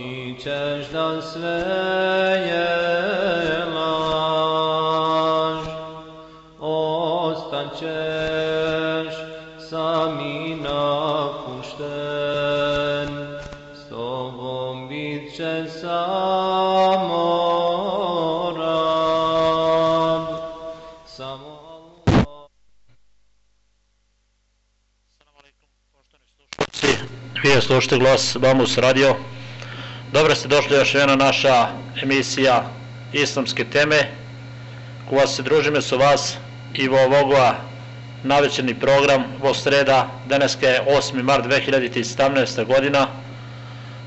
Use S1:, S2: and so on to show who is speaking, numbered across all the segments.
S1: ti ćeš da sve je laž, ostaćeš sami napušten, s tobom bit će samo rad, samo Allah.
S2: Svi, vi slušate glas Bamus radio. Dobro ste došli još jedna naša emisija islamske teme koja se družime su vas i vo ovoga navečerni program vo sreda, danas je 8. mart 2017. godina.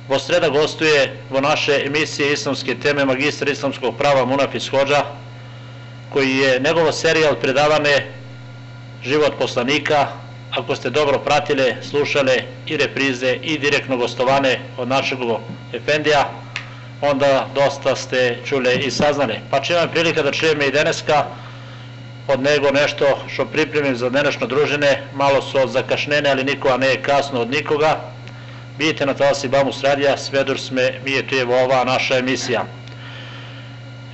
S2: Vo sreda gostuje vo naše emisije islamske teme magistra islamskog prava Munafis Hođa koji je njegova serijal predavane život poslanika ako ste dobro pratile, slušale i reprize i direktno gostovane od našeg Efendija, onda dosta ste čule i saznali. Pa će vam prilika da čujeme i deneska od nego nešto što pripremim za današnjo družine, malo su od zakašnene, ali nikoga ne je kasno od nikoga. Bijete na talasi Bamus Radija, svedur sme, mi je tu je ova naša emisija.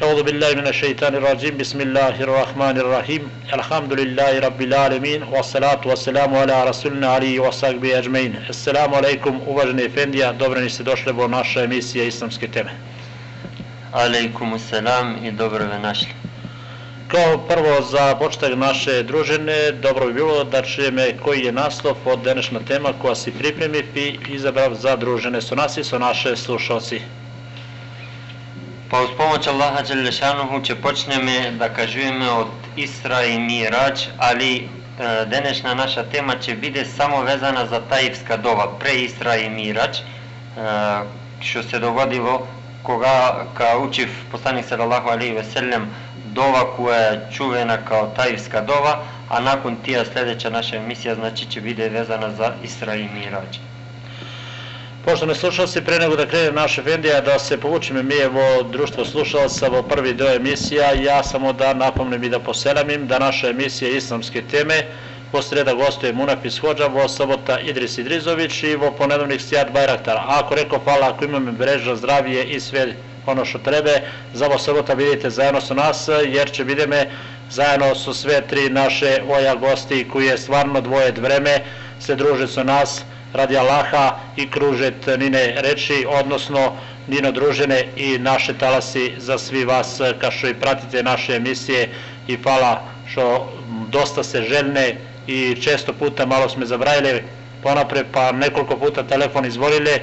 S2: Euzu billahi mineşşeytanirracim. Bismillahirrahmanirrahim. Elhamdülillahi rabbil alamin. Ves salatu vesselamu ala rasulina ali ve sahbi ecmaîn. Esselamu alejkum uvaženi efendija, dobro niste došli u naša emisija islamske teme.
S3: Alejkumusselam i dobro ve našli.
S2: Kao prvo za početak naše družine, dobro bi bilo da čujeme koji je naslov od današnja tema koja si pripremi i izabrav za družene su nas i su naše slušalci.
S3: Pa uz pomoć Allaha Đelešanuhu će počneme da kažujeme od Isra i Mirađ, ali e, današnja naša tema će biti samo vezana za Taifska dova, pre Isra i Mirađ, e, što se dogodilo koga ka učiv poslanik sallallahu alaihi ve sellem dova koja je čuvena kao Taifska dova, a nakon tija sljedeća naša emisija znači će biti vezana za Isra i Mirađ.
S2: Poštovani slušalci, pre nego da krenem naše Efendija, da se povučime mi evo društvo slušalca, ovo prvi deo emisija, ja samo da napomnem i da poselamim da naša emisija islamske teme po sreda gostuje Munafis Hođa, vo sobota Idris Idrizović i vo ponedovnik Sijad Bajraktar. A ako rekao hvala, ako imamo breža, zdravije i sve ono što trebe, za ovo sobota vidite zajedno su nas, jer će vidime zajedno su sve tri naše oja gosti koji je stvarno dvoje vreme, se druže su nas, radi Allaha i kružet nine reči, odnosno nino družene i naše talasi za svi vas kao što i pratite naše emisije i hvala što dosta se željne i često puta malo sme zabrajili ponapre pa nekoliko puta telefon izvolile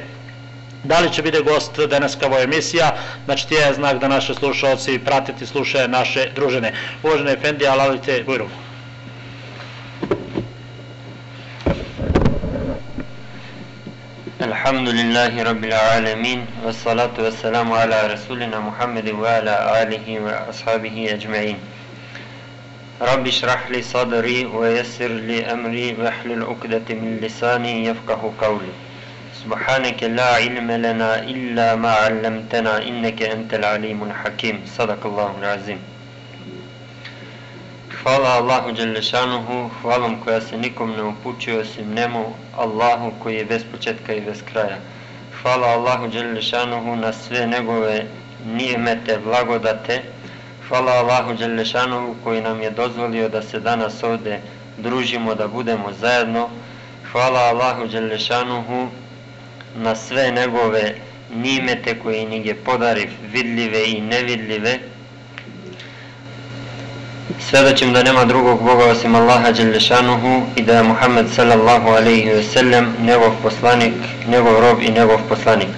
S2: da li će biti gost danas kao emisija, znači ti je znak da naše slušalci pratite i slušaju naše družene. Uvažene Efendi, alalite Bujrum.
S3: الحمد لله رب العالمين والصلاة والسلام على رسولنا محمد وعلى آله وأصحابه أجمعين رب اشرح لي صدري ويسر لي أمري واحلل عقدة من لساني يفقه قولي سبحانك لا علم لنا إلا ما علمتنا إنك أنت العليم الحكيم صدق الله العظيم Hvala Allahu Đelešanuhu, hvalom koja se nikom ne upućuje osim njemu, Allahu koji je bez početka i bez kraja. Hvala Allahu Đelešanuhu na sve njegove nijemete, blagodate. Hvala Allahu Đelešanuhu koji nam je dozvolio da se danas ovde družimo, da budemo zajedno. Hvala Allahu Đelešanuhu na sve njegove nimete koji njeg je podariv, vidljive i nevidljive. Svedočim da nema drugog Boga osim Allaha Đelešanuhu i da je Muhammed sallallahu alaihi ve sellem njegov poslanik, njegov rob i njegov poslanik.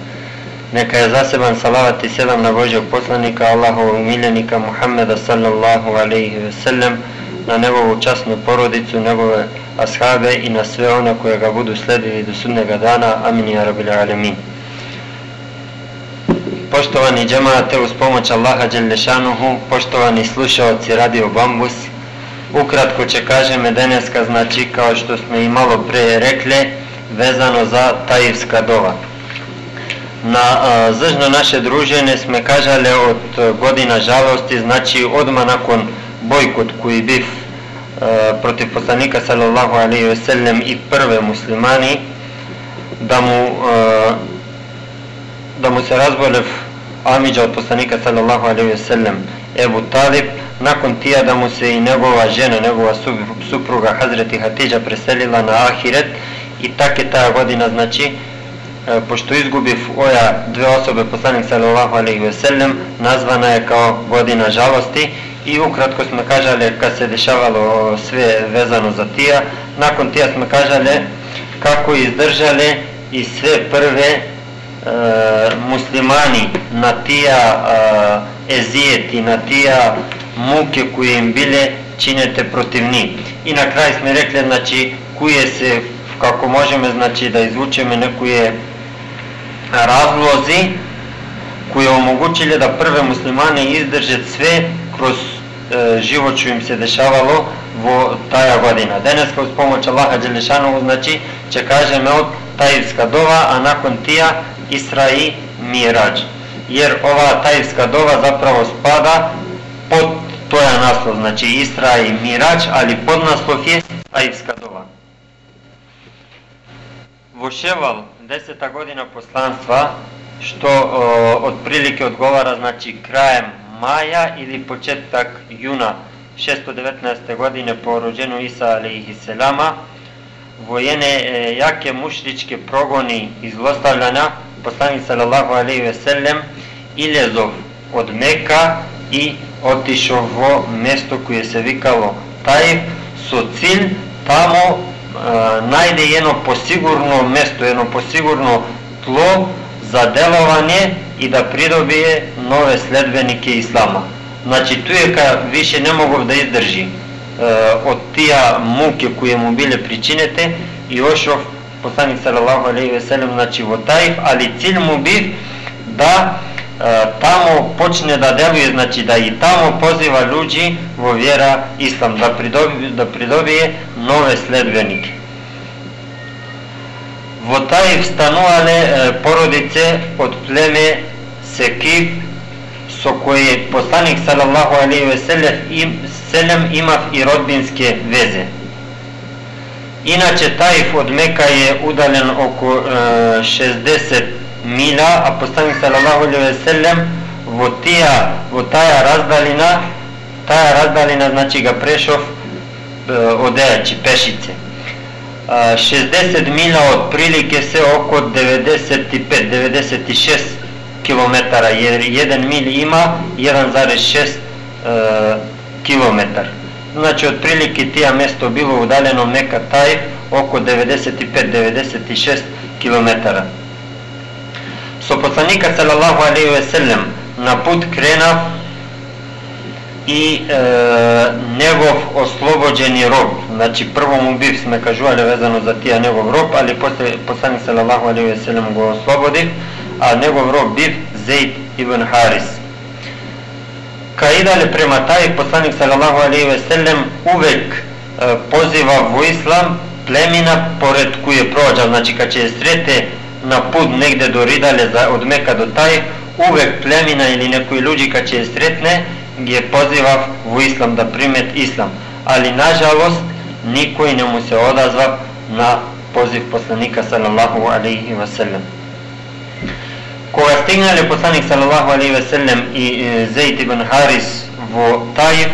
S3: Neka je zaseban salavat i selam na Božjog poslanika Allahovog miljenika Muhammeda sallallahu alaihi ve sellem na njegovu časnu porodicu, njegove ashabe i na sve one koje ga budu sledili do sudnega dana. Amin ja rabbil alemin. Poštovani džemate, uz pomoć Allaha Đelešanuhu, poštovani slušalci Radio Bambus, ukratko će kažeme deneska, znači kao što smo i malo pre rekli, vezano za Tajivska dova. Na a, zržno naše druženje sme kažale od godina žalosti, znači odmah nakon bojkot koji biv a, protiv poslanika sallallahu alaihi ve sellem i prve muslimani, da mu a, da mu se razbolev Amidža od poslanika sallallahu alaihi ve sellem Ebu Talib, nakon tija da mu se i njegova žena, njegova supruga Hazreti Hatidža preselila na Ahiret i tak je ta godina znači e, pošto izgubi oja dve osobe poslanik sallallahu alaihi ve sellem nazvana je kao godina žalosti i ukratko smo kažali kad se dešavalo sve vezano za tija. Nakon tija smo kažali kako izdržale i sve prve muslimani na tija e, ezijeti, na tija muke koje im bile činete protiv njih. I na kraj smo rekli, znači, koje se, kako možemo, znači, da izvučemo nekuje razlozi koje omogućili da prve muslimane izdrže sve kroz e, život što im se dešavalo vo taja godina. Deneska uz pomoć Allaha Đelešanovu znači će kažeme od tajivska dova, a nakon tija Isra i Mirađ. Jer ova tajivska dova zapravo spada pod тоја наслов, значи Истра и Мирач, али под наслов е Таивска дова. Во Шевал, 10 година посланства, што о, од прилики одговара, значи краем маја или почеток јуна 619 година по роđено Иса алейхи селама, воене е, јаке мушрички прогони и злостављања Посланик салалаху алейхи ве селем илезов од Мека и отишов во место кое се викало Таиф со цил таму э, најде едно посигурно место, едно посигурно тло за делование и да придобие нове следбеники ислама. Значи туека више не могов да издржи од тие муки кои му биле причинете и ошов посланик салалаху алейхи ве селем значи во Таиф, али цилј му бив да таму почне да делуе, значи да и таму позива луѓи во вера ислам, да придобие, да придобие нове следбеници. Во Таиф станувале породице од племе Секив, со кои посланик салаллаху алейхи ве селем имав и родбинске везе. Иначе Таиф од Мека е удален око е, 60 миля, а посланик салалаху алейхи во тија во таа раздалина, таа раздалина значи га прешов одејачи пешице. 60 миля од прилике се око 95-96 km, jer jedan има ima 1,6 километар. Значи, од прилики тие место било удалено нека тај око 95-96 километра. Со посланика салалаху алейхи еселем селем на пут кренав и е, негов ослободени роб. Значи прво му бив сме кажувале везано за тие негов роб, али после посланик салалаху алейхи еселем селем го ослободи, а негов роб бив Зейд ибн Харис. Ka prema taj poslanik sallallahu alaihi ve sellem uvek e, poziva u islam plemina pored koje prođa, znači kad će srete na put negde do Ridale za, od Meka do taj, uvek plemina ili nekoj ljudi kad će sretne je poziva u islam da primet islam. Ali nažalost nikoj ne mu se odazva na poziv poslanika sallallahu alaihi wa Кога стигнале посланик салаллаху алейхи ве и Зейд ибн Харис во Таиф,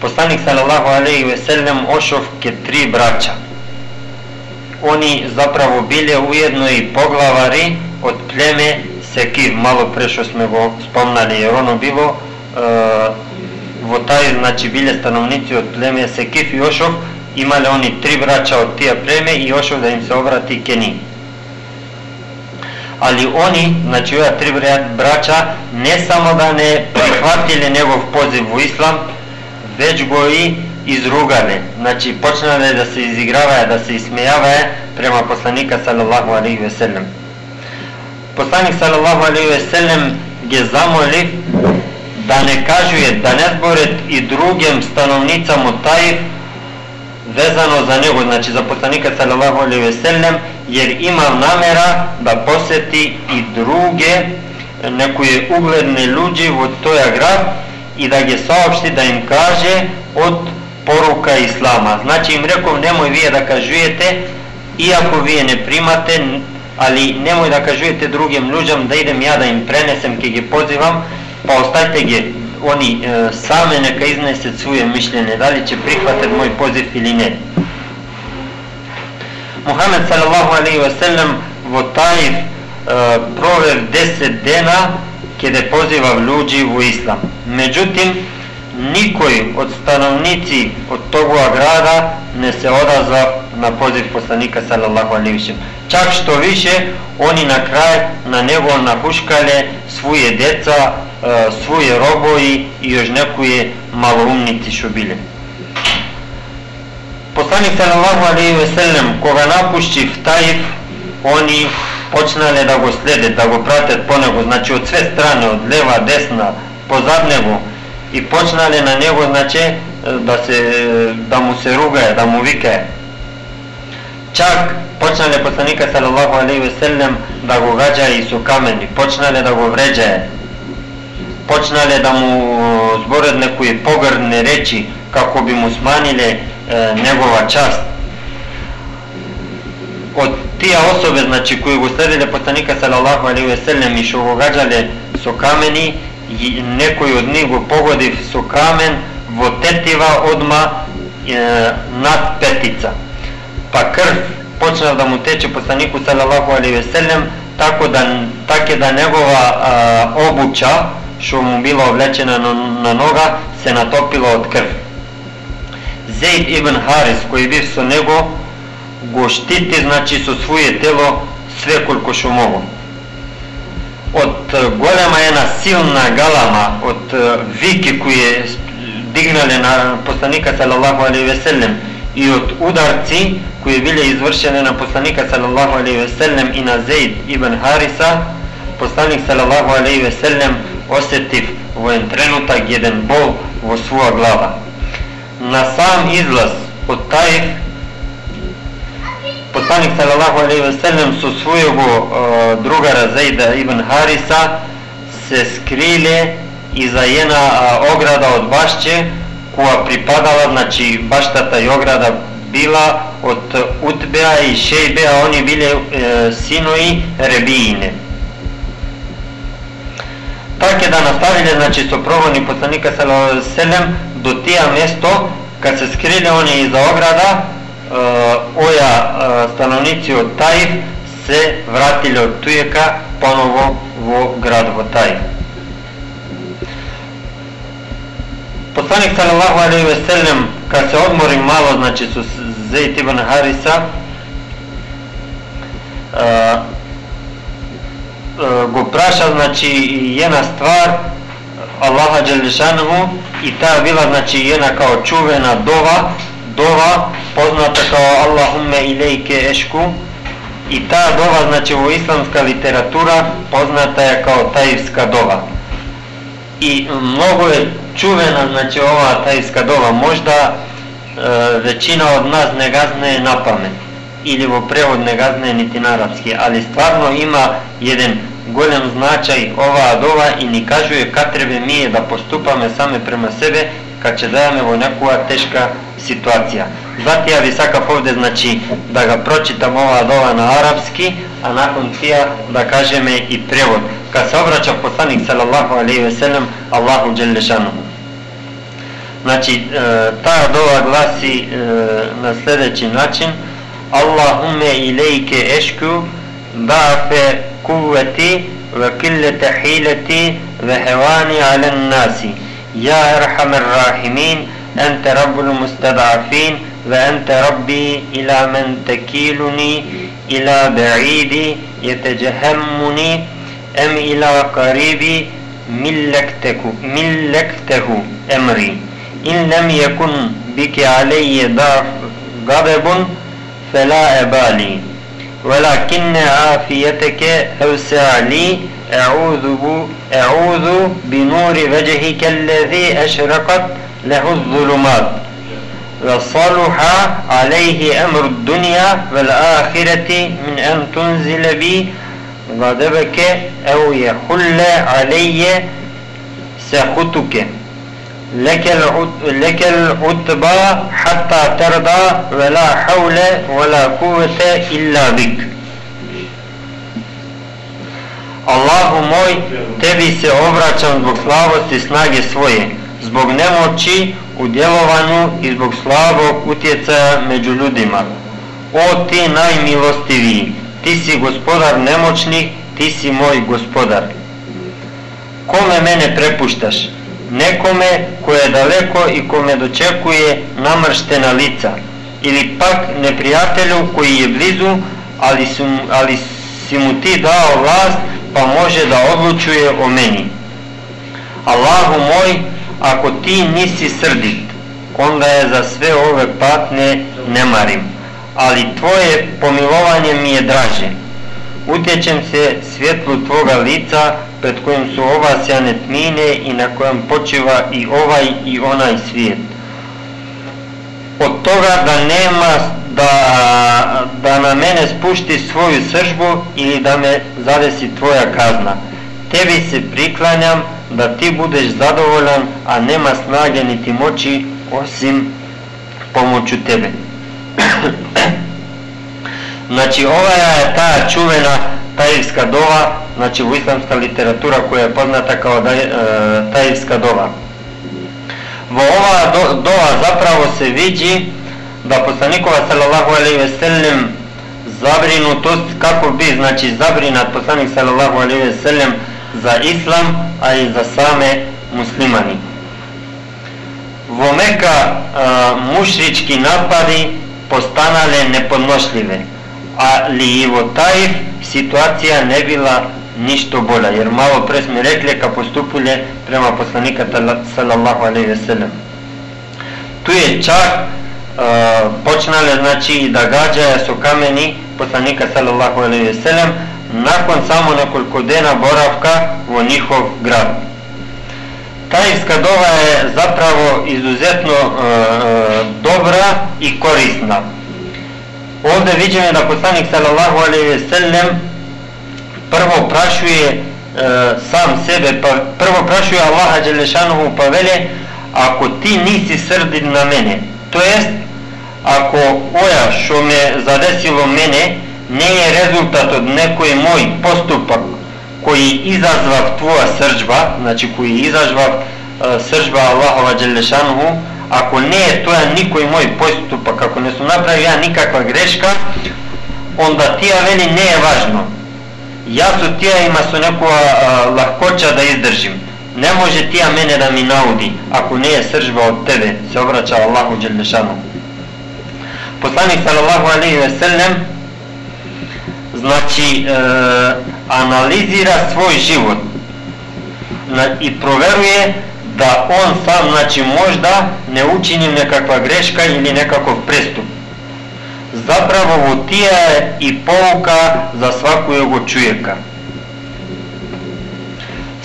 S3: посланик салаллаху алейхи ве ошов ке три брача. Они заправо биле уедно и поглавари од племе Секив, мало пре што сме го спомнали, јер оно било е, во тај, значи биле становници од племе Секив и Ошов, имале они три брача од тие племе и Ошов да им се обрати ке нив али они, значи чија три брача, не само да не прихватиле негов позив во ислам, веќе го и изругале. Значи почнале да се изиграваја, да се исмејаваја према посланика салаллаху алейхи Веселем. Посланик салаллаху алейхи Веселем ги замоли да не кажуе, да не зборет и другим становницам од Таиф, везано за него, значи за посланика салаллаху алейхи Веселем, jer imam namera da poseti i druge nekoje ugledne ljudi od toja grad i da ga saopšti da im kaže od poruka Islama. Znači im rekao nemoj vi da kažujete, iako vi ne primate, ali nemoj da kažujete drugim ljudям da idem ja da im prenesem, ki ги pozivam, pa ostavite ги oni e, same neka iznese svoje mišljenje, da li će prihvatiti moj poziv ili ne. Мухамед салаллаху алейхи ва селем во Таиф провел 10 дена каде да позива луѓи во ислам. Меѓутим, никој од становници од тоа града не се одазва на позив посланика салаллаху алейхи Чак што више, они на крај на него напушкале своје деца, своје робои и још некои малоумници што биле. Poslanik sallallahu alaihi ve sellem koga napušći Taif, oni počnale da go slede, da go prate po nego, znači od sve strane, od leva, desna, pozad nego i počnale na njego, znači da, se, da mu se rugaje, da mu vikaje. Čak počnale poslanika sallallahu alaihi ve sellem da go gađaju su kameni, počnale da go vređaje, počnale da mu zbored nekuje pogrdne reči kako bi mu smanjile негова част. Од тие особи, значи, кои го следеле постаника Салалаху алейхи ве и што го гаѓале со камени, некој од нив го погодив со камен во тетива одма е, над петица. Па крв почна да му тече постанику Салалаху алейхи ве селем, тако да таке да негова е, обуча што му била облечена на, на нога се натопила од крв. Zaid ibn Haris koji bio su nego go štiti znači su svoje telo sve koliko što mogu. Od golema jedna silna galama od vike koje dignale na poslanika sallallahu alaihi ve sellem i od udarci koji bile izvršene na poslanika sallallahu alaihi ve sellem i na Zaid ibn Harisa poslanik sallallahu alaihi ve sellem osjetiv u jedan trenutak jedan bol vo svoja на сам излаз од Таиф, посланик салалаху алейхи веселем со својого другара Зейда ибн Хариса се скриле иза една ограда од башче која припадала, значи баштата и ограда била од Утбеа и Шејбеа, они биле е, синови Ребиине. Така е да наставиле, значи, со прогони посланика Салалалеселем, до тие место, кога се скриле они из ограда, оја становници од Таиф се вратиле од Тујека поново во град во Таиф. Посланик салаллаху алейхи ве селем кога се одмори мало, значи со Зейт ибн Хариса го праша, значи и една ствар Allaha Đelešanuhu i ta bila znači jedna kao čuvena dova dova poznata kao Allahumme ilejke ešku. I ta dova znači u islamska literatura poznata je kao tajivska dova. I mnogo je čuvena znači ova tajivska dova. Možda e, većina od nas ne gazne na pamet ili u prevod ne gazne niti na arapski ali stvarno ima jedan golem značaj ova dova i ni kažuje kad treba mi da postupame same prema sebe kad će dajeme u nekua teška situacija. Zati ja bi sakav ovde znači da ga pročitam ova dova na arapski, a nakon tija da kažeme i prevod. Kad se obraća poslanik sallallahu alaihi ve sellem Allahu Đelešanuhu. Znači, e, ta dova glasi e, na sljedeći način Allahumme killete hileti ve hevani alen nasi. يا أرحم الراحمين أنت رب المستضعفين وأنت ربي إلى من تكيلني إلى بعيد يتجهمني أم إلى قريب ملكته, ملكته أمري إن لم يكن بك علي ضعف غضب فلا أبالي ولكن عافيتك أوسع لي أعوذ, أعوذ بنور وجهك الذي أشرقت له الظلمات. وصلح عليه أمر الدنيا والآخرة من أن تنزل بي. غضبك أو يحل علي سخطك. lekel utba hatta terda ve la havle ve la kuvvete illa bik. Allahu moj, tebi se obraćam zbog slabosti snage svoje, zbog nemoći u djelovanju i zbog slabog utjecaja među ljudima. O ti najmilostiviji, ti si gospodar nemoćnih ti si moj gospodar. Kome mene prepuštaš? Nekome koje je daleko i kome dočekuje namrštena lica, ili pak neprijatelju koji je blizu, ali, su, ali si mu ti dao vlast pa može da odlučuje o meni. Allahu moj, ako ti nisi srdit, onda je za sve ove patne ne marim, ali tvoje pomilovanje mi je draže. Utječem se svjetlu tvoga lica pred kojim su ovasjane tmine i na kojem počiva i ovaj i onaj svijet. Od toga da nema da, da na mene spušti svoju sržbu ili da me zadesi tvoja kazna. Tebi se priklanjam da ti budeš zadovoljan, a nema snage niti moći osim pomoću tebe. znači ova je ta čuvena tajivska dova, znači u islamska literatura koja je poznata kao da, e, tajivska dova. Vo ova do, dova zapravo se vidi da poslanikova sallallahu alaihi ve sellem zabrinutost kako bi znači zabrinat poslanik sallallahu alaihi ve sellem za islam a i za same muslimani vo Meka mušrički napadi postanale nepodnošljive али и во тај ситуација не била ништо боле, јер мало прес ми рекле ка поступиле према посланикот салаллаху алейхи веселем. Туе чак почнале значи да гаѓаја со камени посланика салаллаху алейхи веселем, након само неколку дена боравка во нихов град. Таифска дова е заправо изузетно е, е, добра и корисна. Ovde vidimo da poslanik sallallahu alaihi ve sellem prvo prašuje e, sam sebe, pa prvo prašuje Allaha Đelešanuhu pa vele ako ti nisi srdin na mene, to jest ako oja što me zadesilo mene ne je rezultat od nekoj moj postupak koji izazvav tvoja sržba, znači koji izazvav uh, sržba Allahova Đelešanuhu, ako ne je to je nikoj moj postupak, ako ne su napravio ja nikakva greška, onda tija veli ne je važno. Ja su tija ima su neku uh, lahkoća da izdržim. Ne može tija mene da mi naudi, ako ne je sržba od tebe, se obraća Allahu Đelešanuhu poslanik sallallahu alaihi ve sellem znači e, analizira svoj život na, i proveruje da on sam znači možda ne učini nekakva greška ili nekakav prestup zapravo tija je i pouka za за jego čujeka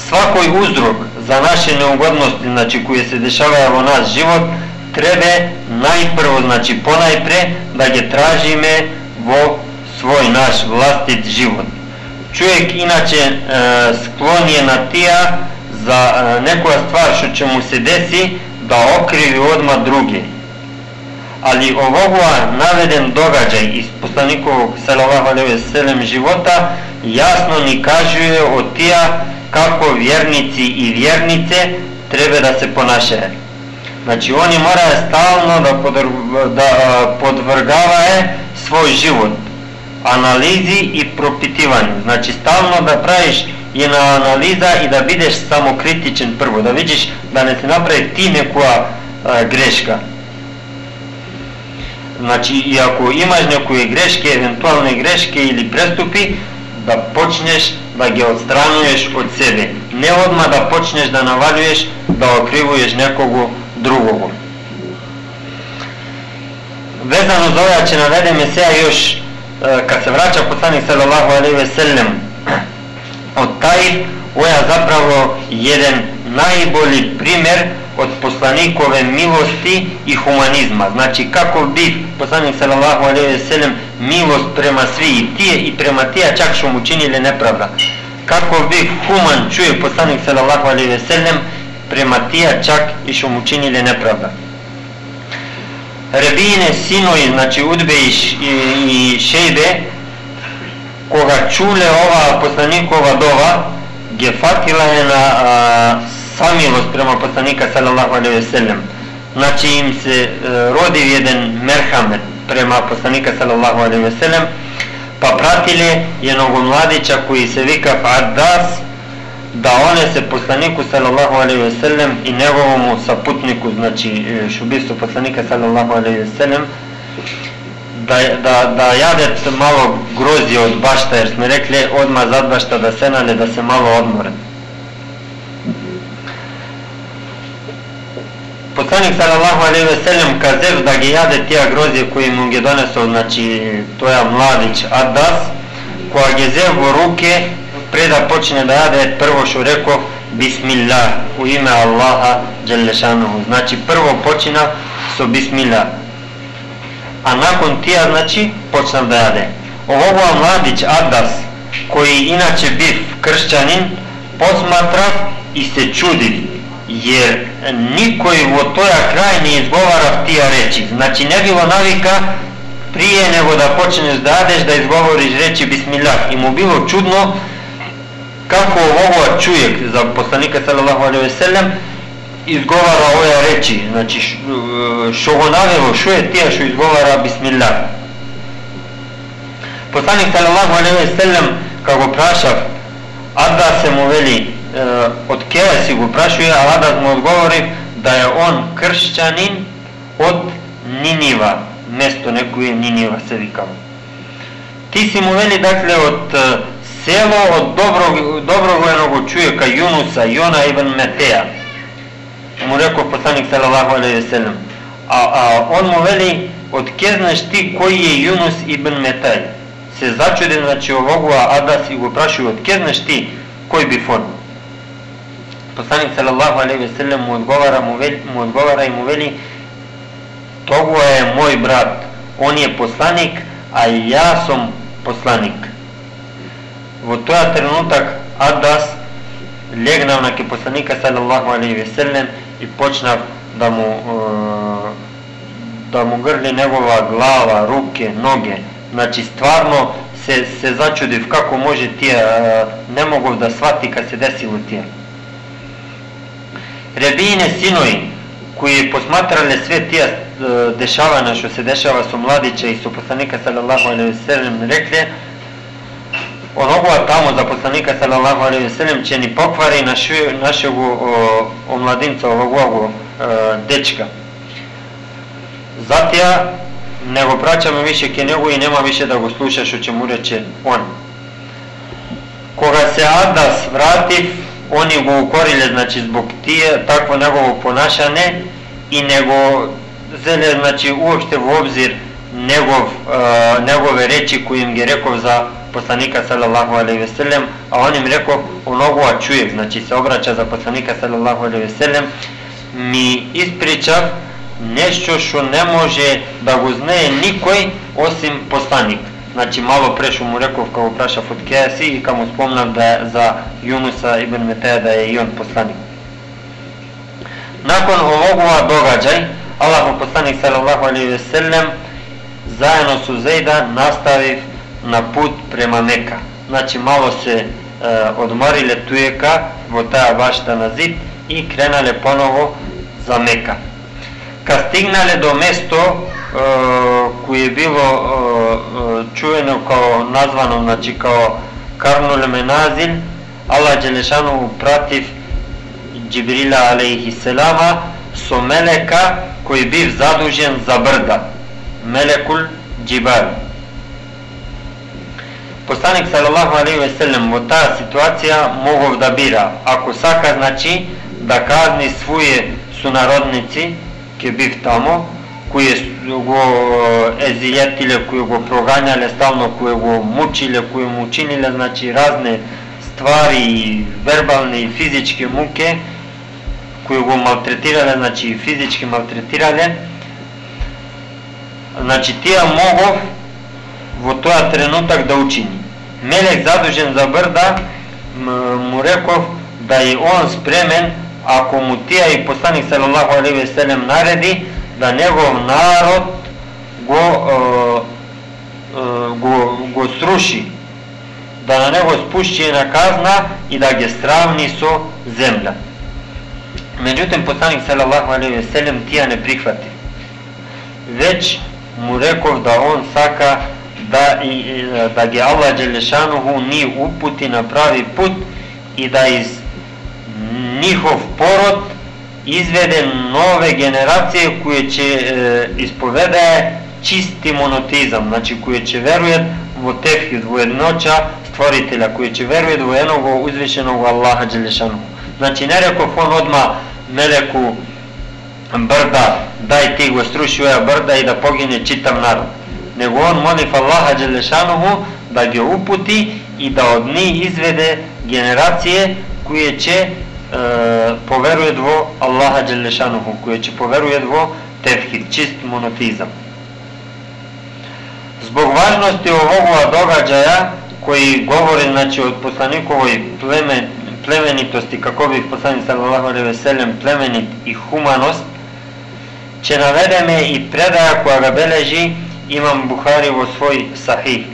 S3: svakoj uzrok za naše neugodnosti znači koje se dešavaju u nas život treba najprvo, znači ponajpre, da ga tražime во свој наш властит живот. Čovjek иначе e, sklon е на тија. Za e, nekoja stvar što će mu se desi da okrivi odma druge. Ali ovoga naveden događaj iz poslanikovog sallallahu alejhi ve života jasno ni kažuje o tija kako vjernici i vjernice treba da se ponašaju. Znači oni moraju stalno da, podr, da podvrgavaje svoj život analizi i propitivanju. Znači stalno da praviš и на анализа и да бидеш само критичен прво, да видиш да не се направи ти некоја а, грешка. Значи, и ако имаш некои грешки, евентуални грешки или преступи, да почнеш да ги отстрануеш од себе. Не одма да почнеш да навалюеш, да окривуеш некого другого. Везано за ова че наведеме сега још, кога се врача посланик салаллаху алейхи веселем, od Taif, oja zapravo jedan najbolji primer od poslanikove milosti i humanizma. Znači kako bi poslanik sallallahu alaihi ve milost prema svi i tije i prema tija čak što mu činili nepravda. Kako bi human čuje poslanik sallallahu alaihi ve prema tija čak i što mu činili nepravda. Rebine sinovi, znači Udbe i, i, i Šejbe, koga čule ova poslanikova dova, gefatila je na a, samilost prema poslanika sallallahu alaihi ve sellem. Znači im se e, rodi jedan merhamet prema poslanika sallallahu alaihi ve sellem, pa pratili jednog mladića koji se vika Addas, da one se poslaniku sallallahu alaihi ve sellem i njegovomu saputniku, znači e, šubistu poslanika sallallahu alaihi ve sellem, да, да, да јадет мало грози од башта, јер сме рекле одма зад башта да се нале да се мало одморен. Посланик салаллаху алейхи ве селем казев да ги јаде тие грози кои му ги донесол, значи тоја младич Адас, која ги зев во руке пред да почне да јаде, прво што реков бисмиллах, у име Аллаха джелешану. Значи прво почина со бисмилла. A nakon tija znači počnem da jade. Ovo mladić Adas, koji inače biv kršćanin, posmatra i se čudi, jer niko u toja kraj ne izgovara tija reči. Znači ne bilo navika prije nego da počneš da jadeš da izgovoriš reči Bismillah. I mu bilo čudno kako ovo čujek za poslanika sallallahu alaihi ve sellem изговара оваа речи, значи што го навело, што е тие што изговара бисмилла. Посланик салаллаху алейхи ве селем кога прашав Ада се му вели од кеа си го прашуе, а Адас му одговори да е он кршчанин, од Нинива, место некое Нинива се викало. Ти си му вели дакле од село од добро добро го чуе кај Јунуса, Јона ибн Метеја. И му рекол посланик салалаху алейхи селем, а, а он му вели, од ке знаеш ти кој е Јунус ибн Метај? Се зачуден, значи овогува Адас и го да прашува, од ке знаеш ти кој би фон Посланик салалаху алейхи селем му одговара, му, вели, му одговара и му вели, Тогу е мој брат, он е посланик, а ја сум посланик. Во тоја тренуток Адас легнал на кепостаника, салаллаху алейхи веселем i počna da mu e, da mu grli njegova glava, ruke, noge. Znači stvarno se, se začudiv kako može tije, e, ne mogu da shvati kad se desilo tije. Rebine sinoji koji posmatrali sve tije dešavanja što se dešava su mladića i su poslanika sallallahu alaihi sallam rekli Оновоа таму за посланика салалаху алейхи селем че ни поквари нашего омладинца, овогово дечка. Затоа не го праќаме више ке него и нема више да го слуша што ќе му рече он. Кога се Адас вратив, они го укориле, значи, због тие, такво негово понашање и него зеле, значи, уопште во обзир негов, е, негове речи кои им ги реков за poslanika sallallahu alejhi ve sellem, a on im rekao onoga čuje, znači se obraća za poslanika sallallahu alejhi ve sellem, mi ispričav nešto što ne može da go zne nikoj osim poslanik. Znači malo pre što mu rekao kao praša od Kesi i kao mu spomnam da za Junusa ibn Meteja da je i on poslanik. Nakon ovoga događaj, Allah mu poslanik sallallahu alejhi ve sellem zajedno su Zejda nastavi на пут према нека. Значи мало се е, одмориле туека во таа башта на зид и кренале поново за мека. Ка стигнале до место е, кое било е, чуено као названо, значи као Карнул Меназил, Алла Джелешану пратив Джибрила алейхи селама со мелека кој бив задужен за брда. Мелекул Джибал. Постаник Салалаху алейхи ве селем во таа ситуација могов да бира, ако сака значи да казни своје сународници, ке бив тамо, кои го езијетиле, кои го проганјале стално, кои го мучиле, кои му чиниле, значи разне ствари и вербални и физички муке, кои го малтретирале, значи и физички малтретирале, значи тие могов во тоа тренутак да учини мелек задужен за брда, му реков да и он спремен, ако му тија и постани салаллаху алейхи Селем нареди, да негов народ го, го, го сруши, да на него спушти на казна и да ги стравни со земја. Меѓутоа постани салаллаху алейхи Селем тија не прихвати. Веќе му реков да он сака да, и, да ги Аллах Джелешануху ни упути на прави пут и да из нихов пород изведе нове генерации кои ќе е, исповедае чисти монотизам, значи кои ќе верујат во тефјуд, во едноча створителя, кои ќе верујат во едно во узвишено во Аллаха Джелешану. Значи не реков он одма мелеку брда, дай ти го струши оја брда и да погине читам народ него он молив Аллаха Джелешанову да ги упути и да од ни изведе генерација кои ќе е, поверует во Аллаха Джелешанову, кои ќе поверует во тевхид, чист монотизам. Због важности овогува догаѓаја кои говори значи од посланиковој племен, племенитост и како би посланик салалаху алейхи племенит и хуманост, ќе наведеме и предаја која га бележи Imam Buhari vo svoj sahih.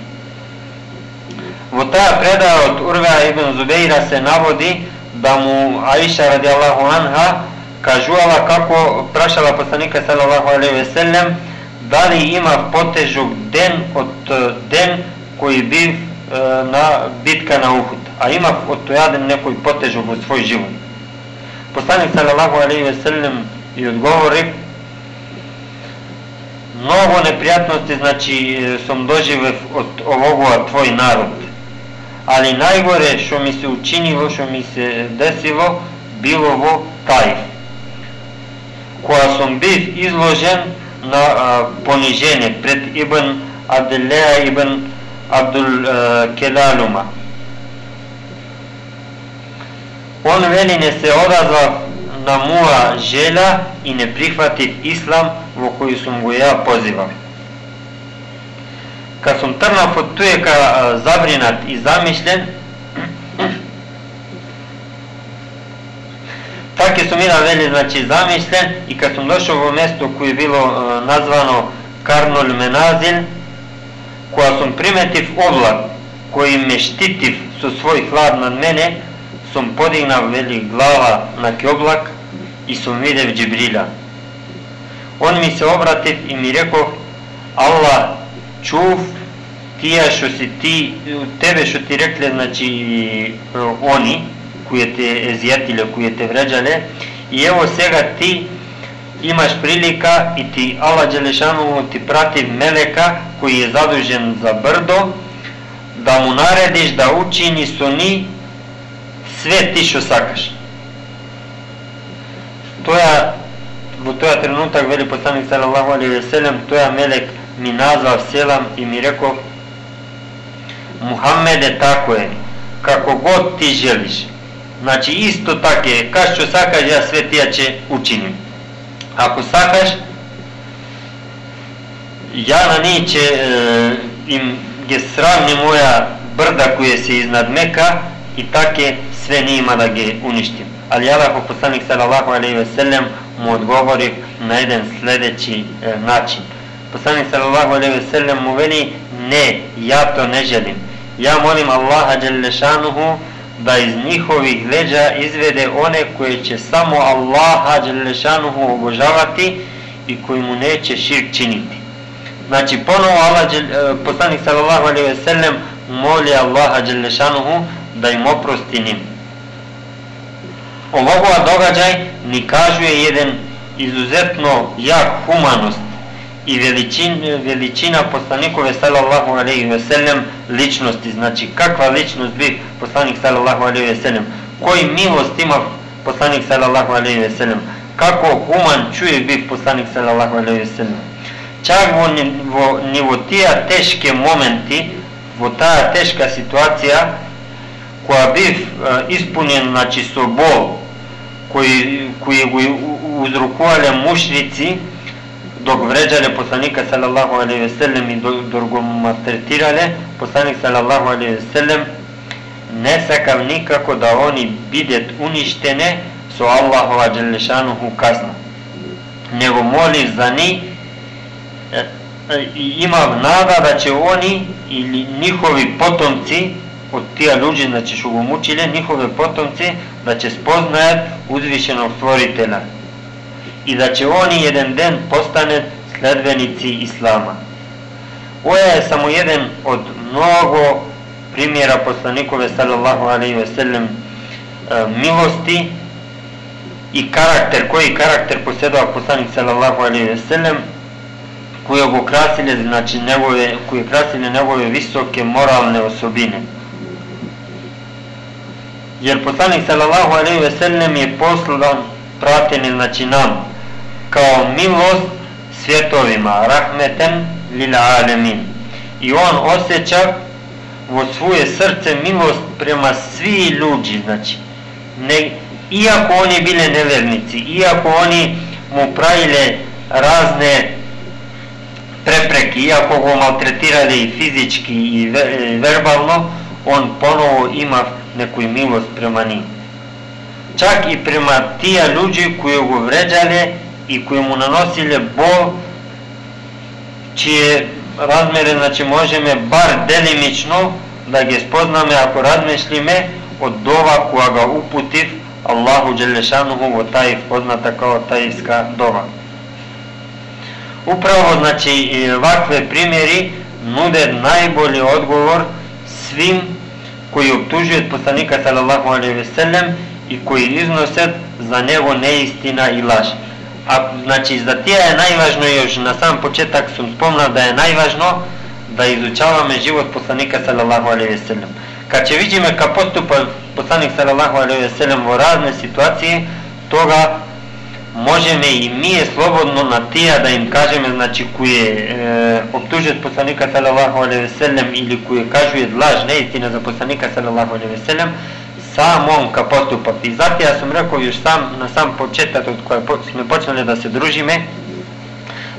S3: Vo ta predaja od Urva ibn Zubeira se navodi da mu Aisha radijallahu anha kažuvala kako prašala poslanika sallallahu alejhi ve sellem da li ima potežu den od e, den koji bi e, na bitka na Uhud, a ima od tojaden nekoj potežu od svoj život. Poslanik sallallahu alejhi ve sellem i odgovori многу непријатности, значи, сум доживев од овогоа твој народ. Али најгоре што ми се учинило, што ми се десило, било во тај. кога сум бив изложен на а, понижение пред Ибн Аделеа Ибн Абдул Келалума. Он вели не се одазвав на моја жела и не прихватив ислам во кој сум го ја позивам. Кад сум трнав од туека забринат и замишлен, така сум една вели, значи, замишлен и кад сум дошол во место кој било названо Карнол Меназин, која сум приметив облак кој ме штитив со свој хлад над мене, сум подигнав вели глава на кеоблак и сум видев Джибриля. Он ми се обратив и ми реков, Аллах, чув тие што си ти, тебе што ти рекле, значи, э, они, кои те езијатиле, кои те вреджале, и ево сега ти имаш прилика и ти Аллах Джелешанову ти прати Мелека, кој е задужен за брдо, да му наредиш да учини со ни све ти што сакаш. Тоа во тоа тренутак вели посланик салаллаху алейхи ве селем Тој мелек ми назвав селам и ми реков Мухаммеде тако е како год ти желиш Значи исто така е, кај што сакаш ја све тие ќе учиним. Ако сакаш, ја на ние ќе е, им ги сравни моја брда која се изнад Мека и така ние има да ги уништим. Ali Аллахов посланик салаллаху алейхи ве селем му одговори на еден следеći е, начин. Посланик салаллаху алейхи ве селем му вели не, ја то не желим. Ја молим Аллаха джелешануху da iz njihovih leđa izvede one koje će samo Allaha Đelešanuhu obožavati i koji mu neće širk činiti. Znači ponovo Allah, e, poslanik sallallahu alaihi ve sellem moli Allaha Đelešanuhu da im oprosti njim. овакова догаѓај ни кажува еден изузетно јак хуманост и величин, величина посланикове салаллаху алейхи веселем личности. Значи, каква личност бив посланик салаллаху алейхи веселем? Кој милост имав посланик салаллаху алейхи веселем? Како хуман чуе бив посланик салаллаху алейхи веселем? Чак во, во, ни во тие тешки моменти, во таа тешка ситуација, која бив испунен, значи, со бол, koji, koji uzrokovali mušrici, dok vređale poslanika sallallahu alejhi ve sellem i dok ga maltretirale, poslanik sallallahu alejhi ve sellem ne sakav nikako da oni bidet uništene su Allahova dželešanuhu kazna. Nego moli za njih e, e, i ima nada da će oni ili njihovi potomci od tija ljudi, znači što go mučile, njihove potomce, da će spoznajet uzvišenog stvoritelja i da će oni jedan den postane sledbenici Islama. Ovo je samo jedan od mnogo primjera poslanikove sallallahu alaihi ve sellem milosti i karakter, koji karakter posjedava poslanik sallallahu alaihi ve sellem koji je krasile, znači njegove, koje krasile njegove visoke moralne osobine. Jer poslanik sallallahu alaihi ve sellem je poslan prateni znači nam kao milost svjetovima, rahmeten lil alemin. I on osjeća u svoje srce milost prema svi ljudi, znači, ne, iako oni bile nevernici, iako oni mu pravile razne prepreke, iako go maltretirali fizički i verbalno, on ponovo ima некој милост према ни. Чак и према тие луѓе кои го вреджале и кои му наносиле бол, чие размери, значи можеме бар делимично да ги спознаме ако размислиме од дова која го упутив Аллаху Джелешануху во тај позната као тајска дова. Управо, значи, вакве примери нуде најболи одговор свим кои обтужуваат посланика салаллаху алейхи ве и кои износат за него неистина и лаж. А, значи, за тие е најважно, и на сам почеток сум спомнал да е најважно да изучаваме живот посланика салаллаху алейхи селем. Кад ќе видиме ка поступа посланик салаллаху алейхи селем во разни ситуации, тога situacije, toga možeme i mi je slobodno na tija da im kažeme znači koje e, optužuju poslanika sallallahu alejhi ve sellem ili koje kažu laž neistina za poslanika sallallahu alejhi ve sellem sam on ka postupak. I zato ja sam rekao još sam na sam početak od koje smo počeli da se družime,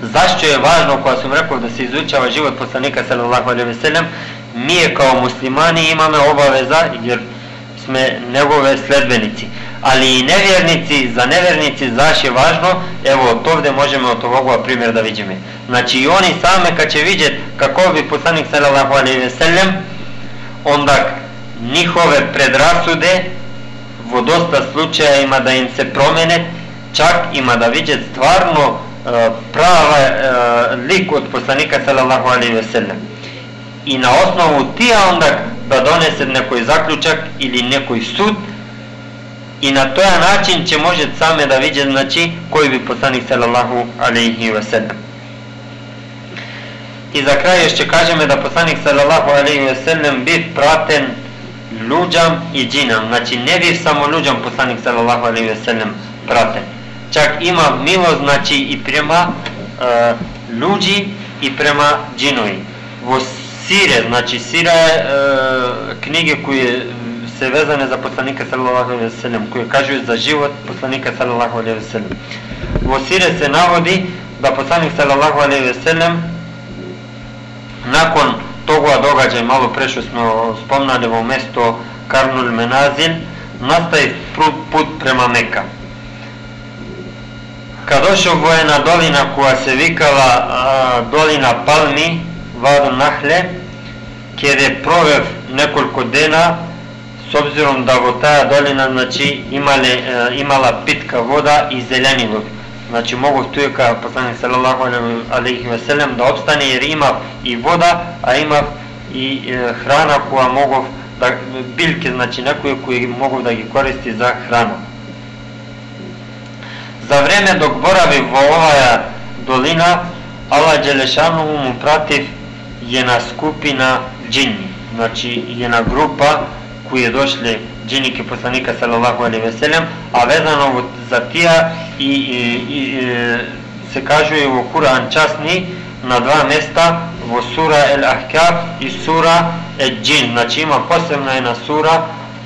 S3: zašto je važno, koja sam rekao da se izučava život poslanika sallallahu alejhi ve sellem, mi je kao Ali i nevjernici, za nevjernici zaš je važno, evo od ovde možemo od ovoga primjer da vidimo. Znači i oni same kad će vidjeti kako bi poslanik sallallahu alejhi ve sellem, onda njihove predrasude u dosta slučaja ima da im se promene, čak ima da vidjet stvarno uh, prava uh, lik od poslanika sallallahu alaihi ve sellem. I na osnovu tija onda da donese nekoj zaključak ili nekoj и на тој начин ќе може саме да види значи кој би посани салалаху алейхи ва селем. И за крај ќе кажеме да посаник салалаху алейхи ва селем би пратен луѓам и джинам. Значи не би само луѓам посаник салалаху алейхи ва селем пратен. Чак има мило значи и према э, луѓи и према джинови. Во Сире, значи Сира е, книга која се везане за посланика салалаху алейхи веселем, кои кажуваат за живот посланика салалаху алейхи веселем. Во Сире се наводи да посланик салалаху алейхи веселем након тогова догаѓај мало прешо сме спомнале во место Карнул Меназил, настај пут према Мека. Кадо дошол во една долина која се викала а, долина Палми, Вадо Нахле, каде провев неколку дена С обзиром да во таа долина значи имале имала питка вода и зеленило, Значи могов тука посланик салалаху алейхи ве селем да обстане и имав и вода, а имав и храна која могов да билки значи некои кои могов да ги користи за храна. За време док борави во оваа долина, Аллах Джелешану му пратив една скупина джинни, значи една група кои дошле джиники посланика салалаху али веселем, а везано за тие и, и, и, се кажува во Куран частни на два места во сура Ел Ахкаф и сура Ед Джин. Значи има посебна една сура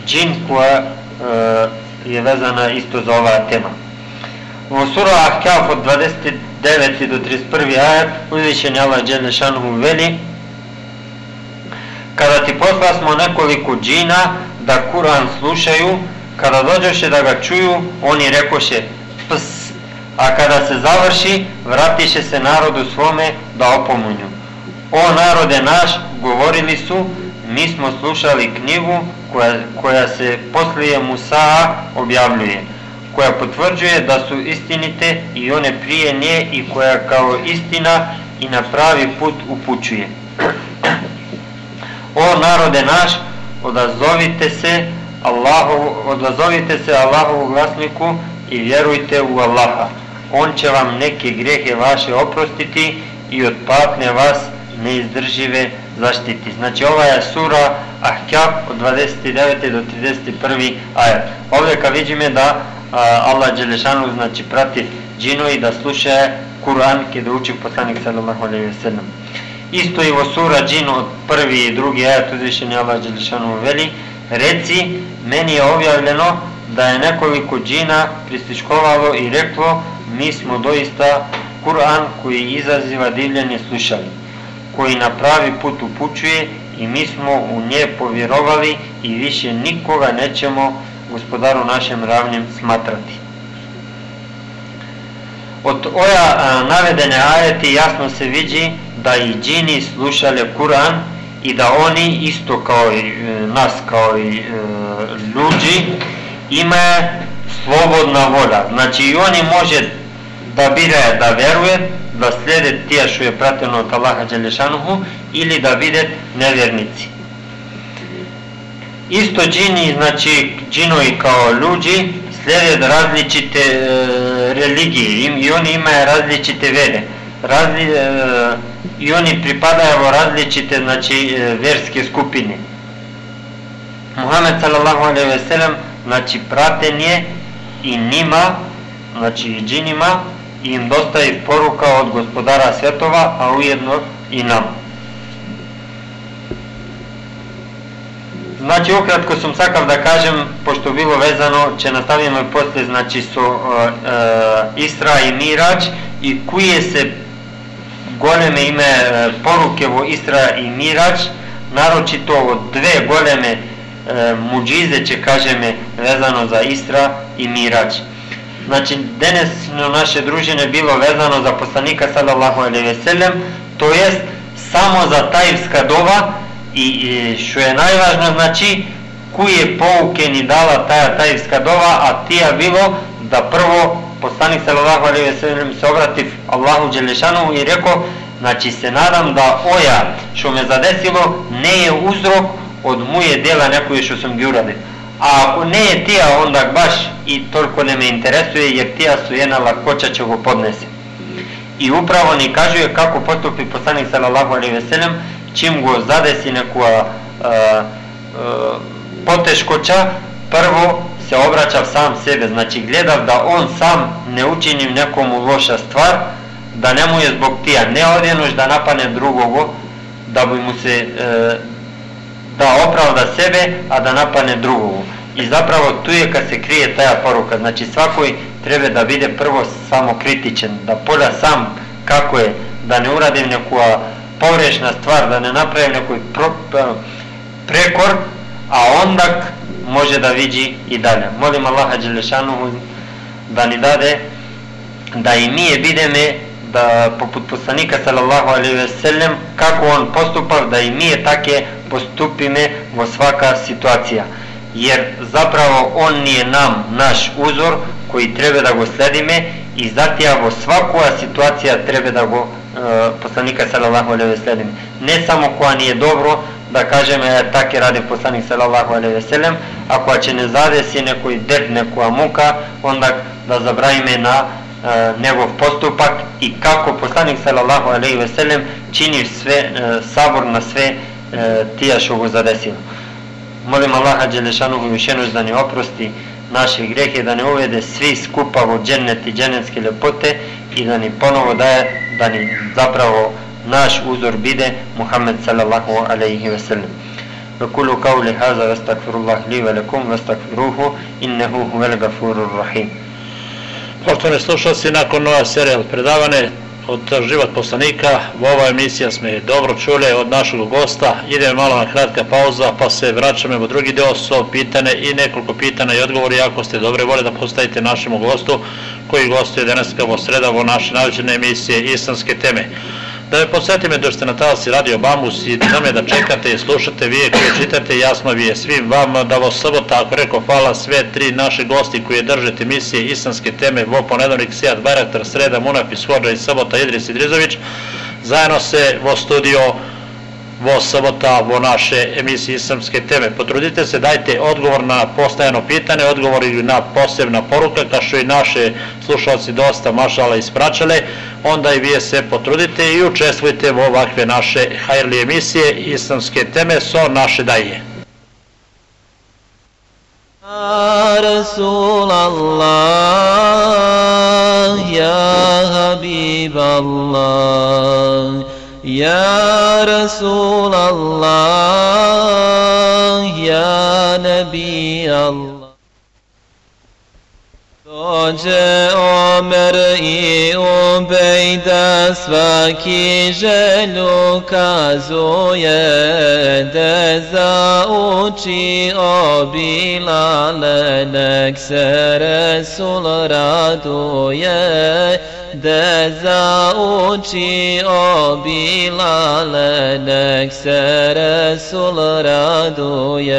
S3: Джин која е везана исто за оваа тема. Во сура Ахкаф од 29 до 31 ајат, Узвишен Аллах Джелешану вели kada ti posla smo nekoliko džina da Kur'an slušaju, kada dođoše da ga čuju, oni rekoše ps, a kada se završi, vratiše se narodu svome da opomunju. O narode naš, govorili su, mi smo slušali knjigu koja, koja se poslije Musa objavljuje, koja potvrđuje da su istinite i one prije nje i koja kao istina i na pravi put upućuje. O narode naš, odazovite se Allahu, odazovite se Allahovu glasniku i vjerujte u Allaha. On će vam neke grehe vaše oprostiti i od patnje vas neizdržive zaštiti. Znači ova je sura Ahkab od 29. do 31. ajat. Ovdje kad vidimo da a, Allah Đelešanu znači prati džinu i da sluša Kur'an kada uči poslanik sallallahu alaihi wa sallam. Isto i u sura džinu od prvi i drugi ajat uzvišeni Allah Đelešanu veli reci meni je objavljeno da je nekoliko džina pristiškovalo i reklo mi smo doista Kur'an koji izaziva divljenje slušali koji na pravi put upućuje i mi smo u nje povjerovali i više nikoga nećemo gospodaru našem ravnjem smatrati. Od oja a, navedene ajeti jasno se vidi da i džini slušale Kur'an i da oni isto kao i e, nas, kao i e, ljudi, ima slobodna volja. Znači i oni može da bira da veruje, da slijede tija što je prateno od Allaha Đelešanuhu ili da vide nevjernici. Isto džini, znači džinovi kao ljudi, slijede različite e, religije im, i oni imaju različite vere. Razli, e, и они припадаја во различите значи, верски скупини. Мухамед салаллаху алейхи ве селем значи пратен е и нима, значи и джинима, и им достави порука од Господара Светова, а уедно и нам. Значи, ократко сум сакав да кажем, пошто било везано, че наставиме после, значи, со э, э, Исра и Мирач, и кои се големе име поруке во Исра и Мирач, нарочито во две големе муџизе, че кажеме, везано за Истра и Мирач. Значи, денесно наше дружине било везано за посланика салаллаху алейхи веселем, тоест само за тајвска дова и, и што е најважно, значи, кои е поуке ни дала таа тајвска дова, а тие било да прво poslanik sallallahu alaihi ve sellem se obrati Allahu Đelešanu i rekao, znači se nadam da oja što me zadesilo ne je uzrok od moje dela nekoje što sam gi uradio. A ako ne je tija onda baš i toliko ne me interesuje jer tija su jedna lakoća će go podnese i upravo ni kažuje kako postupi poslanik sallallahu alaihi ve sellem čim go zadesi neku a, a, a, poteškoća prvo se obraća sam sebe znači gleda da on sam ne učini nekomu loša stvar da ne mu je zbog tija ne odjenuš da napane drugog da bi mu se e, da opravda sebe, a da napane drugog. I zapravo tu je kad se krije taja poruka. Znači svakoj treba da bude prvo samo kritičan, da polja sam kako je, da ne uradim neku pogrešna stvar, da ne napravim neku pro, prekor, a onda može da vidi i dalje. Molim Allaha Đelešanu da ni dade da i mi je videme da poput poslanika sallallahu alaihi ve sellem kako on postupa da i mi take postupime vo svaka situacija jer zapravo on nije nam naš uzor koji treba da go sledime i zatija vo svakova situacija treba da go e, poslanika sallallahu alaihi ve sellem ne samo koja nije dobro da kažemo ja tako radi poslanik sallallahu alaihi ve sellem ako će ne zadesi nekoj dert, nekoja muka onda da zabravime na e, njegov postupak i kako poslanik sallallahu alejhi ve sellem čini sve e, sabor na sve e, tija što go zadesilo. Molim Allaha dželešanu višenu da ne oprosti naše grehe, da ne uvede svi skupa u džennet i dženetske lepote i da ni ponovo daje, da ni zapravo naš uzor bide Muhammed sallallahu alejhi ve sellem. وكل قولي هذا واستغفر الله لي ولكم واستغفروه إنه هو الغفور الرحيم
S2: Poštovani slušalci, nakon ova serijal predavane od život poslanika, u ova emisija smo je dobro čuli od našeg gosta. Idemo malo na kratka pauza, pa se vraćamo u drugi deo su pitane i nekoliko pitanja i odgovori. Ako ste dobre vole da postavite našemu gostu, koji gostuje danas kao sreda u naše navičene emisije Islamske teme. Da me podsjetime da ste na talasi Radio Bambus i da me da čekate i slušate vi koji čitate jasno vi je svim vama da vas sobota ako rekao hvala sve tri naše gosti koji držete emisije islamske teme vo ponedeljnik Sijat Bajraktar, Sreda Munafis Hođa i sobota Idris Idrizović zajedno se vo studio vo sobota vo naše emisije islamske teme. Potrudite se, dajte odgovor na postajano pitanje, odgovor ili na posebna poruka, kao što i naše slušalci dosta mašala ispraćale, onda i vi se potrudite i učestvujte u ovakve naše hajrli emisije islamske teme so naše daje.
S4: يا رسول الله يا حبيب الله يا رسول الله يا نبي الله. Dođe Omer i Ubejda svaki želju kazuje de zauči o Bilale nek se Resul raduje de zauči o Bilale nek se Resul raduje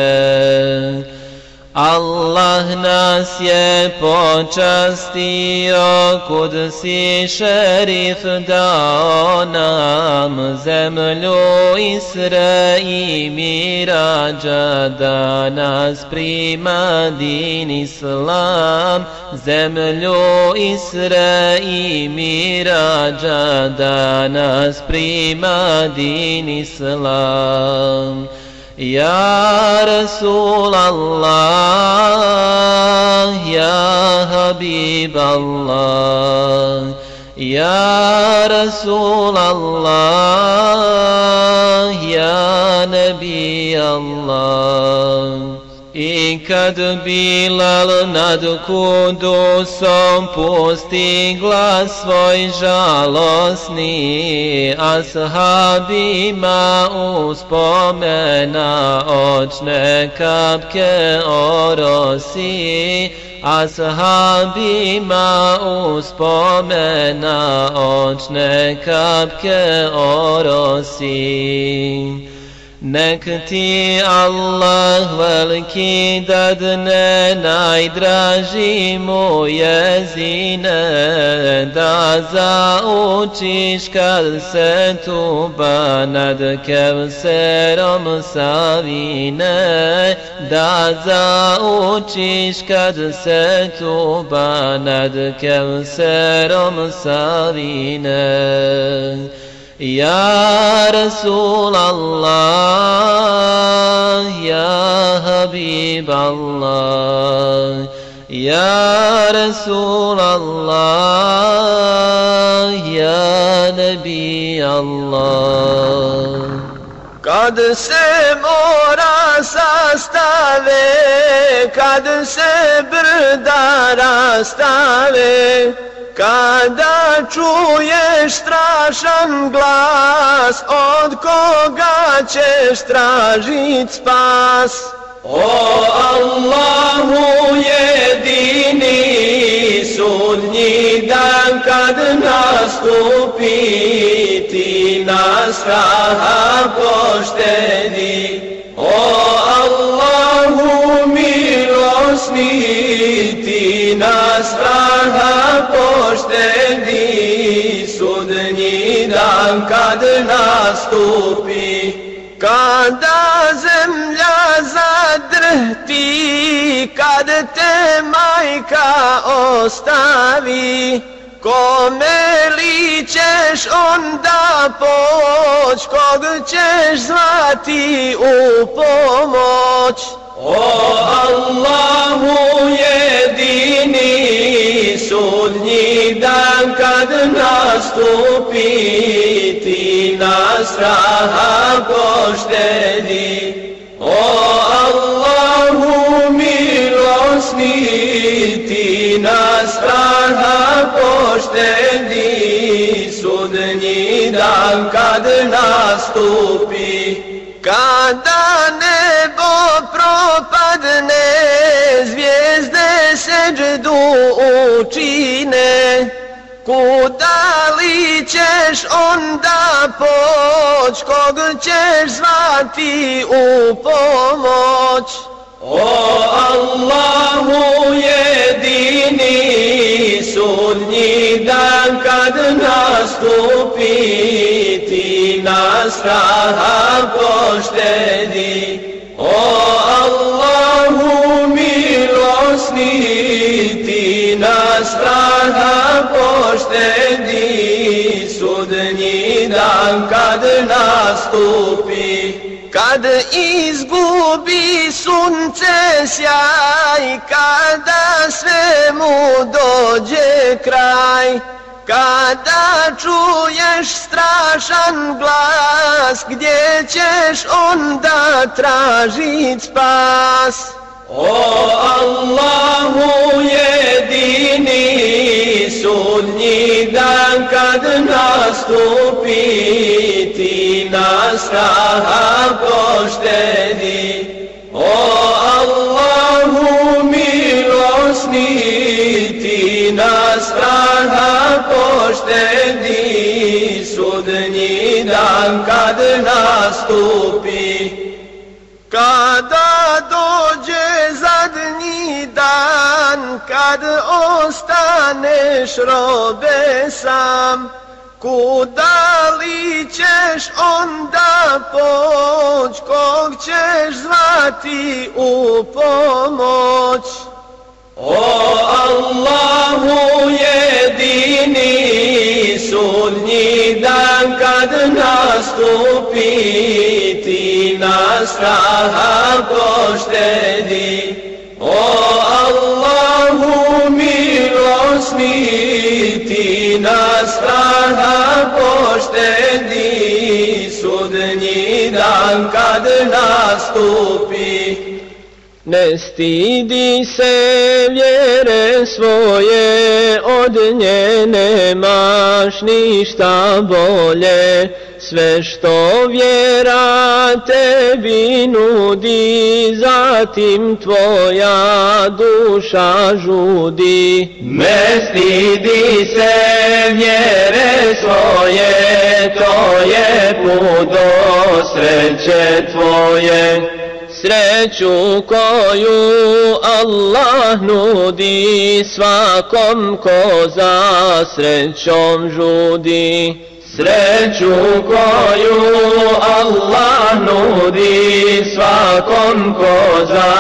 S4: Allah nas je počastio kud si šerif dao nam zemlju Isra i mirađa da nas prima din Islam. Zemlju Isra i mirađa da nas prima din Islam يا رسول الله يا حبيب الله يا رسول الله يا نبي الله I kad Bilal nad Kudusom pusti glas svoj žalosni, ashabima uspomena očne kapke orosi, ashabima uspomena očne kapke orosi. Nek ti Allah veliki dadne najdraži mu jezine da zaučiš kad se tuba nad kevserom savine da zaučiš kad se tuba nad kevserom savine Ya Resulallah Ya Habiballah Ya Resulallah Ya Nebi Allah
S5: Kad se mora sastave Kad se brda rastave kada čuješ strašan glas, od koga ćeš tražit spas? O Allahu jedini sudnji dan kad nastupi ti nas raha poštedi. O Allahu milosni ti nas raha poštedi sudnji dan kad nastupi. Kada zemlja zadrhti, kad te majka ostavi, Kome li ćeš onda poć, kog ćeš zvati u pomoć? O Allahu jedini sudnji dan kad nastupi ti nas raha poštedi. O Allahu milosni ti nas raha poštedi sudnji dan kad nastupi. Kada propadne, zvijezde seđdu učine,
S4: Kuda li ćeš onda poć, kog ćeš zvati u pomoć? O Allahu jedini, sudnji dan kad nastupi, ti nas straha poštedi. Milosni, ti nas straha poštedi, sudnji dan kad nastupi. Kad izgubi sunce sjaj, kada svemu dođe kraj, kada čuješ strašan glas, gdje ćeš onda tražit spas? O Allahu jedini, sudnji dan kad nastupi, ti nas straha poštedi. O Allahu milosni, ti nas straha poštedi, sudnji dan kad nastupi. Kada kad ostaneš robe sam, kuda li ćeš onda poć, kog ćeš zvati u pomoć? O Allahu jedini, sudnji dan kad nastupi, ti nas straha poštedi. O Allahu milosni, ti nas straha poštedi, sudnji dan kad nastupi. Ne stidi se vjere svoje, od nje nemaš ništa bolje. Sve što vjera tebi nudi, zatim tvoja duša žudi. Ne stidi se vjere svoje, to je put do sreće tvoje. Sreću koju Allah nudi svakom ko za srećom žudi. Sreću koju Allah nudi svakom ko za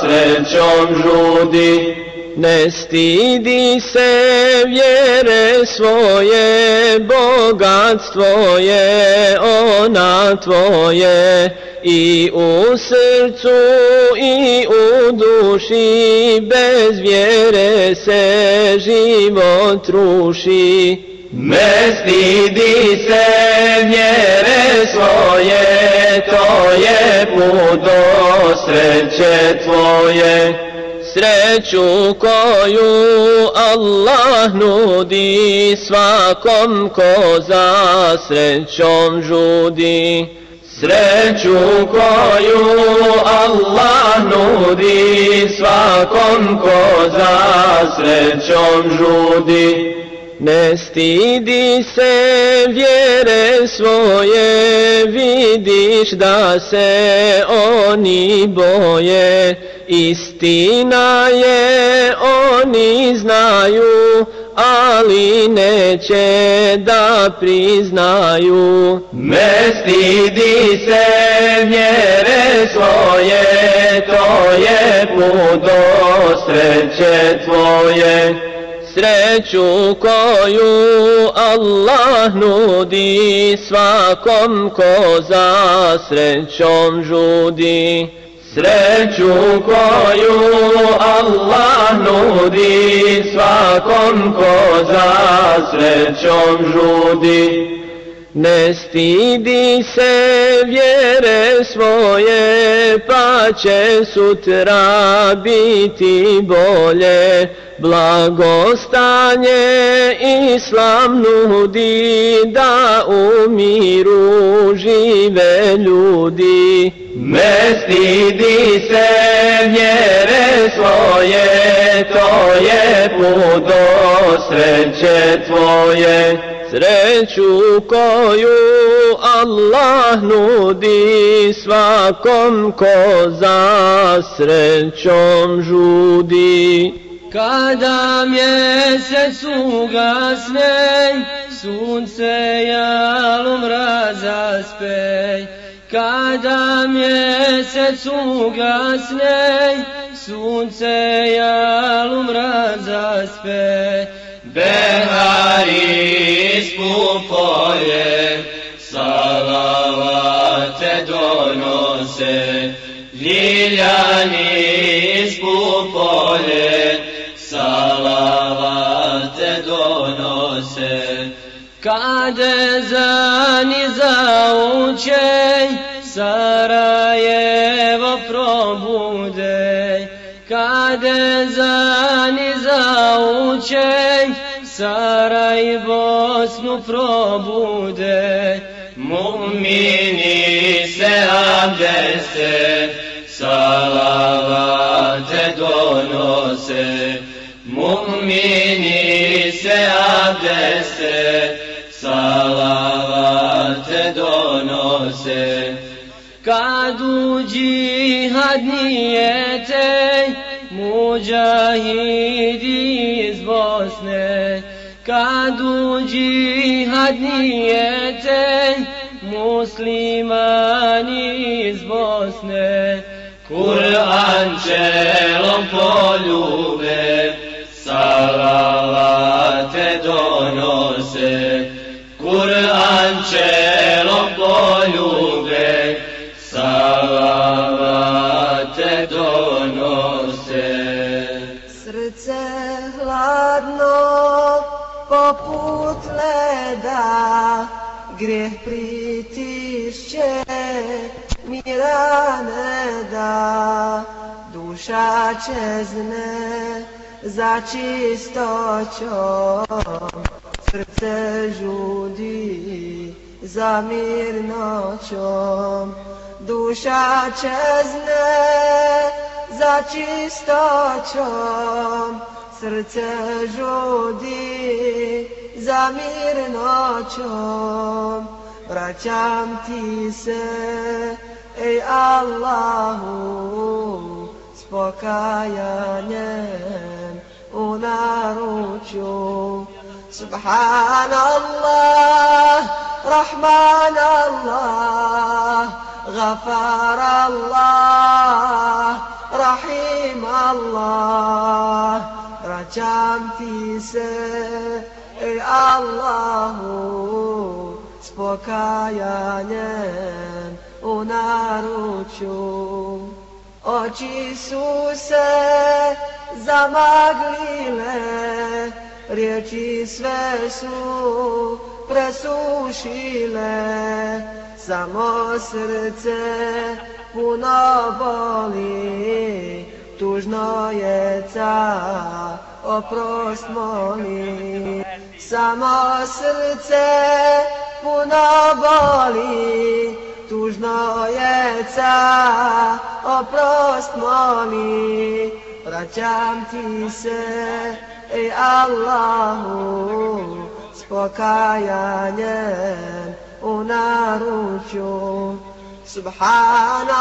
S4: srećom žudi. Ne stidi se vjere svoje, bogatstvo je ona tvoje, i u srcu i u duši, bez vjere se život ruši. Ne stidi se vjere svoje, to je put do sreće tvoje. Sreću koju Allah nudi svakom ko za srećom žudi. Sreću koju Allah nudi svakom ko za srećom žudi. Ne stidi se vjere svoje, vidiš da se oni boje. Istina je, oni znaju, ali neće da priznaju. Ne stidi se vjere svoje, to je put do sreće tvoje. Sreću koju Allah nudi svakom ko za srećom žudi. Sreću koju Allah nudi svakom ko za srećom žudi. Ne stidi se vjere svoje, pa će sutra biti bolje. Blagostanje Islam nudi da u miru žive ljudi. Ne stidi se vjere svoje, to je put do sreće tvoje. Sreću koju Allah nudi svakom ko za srećom žudi.
S1: Kada mjesec ugasne, sunce jalom razaspe. Kada mjesec ugasne, sunce jalom razaspe.
S4: Behari ispupolje, salavate donose, ljiljani
S1: Kade zani zauče, Sarajevo probude. Kade zani zauče, Saraj Bosnu probude.
S4: Mu'mini se abdeste,
S1: Kad u džihad nijete, muđahidi iz Bosne. Kad u džihad nijete, muslimani iz Bosne.
S4: Kur'an čelom poljube, salavate
S6: hladno poput leda, grijeh pritišće, mira ne da. Duša čezne za čistoćom, srce žudi za mirnoćom. Duša čezne za čistoćom, srce سرت جودي زمير vraćam ti se. Ej Allahu s pokajanjem u naruću سبحان الله رحمن الله غفار الله رحيم الله Vraćam ti se, ej Allahu, s pokajanjem u naručju. Oči su se zamaglile, riječi sve su presušile, samo srce puno boli, tužno je ca, oprost moli. Samo srce puno boli, tužno je ca, oprost moli. Vraćam ti se, ej Allahu, s pokajanjem u naručju. Subhanallah,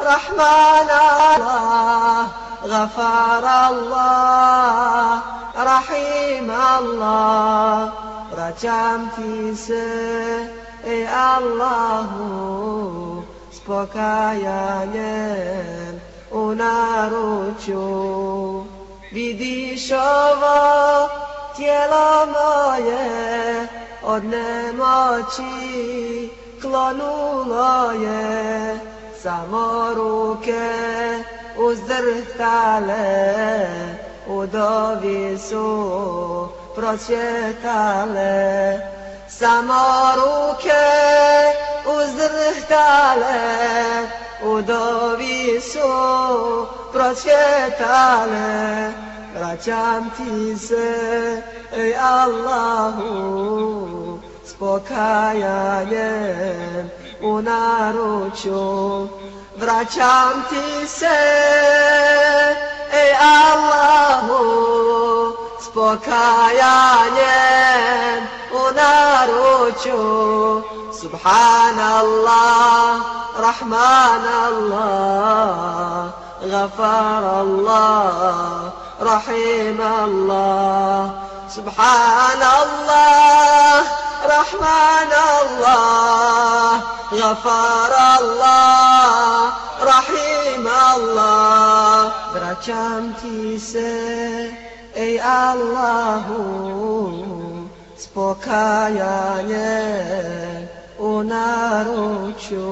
S6: Rahman Allah, غفار الله رحيم الله vraćam ti se ej Allahu s pokajanjem u naručju vidiš ovo tijelo moje od nemoći klonulo je samo ruke uzdrhtale u dovi su procvjetale. Samo ruke uzdrhtale u su procvjetale. Vraćam ti se ej Allahu s pokajanjem u naručju Vraćam ti se, ej Allahu, s pokajanjem u naručju. Subhanallah, Rahmanallah, Gafarallah, Rahimallah. سبحان الله رحمن الله غفر الله رحيم الله vraćam ti se ej Allahu s pokajanjem u naručju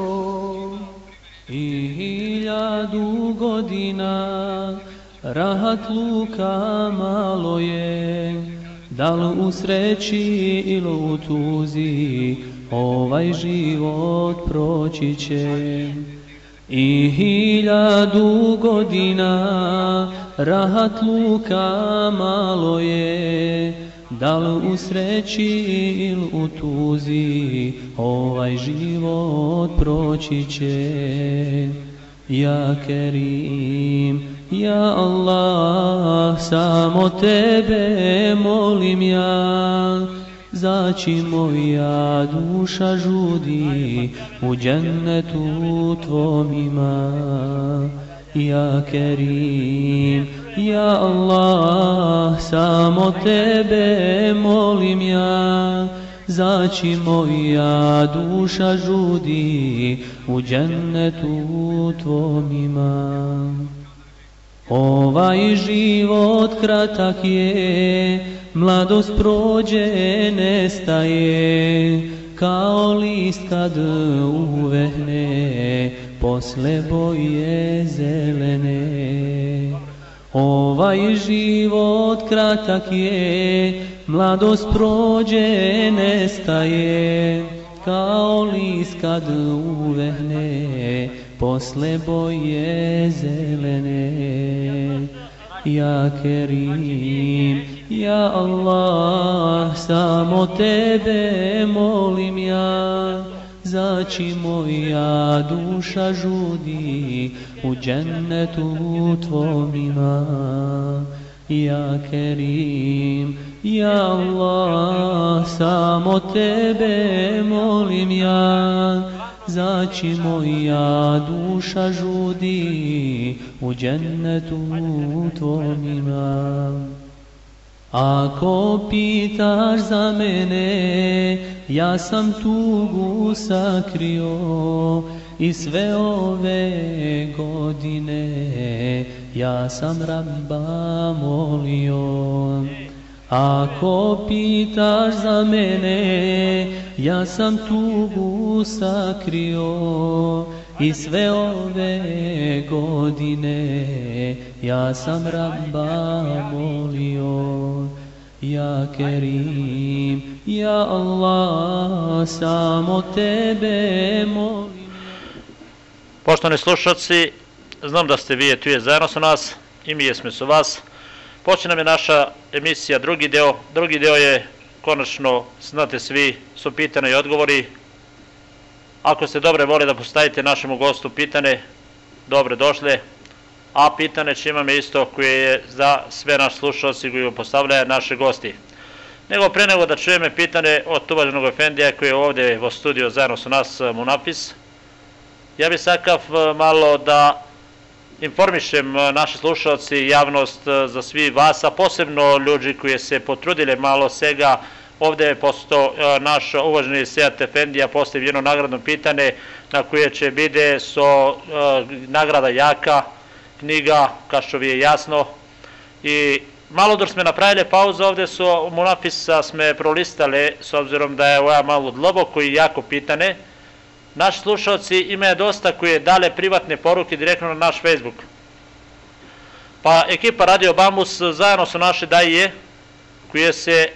S1: i hiljadu godina rahat luka malo je da li u sreći ili u tuzi ovaj život proći će. I hiljadu godina rahat luka malo je. Da li u sreći ili u tuzi ovaj život proći će. Ja Kerim, ja Allah, samo tebe molim ja. Zaći moja duša žudi u džennetu tvom ima. Ja Kerim, Ja Allah, samo tebe molim ja, zaći moja duša žudi, u džennetu tvom ima. Ovaj život kratak je, mladost prođe, nestaje, kao list kad uvehne, posle boje zelene. Ovaj život kratak je, mladost prođe, nestaje, kao list kad uvehne, posle boje zelene. Ja Kerim, ja Allah, samo tebe molim ja, zaći moja duša žudi u džennetu tvom ima. Ja Kerim, ja Allah, samo tebe molim ja, zaći moja duša žudi u džennetu tvom ima. Ako pitaš za mene, ja sam tugu sakrio i sve ove godine ja sam rabba molio. Ako pitaš za mene, ja sam tugu sakrio i sve ove godine ja sam rabba molio. Ja Kerim, ja Allah, samo tebe molim.
S2: Poštovani slušalci, znam da ste vi tu je zajedno sa nas i mi jesmo su vas. Počne nam je naša emisija drugi deo. Drugi deo je konačno, znate svi, su pitane i odgovori. Ako ste dobre vole da postavite našemu gostu pitane, dobre došle. A pitane će imame isto koje je za sve naš slušalci koji postavljaju naše gosti. Nego pre nego da čujeme pitane od uvaženog Efendija koji je ovde u studiju zajedno sa nas Munafis, ja bih sakav malo da informišem naše slušalci i javnost za svi vas, a posebno ljudi koji se potrudili malo sega, ovde je posto naš uvaženi Sejat Efendija postavio jedno nagradno pitanje na koje će bide so nagrada jaka, knjiga, kao što vi je jasno, i malo dok sme napravili pauzu ovde su Munafisa sme prolistali, s obzirom da je ovo malo dloboko i jako pitane, Naši slušalci imaju dosta koje dale privatne poruke direktno na naš Facebook. Pa ekipa Radio Bambus zajedno su naše daje, koje se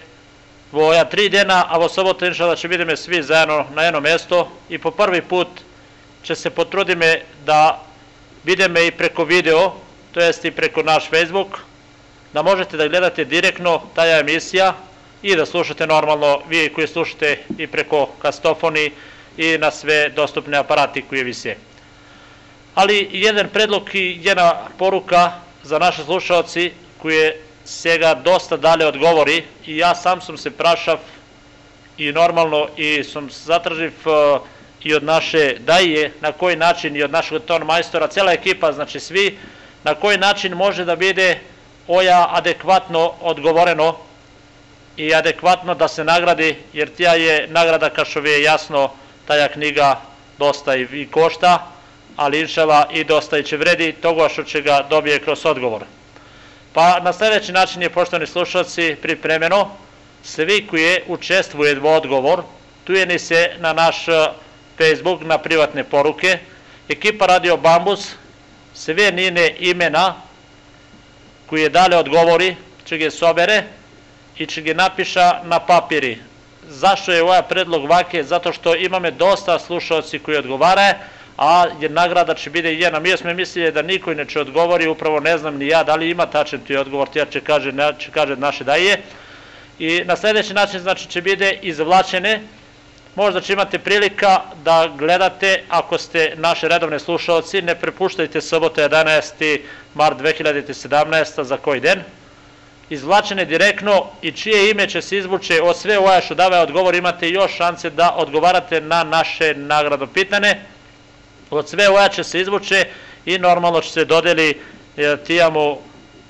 S2: voja tri dena, a vo sobotu inša da će vidime svi zajedno na jedno mesto i po prvi put će se potrudime da vidime i preko video, to jest i preko naš Facebook, da možete da gledate direktno taja emisija i da slušate normalno, vi koji slušate i preko kastofoni, i na sve dostupne aparati koje vise. Ali jedan predlog i jedna poruka za naše slušalci koje sega dosta dalje odgovori i ja sam sam se prašav i normalno i sam zatraživ uh, i od naše daje, na koji način i od našeg ton majstora, cela ekipa, znači svi, na koji način može da bide oja adekvatno odgovoreno i adekvatno da se nagradi, jer tija je nagrada, kao što vi je jasno, taja knjiga dosta i, košta, ali inšala i dosta i će vredi toga što će ga dobije kroz odgovor. Pa na sledeći način je, poštovani slušalci, pripremeno, svi koji učestvuje u odgovor, tu je ni se na naš Facebook, na privatne poruke, ekipa Radio Bambus, sve njene imena koje dale odgovori, će ga sobere i će ga napiša na papiri. Zašto je ovaj predlog vake? Zato što imame dosta slušalci koji odgovara, a je nagrada će biti jedna. Mi smo mislili da niko ne će odgovori, upravo ne znam ni ja da li ima tačan ti odgovor, ti ja će kaže, ne, će kaže naše da je. I na sledeći način znači će biti izvlačene, možda će imate prilika da gledate, ako ste naše redovne slušalci, ne prepuštajte sobote 11. mart 2017. za koji den, izvlačene direktno i čije ime će se izvuče od sve ovo što dave odgovor, imate još šanse da odgovarate na naše nagradno pitane, od sve oja će se izvuče i normalno će se dodeli e, tijamu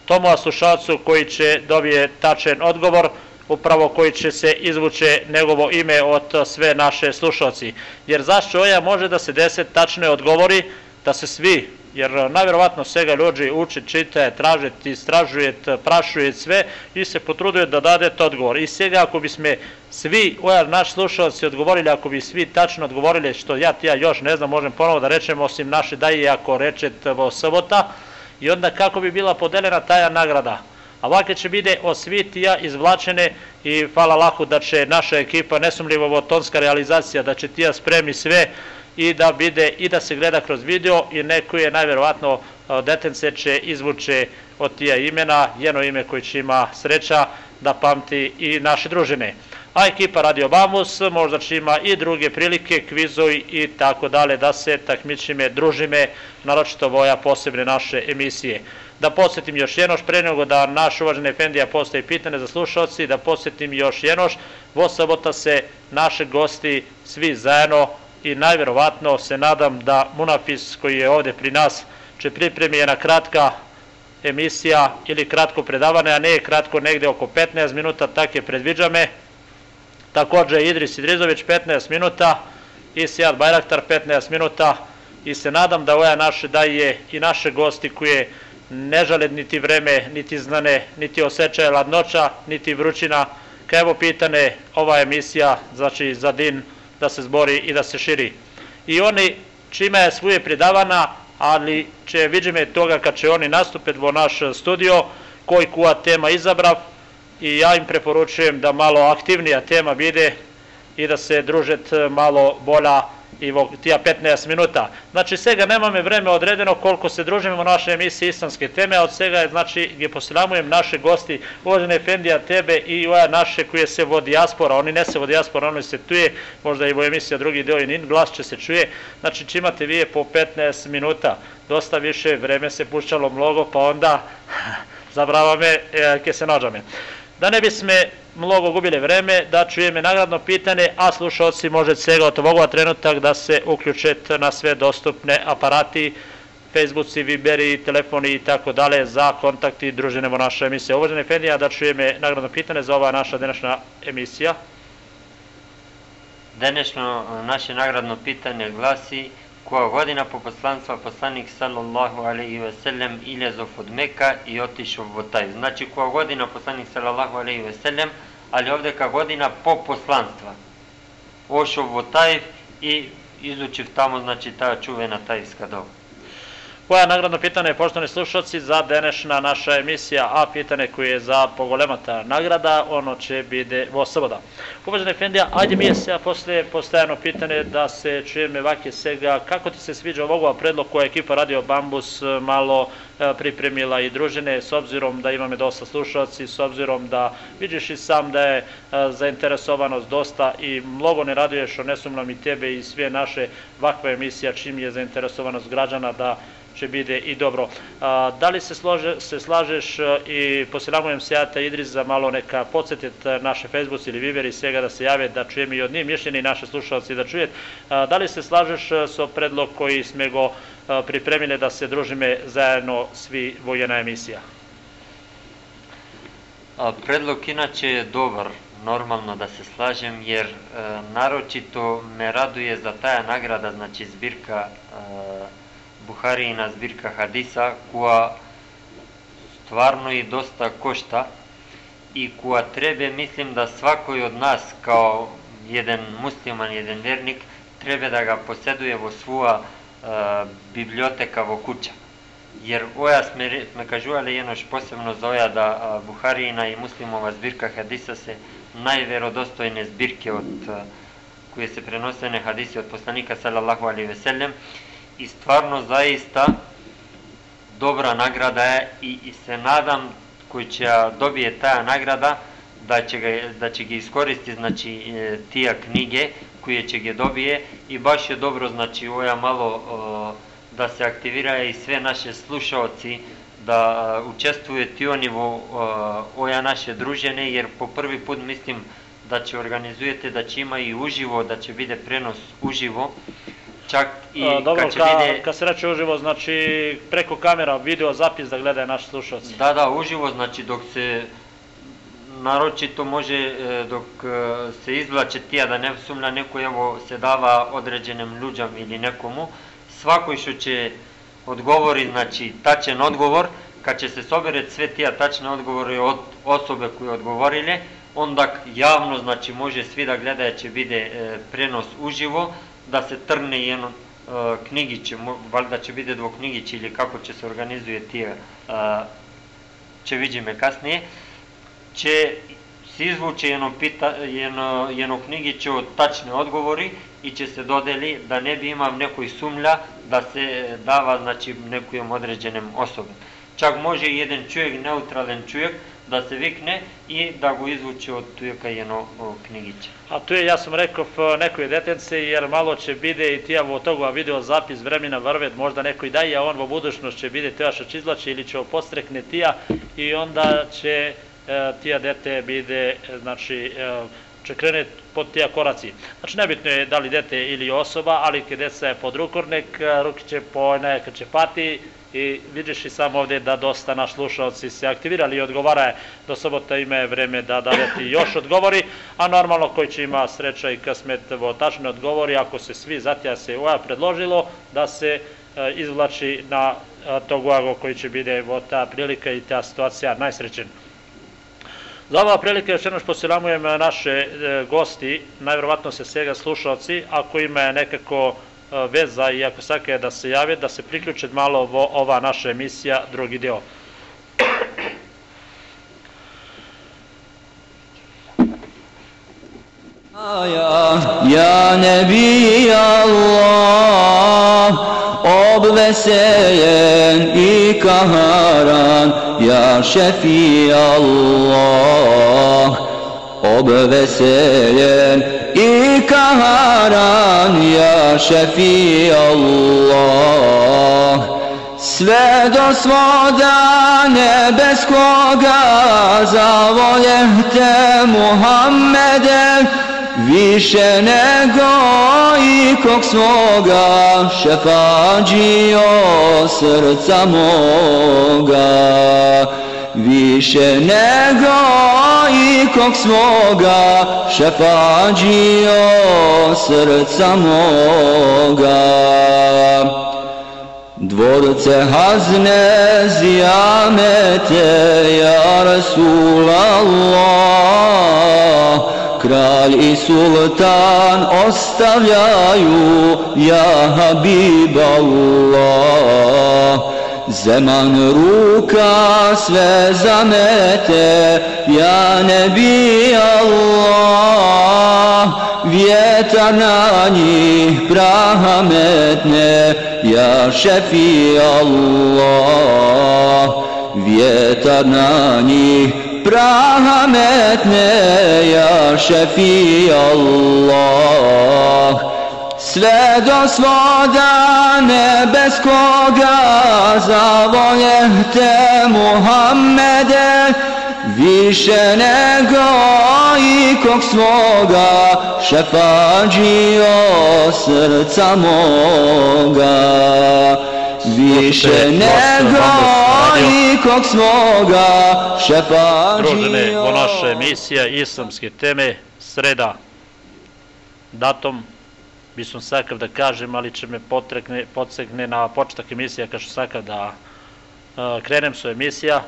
S2: tomu slušalcu koji će dobije tačan odgovor, upravo koji će se izvuče njegovo ime od sve naše slušalci. Jer zašto oja može da se deset tačne odgovori, da se svi, jer najverovatno svega ljudi uči, čita, traže, istražuje, prašuje sve i se potruduje da dade to odgovor. I svega ako bi sme svi, oja naš slušalci odgovorili, ako bi svi tačno odgovorili, što ja ti ja još ne znam, možem ponovo da rečem, osim naše daje ako rečet vo sobota, i onda kako bi bila podeljena taja nagrada a ovakve će bide osvitija izvlačene i hvala lahu da će naša ekipa nesumljivo tonska realizacija, da će tija spremi sve i da bide i da se gleda kroz video i neko je najverovatno detence će izvuče od tija imena, jedno ime koji će ima sreća da pamti i naše družine. A ekipa Radio Bamus možda će ima i druge prilike, kvizoj i tako dalje, da se takmičime, družime, naročito voja posebne naše emisije. Da podsjetim još jednoš, pre nego da naš uvaženi Efendija postaje pitane za slušalci, da podsjetim još jednoš, vo sabota se naše gosti svi zajedno i najverovatno se nadam da Munafis koji je ovde pri nas će pripremi jedna kratka emisija ili kratko predavanje, a ne kratko negde oko 15 minuta, tak je predviđame. Takođe Idris Idrizović 15 minuta i Sijad Bajraktar 15 minuta i se nadam da ova naše da je i naše gosti koje ne žale niti vreme, niti znane, niti osjećaje ladnoća, niti vrućina. Ka evo pitane ova emisija, znači za din da se zbori i da se širi. I oni čime je svoje predavana, ali će vidimo toga kad će oni nastupiti vo naš studio, koji kuva tema izabrav i ja im preporučujem da malo aktivnija tema bide i da se družet malo bolja i tija 15 minuta. Znači, svega nemame vreme odredeno koliko se družimo u našoj emisiji islamske teme, a od svega je, znači, gdje posilamujem naše gosti, uvažene Efendija, tebe i ova naše koje se vodi dijaspora, oni ne se vodi dijaspora, oni se tuje, možda i u emisija drugi deo i nin, glas će se čuje, znači, čimate vi je po 15 minuta, dosta više vreme se pušćalo mnogo, pa onda zabrava me, e, ke se nađame. Da ne bisme mnogo gubili vreme, da čujeme nagradno pitanje, a slušalci može svega od ovoga trenutak da se uključete na sve dostupne aparati, Facebooci, Viberi, telefoni i tako dalje za kontakt i druženemo naše emisije. Uvaženi Fenija, da čujeme nagradno pitanje za ova naša današnja emisija.
S3: Današnjo naše nagradno pitanje glasi koja godina po poslanstva poslanik sallallahu alaihi ve sellem ilazov od Meka i otišao u taj. Znači koja godina poslanik sallallahu alaihi ve sellem, ali ovde ka godina po poslanstva. Ošao u taj i izučiv tamo znači ta čuvena tajska doba.
S2: Koja je nagradno pitanje, poštovani slušalci, za današnja naša emisija, a pitanje koje je za pogolemata nagrada, ono će biti vo soboda. Uvaženi Efendija, ajde mi je se posle postajano pitanje da se čujeme vake sega, kako ti se sviđa ovog predlog koja je ekipa Radio Bambus malo e, pripremila i družine, s obzirom da imame dosta slušalci, s obzirom da vidiš i sam da je e, zainteresovanost dosta i mnogo ne raduješ, ne sumnam i tebe i sve naše vakva emisija, čim je zainteresovanost građana da će bide i dobro. A, da li se, slože, se slažeš e, i posilamujem se ja Idris za malo neka podsjetit naše Facebook ili Viber i svega da se jave, da čujem i od njih mišljenje i naše slušalci da čujet. A, da li se slažeš e, sa predlog koji sme go a, e, pripremile da se družime zajedno svi vojena emisija?
S3: A, predlog inače je dobar, normalno da se slažem, jer e, naročito me raduje za taja nagrada, znači zbirka e, Бухариина збирка хадиса, која стварно и доста кошта и која треба, мислим да свакој од нас, као еден муслиман, еден верник, треба да га поседуе во своја е, библиотека во куќа. Јер оја сме, сме кажувале еднош посебно за оја да Бухариина и муслимова збирка хадиса се најверодостојни збирки од кои се преносени хадиси од посланика салаллаху алейхи веселем i stvarno zaista dobra nagrada je i, i se nadam koji će dobije ta nagrada da će, ga, da će ga iskoristiti znači e, tija knjige koje će ga dobije. I baš je dobro znači oja malo o, da se aktivira i sve naše slušaoci da učestvuje ti oni vo oja naše družene jer po prvi put mislim da će organizujete da će ima i uživo da će bude prenos uživo čak i
S2: A, dobro,
S3: kad će
S2: ka,
S3: vide...
S2: kad se reče uživo, znači preko kamera, video zapis da gledaju naši slušalci.
S3: Da, da, uživo, znači dok se naročito može e, dok e, se izvlače tija da ne sumnja neko evo se dava određenim ljudjam ili nekomu svako što će odgovori znači tačan odgovor kad će se sobere sve tija tačne odgovore od osobe koje odgovorile onda javno znači može svi da gledaju će bide e, prenos uživo da se trgne jedno uh, knjigiće, valjda će biti dvo knjigiće ili kako će se organizuje tije, će vidimo kasnije, će se izvuče jedno, pita, jedno, jedno knjigiće od tačne odgovori i će se dodeli da ne bi imam nekoj sumlja da se dava znači nekom određenem osobom. Čak može jedan čovjek, neutralan čovjek, da se vikne i da go izvuče od tujeka jedno knjigiće.
S2: A tu je, ja sam rekao, nekoj detence, jer malo će bide i tija vo toga video zapis vremena vrved, možda neko i daje, a on vo budućnost će bide tija što izlači ili će postrekne tija i onda će e, tija dete bide, znači, e, će krene pod tija koraci. Znači, nebitno je da li dete ili osoba, ali kad deca je pod rukornek, ruki će po neka će pati, i vidiš i sam ovdje da dosta naš slušalci se aktivirali i odgovara do sobota ime vreme da da ti još odgovori, a normalno koji će ima sreća i kasmet vo tačne odgovori, ako se svi zatija se uja predložilo da se e, izvlači na e, tog uago koji će biti vo ta prilika i ta situacija najsrećen. Za ova prilika još jednom posilamujem naše e, gosti, najverovatno se svega slušalci, ako ima nekako veza i ako sake da se jave, da se priključe malo ovo, ova naša emisija, drugi deo.
S7: Ja nebi Allah obveseljen i kaharan Ja šefi Allah obveseljen i kaharan ja šefi Allah. Sve do svoda nebeskoga zavoljehte Muhammede više nego i kog svoga šefađio srca moga više nego i kog svoga šefađio srca moga. Dvorce hazne zijamete ja Rasulallah kralj i sultan ostavljaju Ja Habib Zeman ruka sve zamete Ja Nebi Allah. Vjetar na njih praha metne Ja Šefi Allah. Vjetar na njih praha metne Ja Šefi Allah sve do svoda nebeskoga zavoljehte Muhammede više nego ikog svoga šefađio srca moga. Više nego ikog svoga šefađio
S2: Družene, ovo naša emisija Islamske teme, sreda, datom bi sam sakav da kažem, ali će me potrekne, podsekne na početak emisija, kao što sakav da uh, krenem su emisija.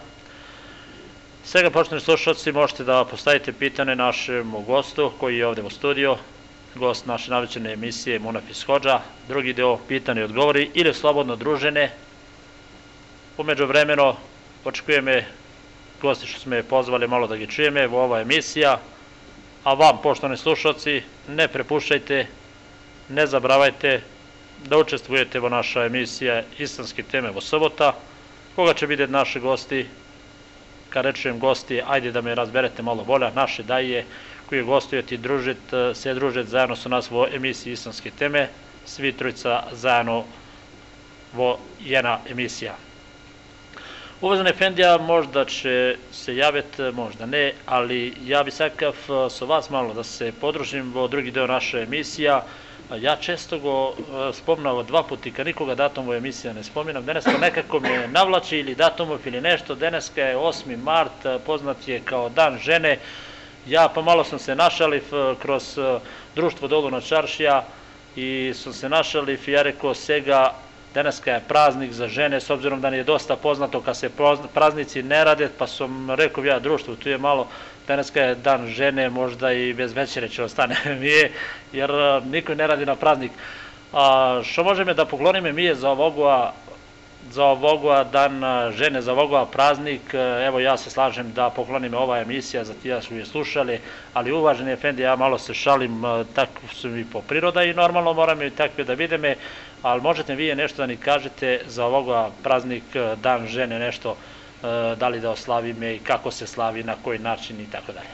S2: Svega poštovni slušalci, možete da postavite pitanje našem gostu koji je ovde u studiju, gost naše navećene emisije Munafis Hođa, drugi deo pitanje i odgovori ili slobodno družene. Umeđu vremeno očekujeme gosti što smo je pozvali malo da ga čujeme u ova emisija, a vam, poštovani slušalci, ne prepuštajte ne zabravajte da učestvujete u naša emisija Islamske teme vo sobota, koga će vidjeti naši gosti, kad rečujem gosti, ajde da me razberete malo bolja, naše daje koji gostujete i družit, se družit zajedno su nas u emisiji Islamske teme, svi trojica zajedno vo jedna emisija. Uvažen Efendija možda će se javiti, možda ne, ali ja bi sakav sa vas malo da se podružim vo drugi deo naše emisija, Ja često go spomnao dva puta i kad nikoga datom u emisija ne spominam, deneska nekako me navlači ili datomov ili nešto, deneska je 8. mart, poznat je kao dan žene, ja pa malo sam se našalив kroz društvo Dolu na Čaršija i sam se našalив i ja rekao sega Deneska je praznik za žene, s obzirom da nije dosta poznato kad se praznici ne rade, pa sam rekao ja društvu, tu je malo Daneska je dan žene, možda i bez večere će ostane mi je, jer niko ne radi na praznik. A, što može me da poklonime mi je za ovoga za ovoga dan žene, za ovoga praznik, evo ja se slažem da poklonim ova emisija za tija su je slušali, ali uvaženi Efendi, ja malo se šalim, tako su mi po priroda i normalno moram i takve da vide me, ali možete vi nešto da ni kažete za ovoga praznik, dan žene, nešto дали да ославиме и како се слави, на кој начин и така дали.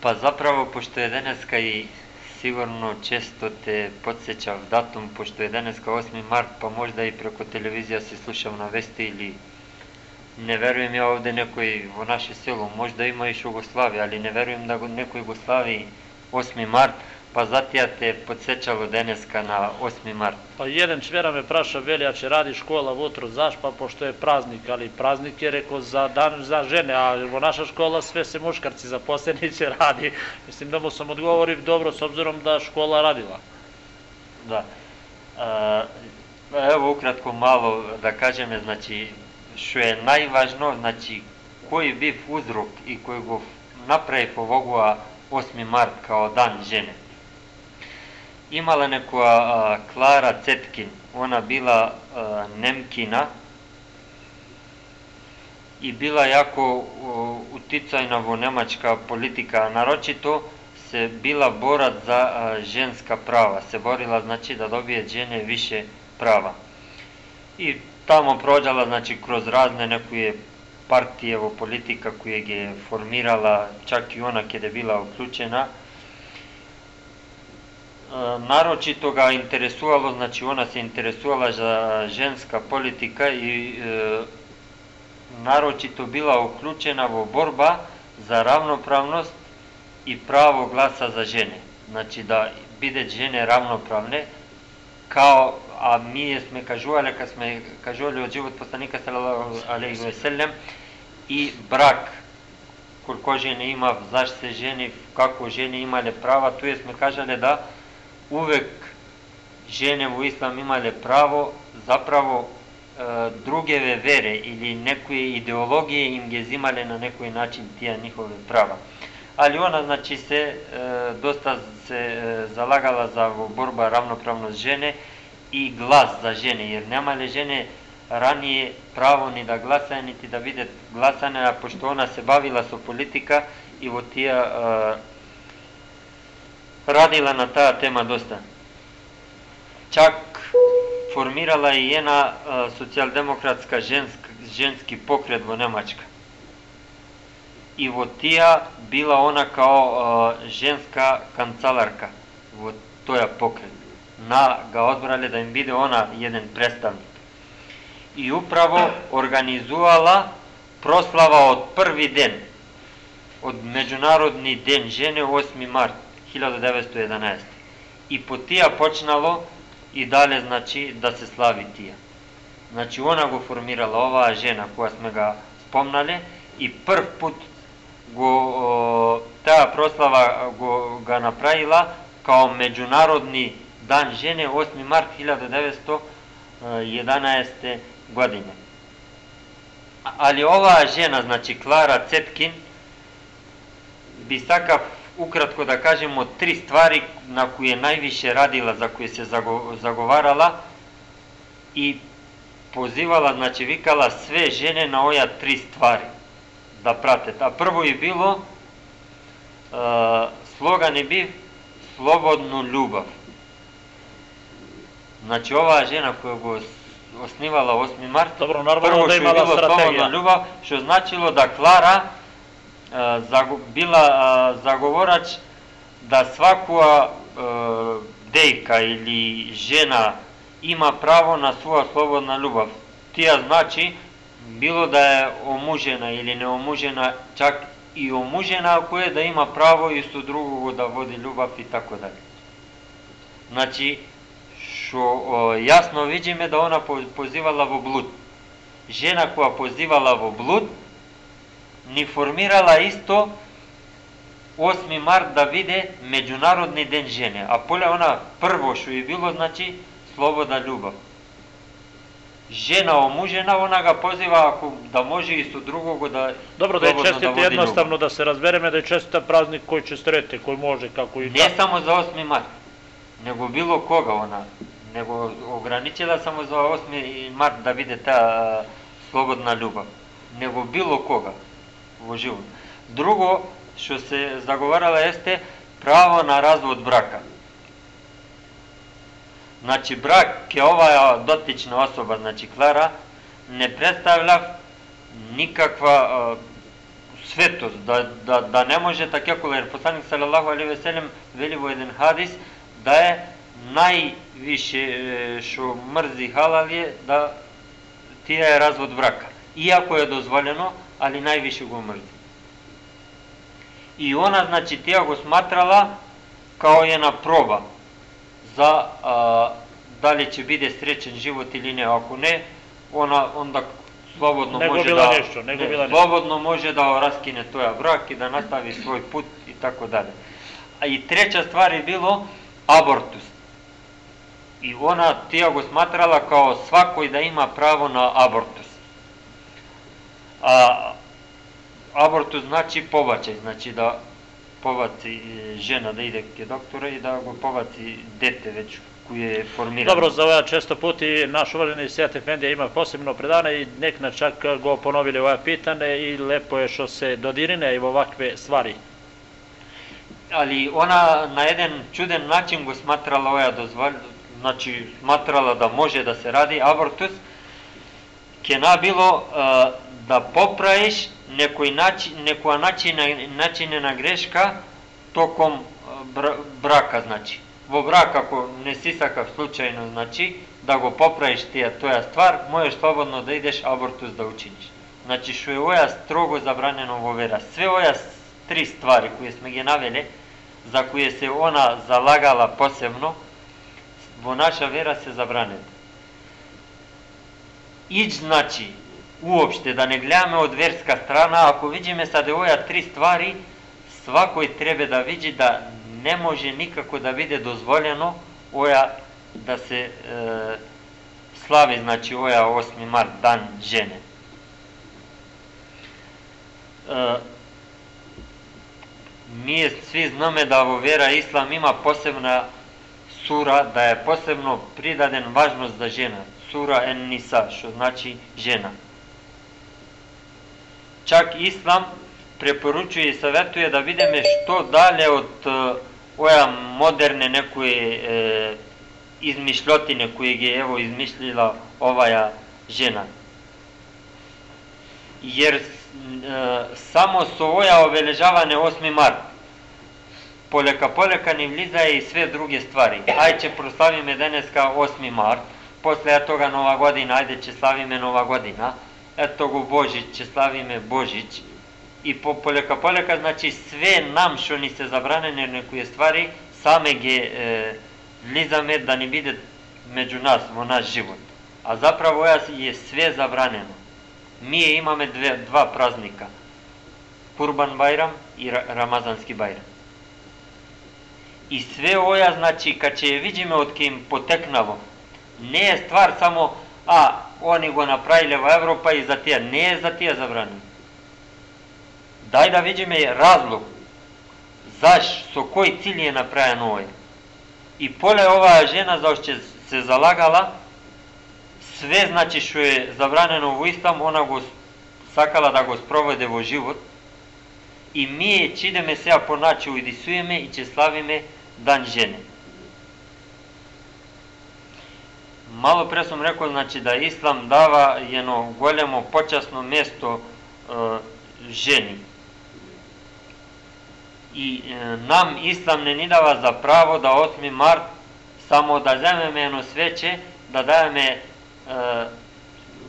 S2: Па заправо, пошто
S3: е денеска и сигурно често те подсечав датум, пошто е денеска 8 март, па можда и преку телевизија се слушам на вести или не верувам ја овде некој во наше село, можда има и што го слави, али не верувам да го, некој го слави 8 март, pa zatija te podsjećalo deneska na 8. mart.
S2: Pa jedan čvera me praša, veli, a će radi škola vutro, zaš, pa pošto je praznik, ali praznik je rekao za dan za žene, a u naša škola sve se muškarci zaposleni će radi. Mislim da mu sam odgovorio dobro s obzirom da škola radila.
S3: Da. E, evo ukratko malo da kažem, znači, što je najvažno, znači, koji bi uzrok i koji go napravi povogua 8. mart kao dan žene imala neku a, Klara Cetkin, ona bila a, Nemkina i bila jako uticajna vo nemačka politika, naročito se bila borac za a, ženska prava, se borila znači da dobije žene više prava. I tamo prođala znači kroz razne neke partije vo politika koje je formirala, čak i ona kada je bila uključena, нарочито га интересувало, значи она се интересувала за женска политика и е, нарочито била уклучена во борба за равноправност и право гласа за жене. Значи да бидат жене равноправне, као а ние сме кажувале, ка сме кажувале од живот постаника салалаху и брак колко жени имав, зашто се како жени имале права, туе сме кажале да увек жене во Ислам имале право, заправо zapravo другеве вере или некои идеологии им ги зимале на некој начин тие нивове права. Али она значи се доста се залагала за борба равноправност жене и глас за жене, јер немале жене ранije право ни да гласаја, нити да видат гласане, а пошто она се бавила со политика и во тија радила на таа тема доста. Чак формирала и една социјалдемократска женск, женски покрет во Немачка. И во тија била она као женска канцаларка во тоја покрет. На га одбрале да им биде она еден представник. И управо организувала прослава од први ден од Меѓународни ден жене 8 март 1911. И по тија почнало и дале значи да се слави тија. Значи она го формирала оваа жена која сме га спомнале и прв пут го таа прослава го га направила као меѓународни дан жене 8 март 1911 година. Али оваа жена, значи Клара Цеткин, би сакав ukratko da kažemo tri stvari na koje je najviše radila, za koje se zagovarala i pozivala, znači vikala sve žene na oja tri stvari da prate. A prvo je bilo, uh, slogan je bio slobodnu ljubav. Znači ova žena koja go osnivala 8. mart,
S2: Dobro, prvo da imala
S3: što je bilo slobodna ljubav, što značilo da Klara Била заговорач да свакоа дејка или жена има право на своја слободна љубов. Тија значи било да е омужена или неомужена, чак и омужена ако е да има право и со другого да води љубов и така дали. Значи, што јасно видиме да она позивала во блуд. Жена која позивала во блуд, ни формирала исто 8 март да биде Меѓународни ден жене, а поле она прво што е било, значи, слобода љубов. Жена омужена, она га позива ако да може и со другого да
S2: Добро, да е честите да едноставно љубов. да се разбереме, да е честите празник кој ќе стрете, кој може, како и
S3: Не да. само за 8 март, него било кога она, него ограничила само за 8 март да биде таа слободна љубов, него било кога во живот. Друго што се заговарала есте право на развод брака. Значи брак ке оваа дотична особа, значи Клара, не представлав никаква светост, да, да, да не може така кога посланик салаллаху алейхи веселем вели во еден хадис да е највише што мрзи халал е да тие е развод брака. Иако е дозволено, али највише го мрзи. И она, значи, тя го сматрала као една проба за а, дали ќе биде среќен живот или не. Ако не, она онда слободно
S2: не
S3: може да
S2: нешто, не, не
S3: слободно може да раскине тоја брак и да настави свој пут и така дале. А и трета ствар е било абортус. И она тија го сматрала као свакој да има право на абортус. А абортус значи побачај, значи да побаци жена да иде ке доктора и да го побаци дете веќе кој е формирано.
S2: Добро, за ова често пути наш уважени Сејат Ефендија има посебно предане и некна чак го поновиле ова питане и лепо е што се додирине и во вакве ствари.
S3: Али она на еден чуден начин го сматрала ова дозвол, значи сматрала да може да се ради абортус, ке набило да поправиш некој начин, некоја начин, начинена грешка током брака, значи. Во брак, ако не си сакав случајно, значи, да го поправиш тија тоја ствар, можеш слободно да идеш абортус да учиниш. Значи, што е оја строго забранено во вера. Све оја три ствари кои сме ги навеле, за кои се она залагала посебно, во наша вера се забранет. Ич значи, уопште, да не гледаме од верска страна, ако видиме саде оја три ствари, свакој треба да види да не може никако да биде дозволено оја да се е, slavi, znači oja 8. mart, dan žene. E, mi svi znamo da ovo vera islam ima posebna sura, da je posebno pridaden važnost za žena. Sura en nisa, što znači žena. Čak islam preporučuje i savjetuje da vidime što dalje od uh, oja moderne nekoje e, izmišljotine koje je evo izmišljila ovaja žena. Jer e, samo su oja obeležavane 8. mart. Poleka ni vlizaje i sve druge stvari. Aj će proslavime deneska 8. mart, posle toga Nova godina, ajde će slavime Nova godina, ето го Божич, ќе славиме Божич, и по полека полека, значи све нам што ни се забранени некои ствари, саме ги е, влизаме да не биде меѓу нас во наш живот. А заправо јас е све забранено. Ние имаме две, два празника. Курбан Байрам и Рамазански Байрам. И све оја, значи, кај ќе видиме од ким потекнало, не е ствар само а они го направиле во Европа и за тие не е за тие забрани. Дај да видиме разлог заш со кој цил е направен овој. И поле оваа жена за се залагала све значи што е забранено во Истам, она го сакала да го спроведе во живот. И ми чидеме сега по начи уидисуеме и че славиме дан жене. Malo pre sam rekao znači da islam dava jedno goljemo počasno mjesto uh, ženi i e, nam islam ne nidava za pravo da 8. mart samo da zememe jedno sveće, da dajeme e,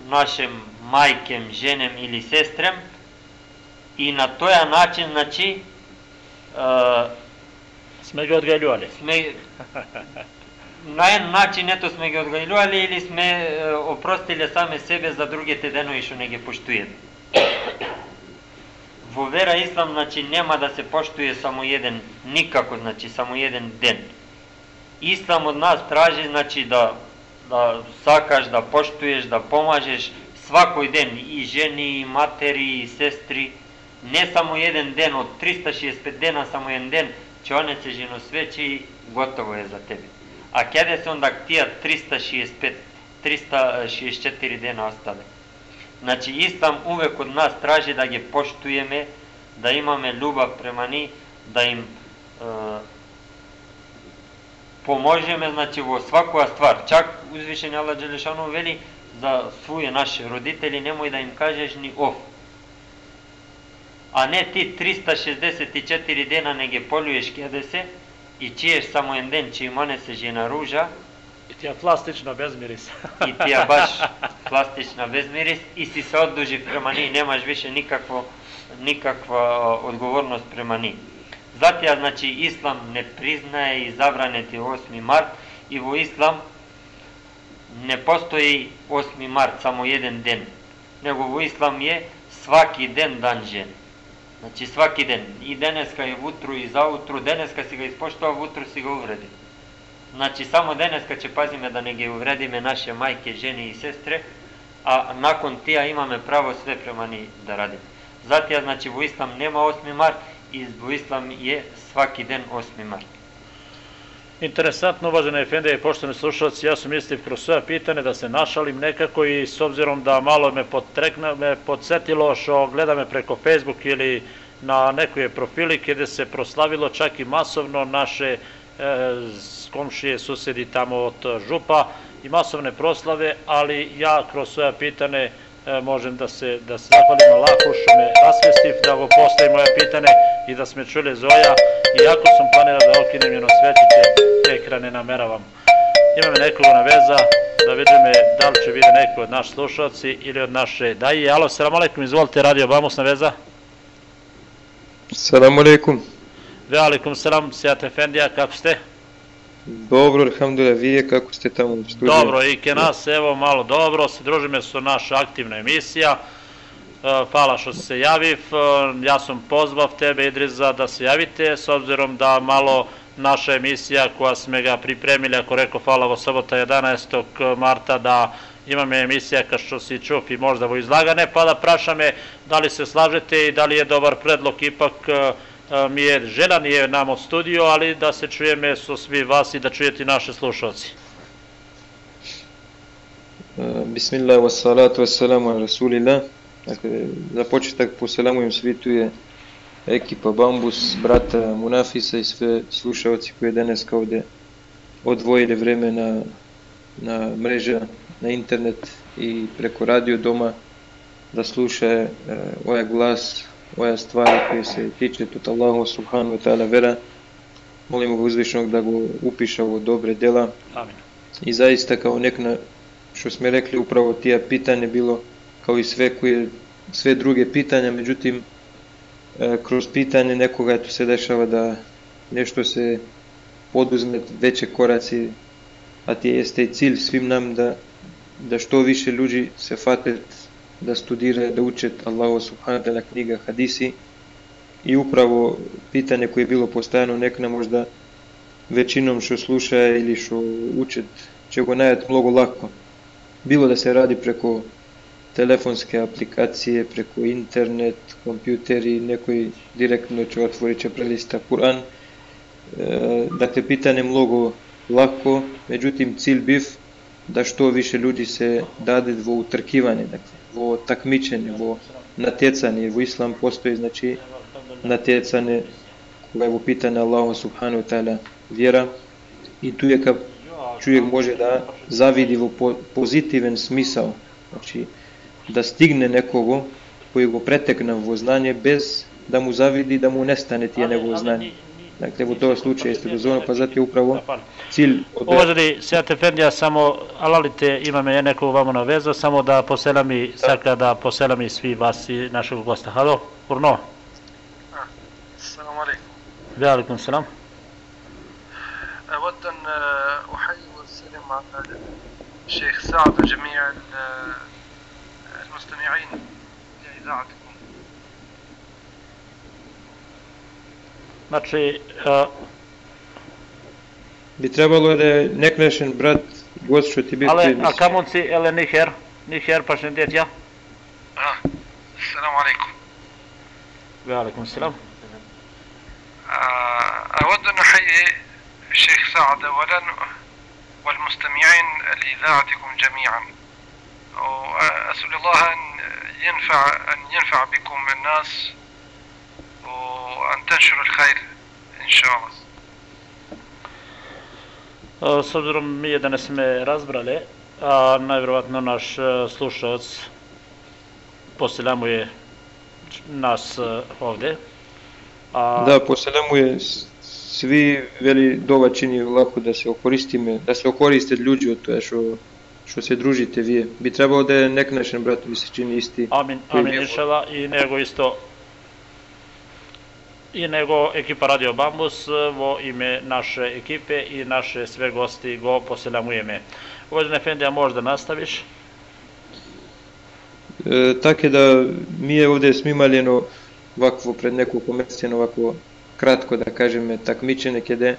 S3: našem majkem, ženem ili sestrem i na toja način, znači,
S2: e, sme ga odgaljivali.
S3: Sme, на ен начин ето сме ги одгајлувале или сме опростиле сами себе за другите денови што не ги поштујат. Во вера ислам, значи, нема да се поштуе само еден, никако, значи, само еден ден. Ислам од нас тражи, значи, да, да сакаш, да поштуеш, да помажеш свакој ден, и жени, и матери, и сестри, не само еден ден, од 365 дена, само еден ден, чонец се женосвечи и готово е за тебе а каде да се онда тие 365, 364 дена остале? Значи, Истам увек од нас тражи да ги поштуеме, да имаме љубав према ни, да им е, поможеме, значи, во свакоја ствар. Чак узвишен Аллах Джелешанов вели за своје наши родители, немој да им кажеш ни ов. А не ти 364 дена не ги полюеш каде да се, И тие само еден ден
S2: че имане се жена ружа. И
S3: тие пластично безмирис. И тие баш пластична безмирис и си се оддужи према ни, немаш више никакво никаква одговорност према ни. Затоа значи ислам не признае и забранети 8 март и во ислам не постои 8 март само еден ден, него во ислам е сваки ден данжен. Значи сваки ден, и денеска и вутру и заутру, денеска си го испоштува, вутру си го увреди. Значи само денеска ќе пазиме да не ги увредиме наше мајке, жени и сестре, а након тија имаме право све према ни да радиме. Затоа значи во ислам нема 8 март и во ислам е сваки ден 8 март.
S2: Interesantno, uvažene Efendije i poštene slušalci, ja sam mislio kroz svoje pitane da se našalim nekako i s obzirom da malo me, potrekna, me podsetilo što gleda me preko Facebook ili na nekoj profili gde se proslavilo čak i masovno naše e, komšije, susedi tamo od župa i masovne proslave, ali ja kroz svoje pitane e, možem da se, da se zahvalim Allahu što me rasvestiv, da go postavim moje pitane i da sme čuli Zoja, iako sam planirao da okinem jedno svetiće, te ekrane nameravam. Imam nekog na veza, da vidim da li će vide neko od naš slušalci ili od naše daji. Alo, salam alaikum, izvolite, radio Bamus na veza.
S8: Salam alaikum.
S2: Ve alaikum salam, Sijat Efendija, kako ste?
S8: Dobro, alhamdulillah, vi je kako ste tamo u studiju?
S2: Dobro, i ke nas, evo, malo dobro, se družime su naša aktivna emisija, e, hvala što se javiv, ja sam pozvav tebe Idriza da se javite, s obzirom da malo naša emisija koja sme ga pripremili, ako rekao hvala sobota 11. marta da imam emisija kao što si čuo i možda vo izlagane, pa da prašame da li se slažete i da li je dobar predlog, ipak e, mi je želan je nam od studio, ali da se čujeme su svi vas i da čujete naše slušalci.
S8: Bismillah, wassalatu wassalamu ala rasulillah. Dakle, za početak poselamujem svi tu je ekipa Bambus, brata Munafisa i sve slušalci koje danas kao ovde odvojili vreme na, na mreža, na internet i preko radio doma da sluša e, ovaj glas, ovaj stvari koje se tiče tot Allahu subhanahu wa ta'ala vera. Molimo ga uzvišnog da go upiša u dobre dela.
S2: Amin.
S8: I zaista kao nek na, što smo rekli, upravo tija pitanje bilo kao i sve, koje, sve druge pitanja, međutim, e, kroz pitanje nekoga to se dešava da nešto se poduzme veće koraci, a ti jeste i cilj svim nam da, da što više ljudi se fate да студира, да учат Аллаху Субханатала книга Хадиси и управо питање кој било постојано некна можда веćином што слуша или што учат ќе го најат многу лако. Било да се ради преку телефонски апликации, преку интернет, компјутери, некој директно ќе отвори ќе прелиста Куран. Дакле питање многу лако, меѓутим цил бив да што више луѓе се дадат во утркивање, дакле vo takmičenje, vo natjecanje, vo islam postoji znači natjecanje koga je vo pitanje Allahu subhanahu wa ta'ala vjera i tu je kad čovjek može da zavidi vo pozitiven smisao, znači da stigne nekogo koji go pretekne vo znanje bez da mu zavidi da mu nestane tije njegovo znanje. Dakle, u to slučaju jeste dozvoljeno, pa zato je upravo cilj...
S2: Od... Uvaženi Sjate Efendija, samo alalite ima me neko vamo na vezu, samo da poselami, saka da poselami svi vas i našeg gosta. Halo, Kurno.
S9: السلام عليكم
S2: Velikum selam.
S9: أود أن أحيي وأسلم على الشيخ سعد وجميع المستمعين لإذاعتكم
S2: Znači, uh,
S8: Bi trebalo da je neknešen brat gost što ti bi
S2: ale, a kamonci, ele niher, niher pa šendetja?
S9: آه. السلام عليكم
S2: Velikum selam.
S9: آه، أود أن أحيي الشيخ سعد أولا والمستمعين لإذاعتكم جميعا وأسأل الله أن ينفع أن ينفع بكم الناس وأن تنشروا الخير إن شاء الله
S2: Uh, S obzirom mi je da ne sme razbrale, a najvjerovatno naš uh, slušalac poselamuje nas uh, ovde. A,
S8: Da, poselamuje s- svi veli dova čini lako da se okoristime, da se okoriste ljudi od toga što, što se družite vi. Bi trebalo da je neknešen brat mi se čini isti.
S2: и него екипа Радио Бамбус во име наше екипе и наше све гости го поселамуеме. Војден Ефендија, може да наставиш? Е, така да,
S8: ми е овде смималено вакво пред неколку месеци, едно вакво кратко да кажеме такмичење каде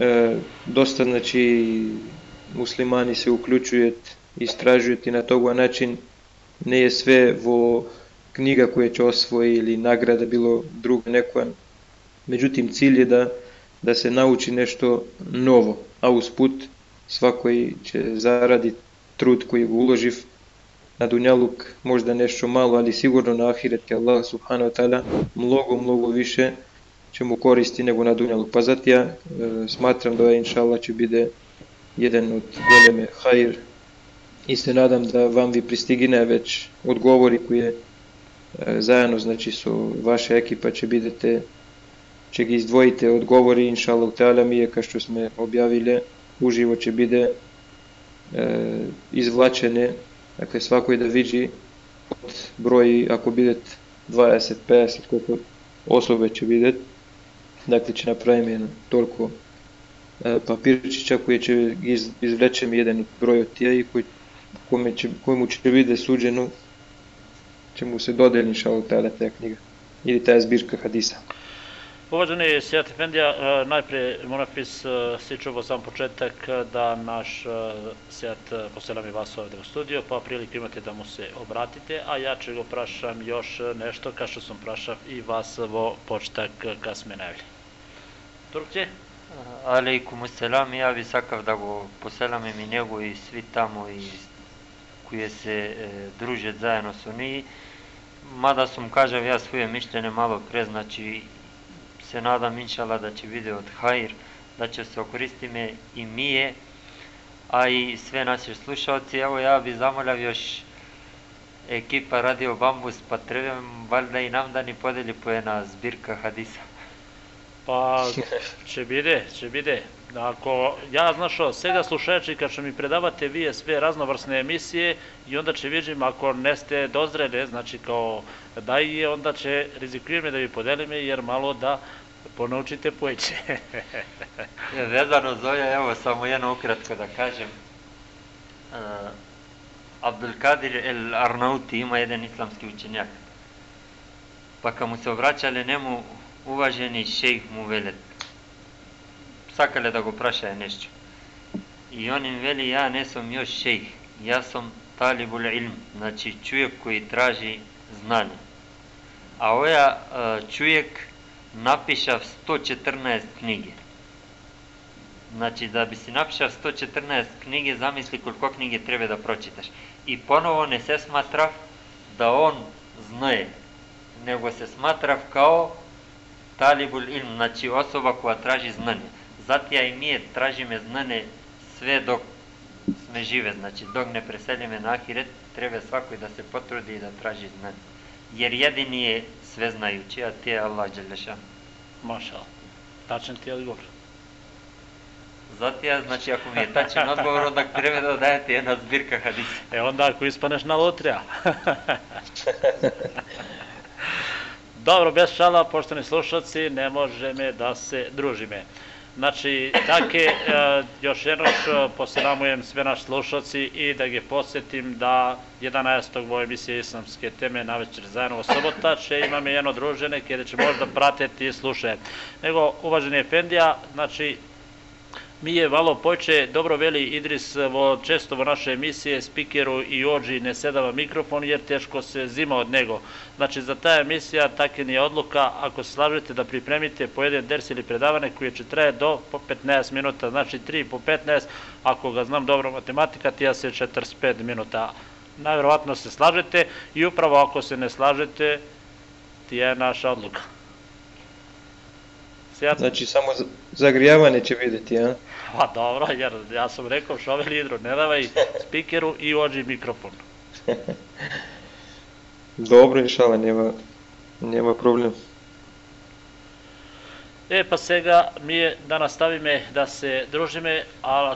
S8: е, доста значи муслимани се уклучуваат, истражуваат и на тоа начин не е све во je knjiga koje će osvoji ili nagrada bilo drugo neko međutim cilj je da da se nauči nešto novo a usput svakoj će zaraditi trud koji ga uloživ na Dunjaluk možda nešto malo, ali sigurno na Ahiret ke Allah subhanahu wa ta'ala mnogo, mnogo više će mu koristi nego na Dunjaluk. Pa zato ja e, smatram da ovaj inšallah će biti jedan od goleme hajr i se nadam da vam vi pristigine već odgovori koje заедно значи со ваша екипа ќе бидете ќе ги издвоите одговори иншаллах таала мие кај што сме објавиле уживо ќе биде е, извлачене Dakle, svako je da vidi od broji, ako bidet 20, 50, koliko osobe će bidet, dakle će napravim toliko e, papirčića koji će iz, izvlečem jedan broj od tija i koji, kome će, kojemu će mu se dodeli inšalahu tada ta knjiga ili ta zbirka hadisa.
S2: Uvaženi Sijat Efendija, e, najprije Monafis e, si čuo sam početak da naš e, Sijat poselam i vas ovde u studio, pa priliku imate da mu se obratite, a ja ću go prašam još nešto, kao što sam prašav i vas vo početak kad sme najavili. Turkće?
S3: Alejkum selam, ja bi sakav da go poselamim i njegu i svi tamo i koje se e, druže zajedno su ni. Mada sam kažem ja svoje mišljenje malo pre, znači se nadam inšala da će video od Hajr, da će se okoristime i mije, a i sve naše slušalci. Evo ja bi zamoljao još ekipa Radio Bambus, pa trebam valjda i nam da ni podeli po jedna zbirka hadisa.
S2: Pa, će bide, će bide. Ako ja, znaš, svega slušajući, kad će mi predavate vi sve raznovrsne emisije i onda će vidim, ako ne ste dozrele, znači kao da je, onda će rizikujem da vi podelime, jer malo da ponaučite pojeće.
S3: Vezano Zoja, evo samo jedno ukratko da kažem. Uh, Abdulkadir El Arnauti ima jedan islamski učenjak. Pa kad mu se obraćali njemu uvaženi šejh mu сакале да го прашаја нешто. И он им вели, ја не сум још шејх, ја сум талибул илм, значи човек кој тражи знање. А оја човек напиша 114 книги. Значи, да би си напишав 114 книги, замисли колку книги треба да прочиташ. И поново не се сматрав да он знае, него се сматрав као талибул илм, значи особа која тражи знање затоа и ние тражиме знане све док сме живе, значи док не преселиме на Ахирет, треба свакој да се потруди и да тражи знане. Јер једини е свезнајучи, а те Аллах
S2: Джелешан. Маша, Тачен ти одговор.
S3: Затоа, значи, ако ми е тачен одговор, онда треба да дадете една збирка хадис.
S2: Е, онда, ако испанеш на лотрија. Добро, без шала, поштени слушаци, не можеме да се дружиме. Znači, take, e, još jednom poselamujem sve naši slušalci i da ga posjetim da 11. vo emisije islamske teme na večer zajedno u sobota će imame jedno druženje kada će možda pratiti i slušati. Nego, uvaženi Efendija, znači, Mi je valo poče, dobro veli Idris vo, često vo naše emisije, spikeru i ođi ne sedava mikrofon jer teško se zima od njega. Znači za ta emisija tako je odluka, ako se slažete da pripremite po jedan ders ili predavane koje će traje do po 15 minuta, znači 3 po 15, ako ga znam dobro matematika, tija se 45 minuta. Najverovatno se slažete i upravo ako se ne slažete, tija je naša odluka.
S8: Sjatno. Znači samo zagrijavanje će vidjeti, ja?
S2: Pa dobro, jer ja sam rekao šovel hidro, ne davaj spikeru i ođi mikrofon.
S8: dobro, inšala, nema, nema problem.
S2: E, pa svega mi je da nastavime da se družime, a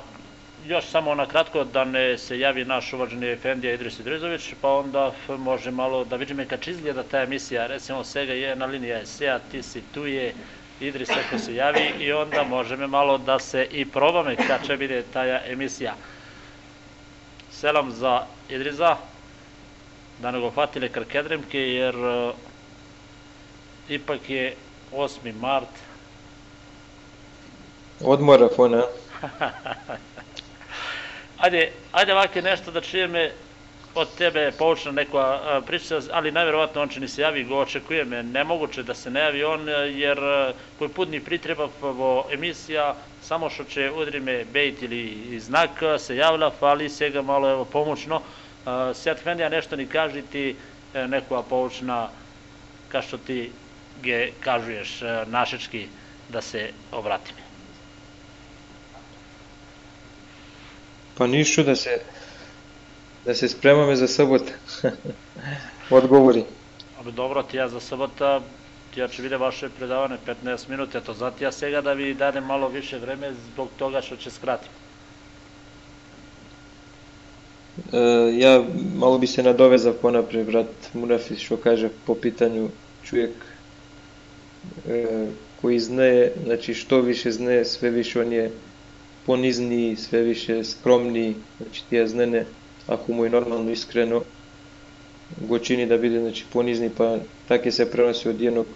S2: još samo na kratko da ne se javi naš uvaženi Efendija Idris Idrizović, pa onda može malo da vidimo kad izgleda ta emisija, recimo svega je na liniji SEA, ti si tu je, Idris ako se javi i onda možemo malo da se i probame kad će biti ta emisija. Selam za Idriza, da ne go fatile krkedremke, jer uh, ipak je 8. mart.
S8: Odmora fona.
S2: ajde, ajde ovako nešto da čujeme od tebe poučna neka priča, ali najverovatno on će ni se javi, go očekujem, nemoguće da se ne javi on, jer putni pritreba vo emisija, samo što će udrime bejt ili znak se javlja, ali se ga malo evo pomoćno. Sjat Fendija nešto ni kaži ti e, neka poučna, ka što ti ge kažuješ e, našečki da se obratime.
S8: Pa ništa da se да се спремаме за
S2: сабота. Одговори. Абе добро, тија за сабота, тија ќе биде ваше предаване 15 минути, ето затоа сега да ви даде мало више време због тога
S8: што ќе скратим. Ја мало би се надовезав понапред брат Мунафис што каже по питању човек кој знае, значи што више знае, све више оние понизни, све више скромни, значи тие знаене ako mu je normalno iskreno go čini da bude znači, ponizni, pa tako se prenosi od jednog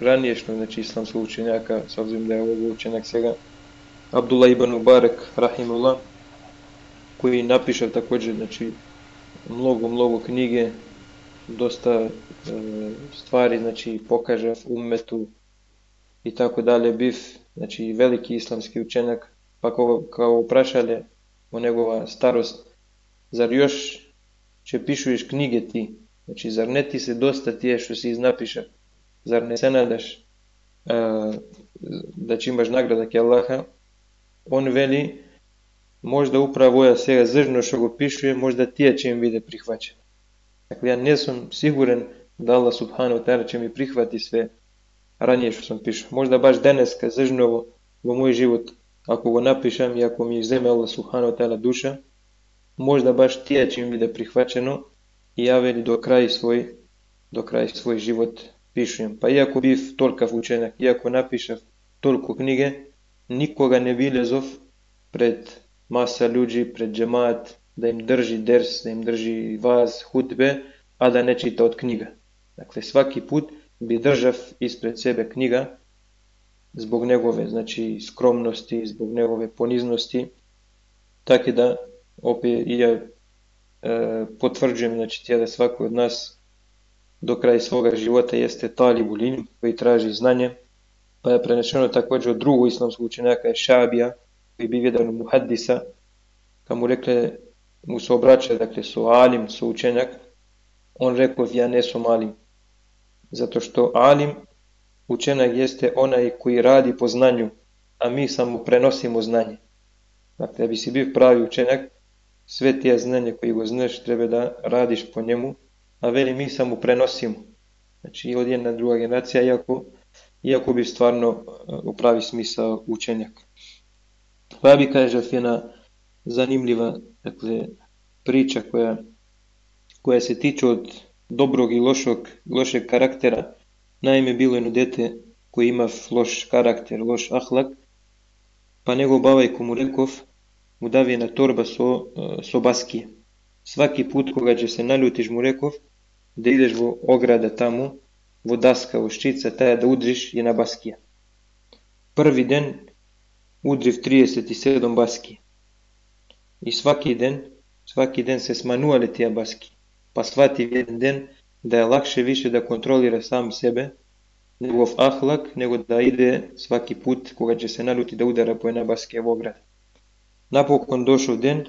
S8: raniješnjog, znači islamskog učenjaka, s obzirom da je ovo učenjak svega, Abdullah ibn Mubarak, rahimullah, koji napiše također, znači, mnogo, mnogo knjige, dosta e, stvari, znači, pokaže ummetu i tako dalje, bif, znači, veliki islamski učenjak, pa kao, kao prašalje во негова старост, зар још ќе пишуеш книги ти? Значи, зар не ти се доста тие што си изнапиша? Зар не се надаш а, да ќе имаш награда ке Аллаха? Он вели, може да управо ја сега зрно што го пишуе, може да тие ќе им биде прихвачено. Така, ја не сум сигурен да Аллах Субхану Тара ќе ми прихвати све ранее што сум пишал. Може да баш денеска зрново во мој живот Ако го напишам и ако ми земе Аллах Субхану Тала душа, можда баш тие ќе ми биде прихвачено и ја вели до крај свој до крај свој живот пишувам. Па иако бив толка ученак, иако напишав толку книги, никога не билезов пред маса луѓи, пред джемаат, да им држи дерс, да им држи ваз, хутбе, а да не чита од книга. Дакле, сваки пут би држав испред себе книга, zbog njegove znači, skromnosti, zbog njegove poniznosti. Tako da, opet i ja e, potvrđujem znači, da svako od nas do kraja svoga života jeste talib ulim koji traži znanje, pa je prenešeno također od drugog islamskog učenjaka Šabija, koji bi jedan muhaddisa, kad mu rekle, mu se obraća, dakle, su alim, su učenjak, on rekao, ja ne sam alim. Zato što alim, učenjak jeste onaj koji radi po znanju, a mi samo prenosimo znanje. Dakle, da bi si bio pravi učenjak, sve tije znanje koje go znaš treba da radiš po njemu, a veli mi samo prenosimo. Znači, od jedna druga generacija, iako, iako bi stvarno u pravi smisao učenjak. Pa bi kaže jedna zanimljiva dakle, priča koja, koja se tiče od dobrog i lošog, lošeg karaktera. Најме било едно дете кој има лош карактер, лош ахлак, па него бабајко му реков, му дави на торба со, со баски. Сваки пут кога ќе се налютиш му реков, да идеш во ограда таму, во даска, во шчица, таја да удриш и на баскија. Први ден удрив 37 баски. И сваки ден, сваки ден се сманувале тие баски. Па свати еден ден da je lakše više da kontrolira sam sebe, njegov ahlak, nego da ide svaki put koga će se naluti da udara po jedna baske u ograd. Napokon došao den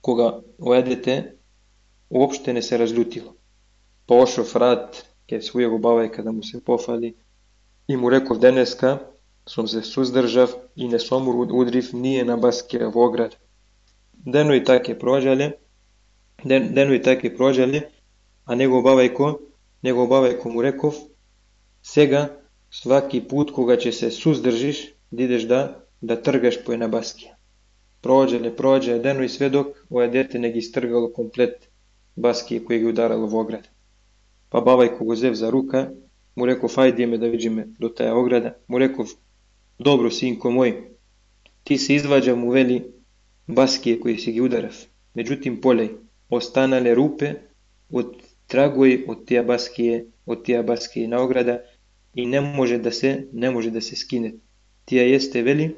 S8: koga ojedete uopšte ne se razljutilo. Pošao frat, ke svojeg bavaj kada mu se pofali i mu rekao deneska, som se suzdržav i ne som udriv nije na baske v ograd. Deno i take prođale, den, deno i take prođale, а него бабајко, него бабајко му реков, сега, сваки пут кога ќе се суздржиш, дидеш да, да, да тргаш по една баскија. Проаѓа не проаѓа едено и сведок, ова дете не ги стргало комплет баскија кои ги ударало во оград. Па бабајко го зев за рука, му реков, ајди ме да видиме до таа ограда. Му реков, добро, синко мој, ти се изваѓа му вели баскија кои си ги ударав. Меѓутим полеј, останале рупе од tragoj od tija baskije, od tija baskije na ograda i ne može da se, ne može da se skine. Tija jeste veli,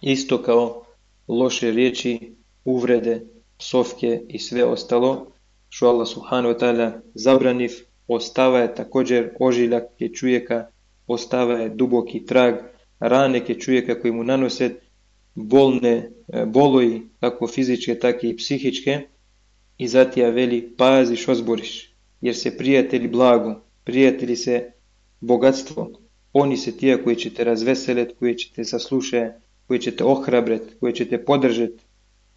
S8: isto kao loše riječi, uvrede, psovke i sve ostalo, što Allah subhanahu wa ta'ala zabraniv, ostava je također ožiljak je čujeka, ostava je duboki trag, rane ke čujeka koji mu nanose bolne e, boloji, kako fizičke, tako i psihičke, i zatija veli, pazi što zboriš, jer se prijatelji blago, prijatelji se bogatstvo, oni se tija koji će te razveselet, koji će te saslušati, koji će te ohrabret, koji će te podržet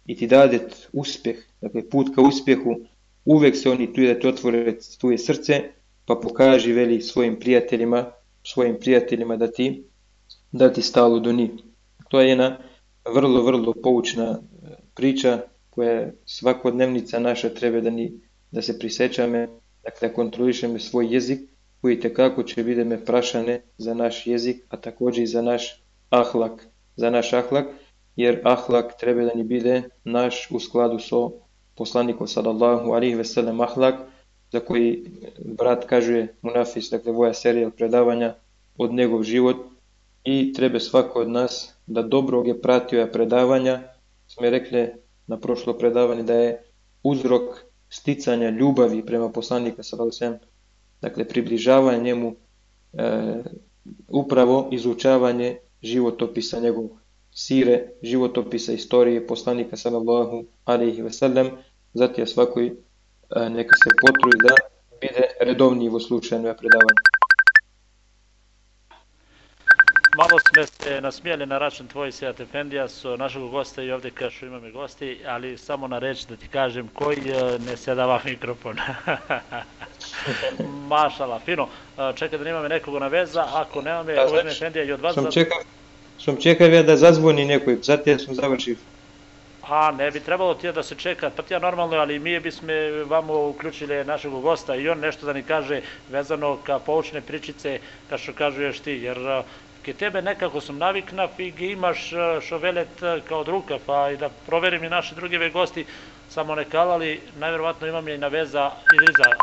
S8: i ti dadet uspeh, dakle put ka uspjehu, uvek se oni tu da te otvore tvoje srce, pa pokaži veli svojim prijateljima, svojim prijateljima da ti dati stalo do njih. To je jedna vrlo, vrlo poučna e, priča koja je svakodnevnica naša treba da, ni, da se prisećame, dakle da kontrolišeme svoj jezik koji tekako će bide me prašane za naš jezik, a također i za naš ahlak, za naš ahlak, jer ahlak treba da ni bide naš u skladu so poslanikom sallallahu alihi veselem ahlak, za koji brat kaže Munafis, dakle voja serija predavanja od njegov život i treba svako od nas da dobro je pratio predavanja. Sme rekli na prošlo predavanje da je uzrok sticanja ljubavi prema poslanika sallallahu dakle približavanje njemu e, upravo izučavanje životopisa njegovog sire, životopisa istorije poslanika sallallahu alaihi ve sellem, zatim svakoj e, neka se potrudi da bide redovnivo slučajno predavanje.
S2: Malo sme se nasmijali na račun tvoj Sejat Efendija, su našeg gosta i ovdje kažu imamo gosti, ali samo na reč da ti kažem koji e, ne sedava mikrofon. Mašala, fino. E, čekaj da nemame nekog na veza, ako nemame,
S8: Da,
S2: uvaženi
S8: znači,
S2: Efendija i od vas... Za-
S8: čekao, som čekao ja da zazvoni nekoj, zatim sam završio.
S2: A, ne bi trebalo ti da se čeka, pa ti ja normalno, ali mi bismo vamo uključili našeg gosta i on nešto da ni kaže vezano ka poučne pričice, ka što kažuješ ti, jer ke tebe nekako sam naviknav i gi imaš a, što velet a, kao druga, pa i da proverim i naše druge gosti, samo ne kalali, najverovatno imam je i na veza Idriza.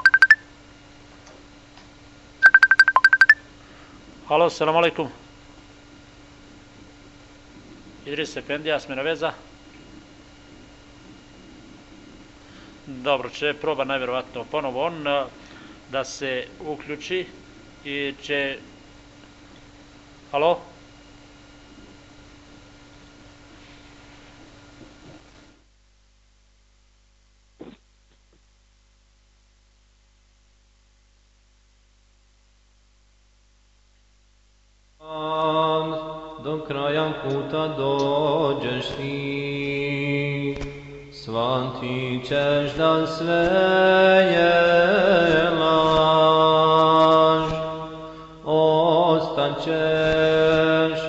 S2: Halo, selam alaikum. Idris Efendija, sme na veza? Dobro, će proba najverovatno ponovo on a, da se uključi i će... Halo?
S4: do kraja puta dođeš ti, shvatit ćeš da sve je laž, ostaćeš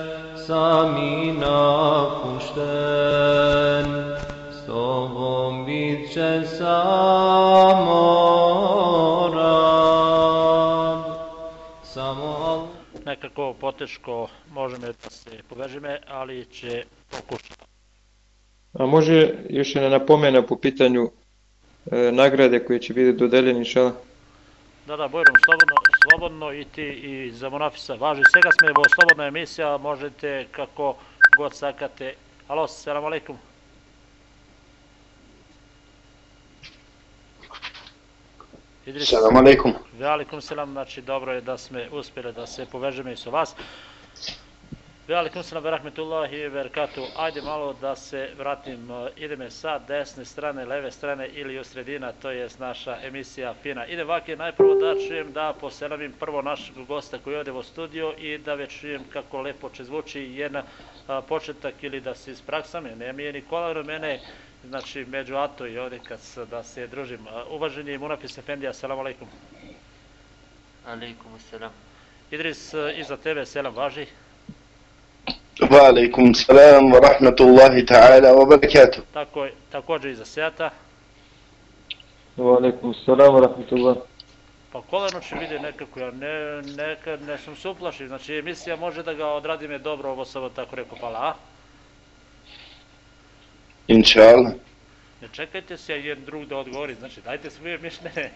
S4: sami napušten, s tobom bit će samo rad, samo.
S2: Nekako poteško možemo da se povežeme, ali će pokušati.
S8: A može još jedna napomena po pitanju e, nagrade koje će biti dodeljene inšala?
S2: Da, da, Bojrom, slobodno, slobodno i ti i za Monafisa važi. Svega sme bo slobodna emisija, možete kako god sakate. Alo, selam alaikum. Idris,
S10: Salam alaikum.
S2: Velikom selam, znači dobro je da sme uspjeli da se povežemo i sa vas. Velikom selam, rahmetullahi i verkatu. Ajde malo da se vratim, e, ideme sa desne strane, leve strane ili u sredina, to je naša emisija Fina. Ide vake, najprvo da čujem da poselamim prvo našeg gosta koji ode u studio i da već čujem kako lepo će zvuči jedan a, početak ili da se ispraksame. Ne mi je Nikola mene, znači među Ato i ovdje kad da se družim. A, Uvaženi Munafis Efendija, selam alaikum.
S3: Alaikum salam.
S2: Idris, e, iza tebe selam važi.
S10: Wa alaikum salam wa rahmatullahi ta'ala wa barakatuh.
S2: Tako, također iza Sejata.
S8: Wa alaikum salam wa rahmatullah.
S2: Pa koleno će vidi nekako, ja ne, nekad ne sam se uplašio, znači emisija može da ga odradime dobro, ovo sam tako rekao, pala, a?
S10: Inshallah.
S2: Ne čekajte se jedan drug da odgovori, znači dajte svoje mišljenje.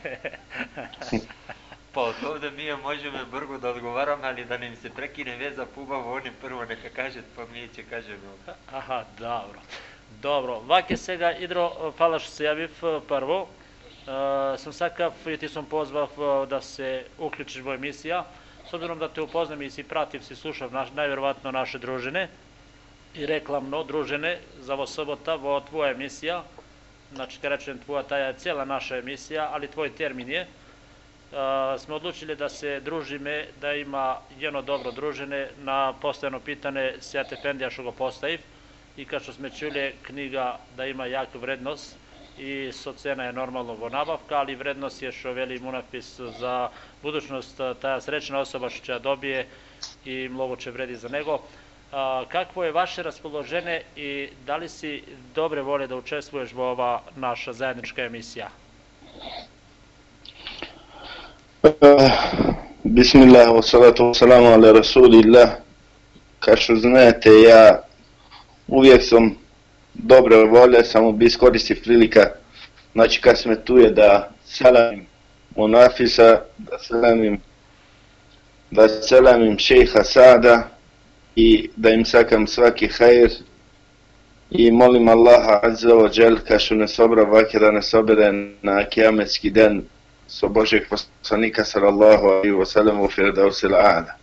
S3: Pa od ovde mi je možemo brgo da odgovaram, ali da nam se prekine veza pubavo, oni prvo neka kaže, pa mi će kažemo.
S2: Aha, dobro. Dobro, vake сега Idro, hvala što se javив prvo. E, sam sakav i ti sam pozvav e, da se uključiš u emisija. S obzirom da te upoznam i si prativ, si slušav naš, najverovatno naše družine i reklamno družine za ovo sobota, ovo tvoja emisija. Znači, kad rečem tvoja, ta je cijela naša emisija, ali tvoj Uh, smo odlučili da se družime, da ima jedno dobro družine na postojano pitane Sjat Efendija što ga postaviv i kao što smo čuli knjiga da ima jaku vrednost i socijena je normalno vo nabavka, ali vrednost je što veli munapis za budućnost, ta srećna osoba što će ja dobije i mnogo će vredi za nego. A, kakvo je vaše raspoloženje i da li si dobre volje da učestvuješ u ova naša zajednička emisija?
S10: Bismillah wa salatu wa salamu ala rasulillah. Kao što znate, ja uvijek sam dobre volje, samo bi iskoristio prilika, znači kad sme tu je da salamim Munafisa, da selamim, da selamim šeha Sada i da im sakam svaki hajr i molim Allaha Azza wa Jal kašu ne sobra vake da nas na kiametski den so Božeg poslanika sallallahu alaihi wa sallam u Firdausil A'la.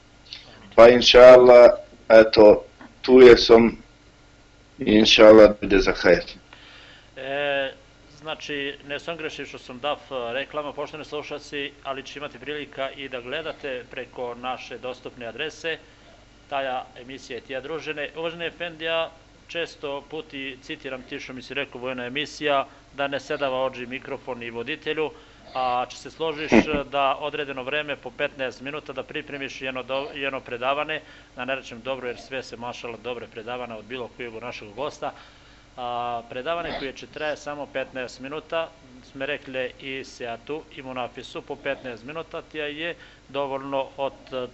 S10: Pa inša Allah, eto, tu je sam inša Allah bude za hajr.
S2: E, znači, ne sam grešio što sam dav reklama, poštene slušaci, ali će imati prilika i da gledate preko naše dostupne adrese, taja emisija je tija družene. Uvažene Efendija, često puti citiram ti što mi si rekao vojna emisija, da ne sedava ođi mikrofon i voditelju, a če se složiš da odredeno vreme po 15 minuta da pripremiš jedno, do, jedno predavane, da ne rečem dobro jer sve se mašala dobre predavana od bilo kojeg našeg gosta, a, predavanje koje će traje samo 15 minuta, sme rekli i Seatu i Munafisu po 15 minuta, tija je dovoljno od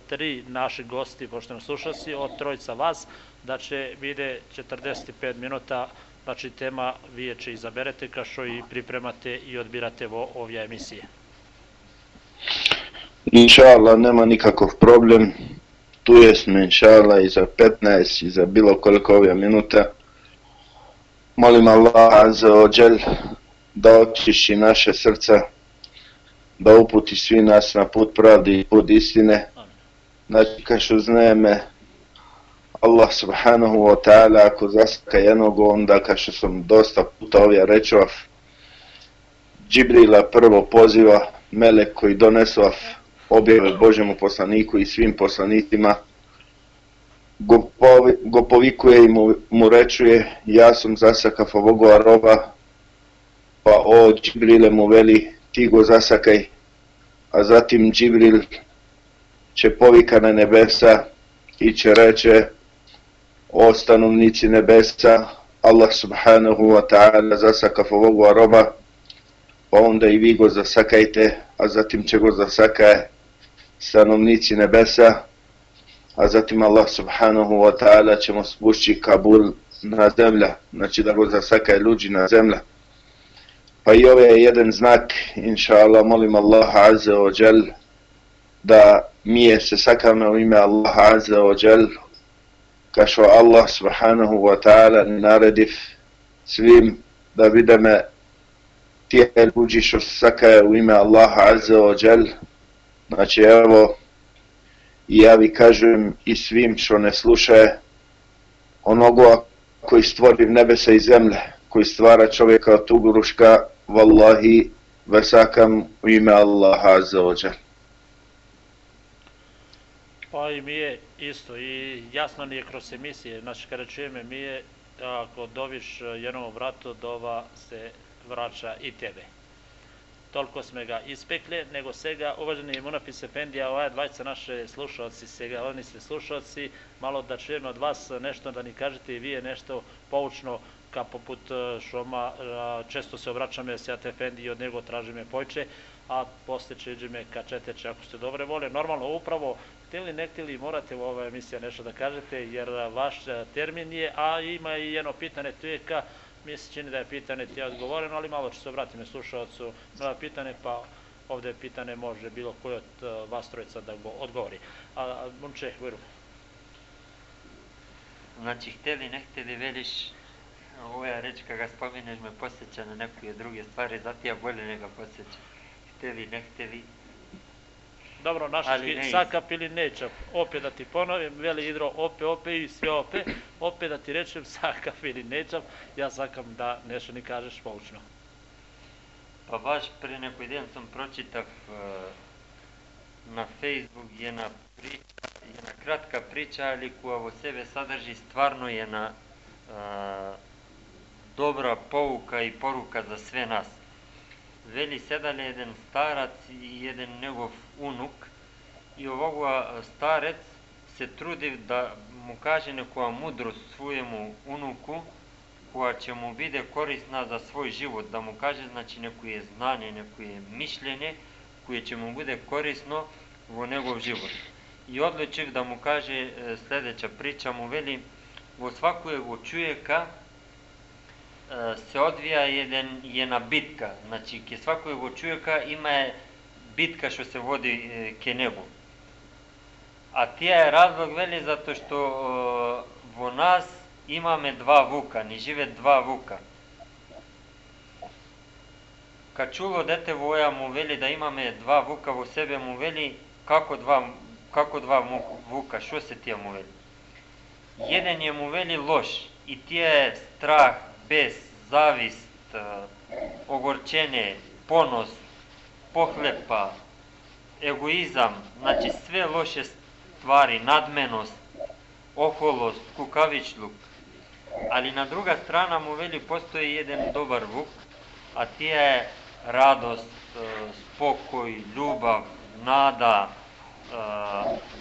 S2: tri naših gosti, pošteno slušalci, od trojca vas, da će vide 45 minuta znači tema vi će izaberete kao što i pripremate i odbirate vo ovje emisije.
S10: Inša Allah, nema nikakav problem. Tu jesmo, inša Allah, i za 15 i za bilo koliko ovih minuta. Molim Allah za ođel da očiši naše srca, da uputi svi nas na put pravde i put istine. Znači, kao što znajeme, Allah subhanahu wa ta'ala ako zasaka jednog onda kao što sam dosta puta ovdje rečao Džibrila prvo poziva melek koji donesva objave Božjemu poslaniku i svim poslanicima gopovi, gopovikuje i mu, mu rečuje ja sam zasakav ovog roba pa o Džibrile mu veli ti go zasakaj a zatim Džibril će povika na nebesa i će reče o stanovnici nebesa, Allah subhanahu wa ta'ala zasakav ovog roba, pa onda i vi go zasakajte, a zatim će go zasakaje stanovnici nebesa, a zatim Allah subhanahu wa ta'ala ćemo spušći Kabul na zemlja, znači da go zasakaje ljudi na zemlja. Pa i ovo je jedan znak, inša Allah, molim Allah azza wa jal, da mi je se sakame u ime Allah azza wa jal, kašo Allah subhanahu wa ta'ala narediv svim da videme tije ljudi što sakaje u ime Allaha azza wa jal. Znači evo, ja vi kažem i svim što ne slušaje onoga koji stvori nebesa i zemlje, koji stvara čovjeka od tuguruška, vallahi, vesakam u ime Allaha azza wa jal.
S2: Pa i mi je isto i jasno nije kroz emisije, znači kada čujeme mi je, ako doviš jednom vratu, dova se vraća i tebe. Toliko sme ga ispekli, nego sega, uvaženi Munafis Efendija, ovaj dvajca naše slušalci, sega, oni ste slušalci, malo da čujem od vas nešto, da ni kažete i vi je nešto poučno, ka poput šoma, često se obraćame se Efendi i od njega tražime pojče, a posle će iđeme ka četeče ako ste dobre vole. Normalno, upravo hteli ne hteli morate u ovoj emisiji nešto da kažete, jer vaš termin je, a ima i jedno pitanje, tu je ka, mi se čini da je pitanje ti odgovoreno, ali malo ću se obratiti slušalcu na pitanje, pa ovde pitanje može bilo koji od vas trojica da go odgovori. A, Munče, Viru.
S3: Znači, hteli, ne hteli, veliš, ova reč kada spomineš me posjeća na neke druge stvari, zato ja bolje nego posjeća. Hteli, ne hteli,
S2: добро naši ги сакап или не чап. Опе да ти поновим, вели Идро, опе, опе и све опе. опе да ти речем сакап или не чап, ја сакам
S3: да нешто ни кажеш поучно. Па баш пред некој ден сум прочитав на Facebook една прича, една кратка прича, али која во себе содржи стварно е на добра поука и порука за све нас вели седале еден старец и еден негов унук и овога старец се трудив да му каже некоја мудрост својему унуку која ќе му биде корисна за свој живот, да му каже значи некоје знание, некое мишлење кое ќе му биде корисно во негов живот. И одлучив да му каже следеќа прича, му вели во свакојего чуека се одвија еден една битка. Значи, ке свакој го човека има битка што се води ке небо. А тие е разлог, вели, затоа што во нас имаме два вука, ни живеат два вука. Качуло дете во оја му вели да имаме два вука во себе му вели како два како два вука, што се тие му вели? Еден е му вели лош и тие е страх, bes, zavist, e, ogorčenje, ponos, pohlepa, egoizam, znači sve loše stvari, nadmenost, oholost, kukavičluk. Ali na druga strana mu veli postoji jedan dobar vuk, a tija je radost, e, spokoj, ljubav, nada, e,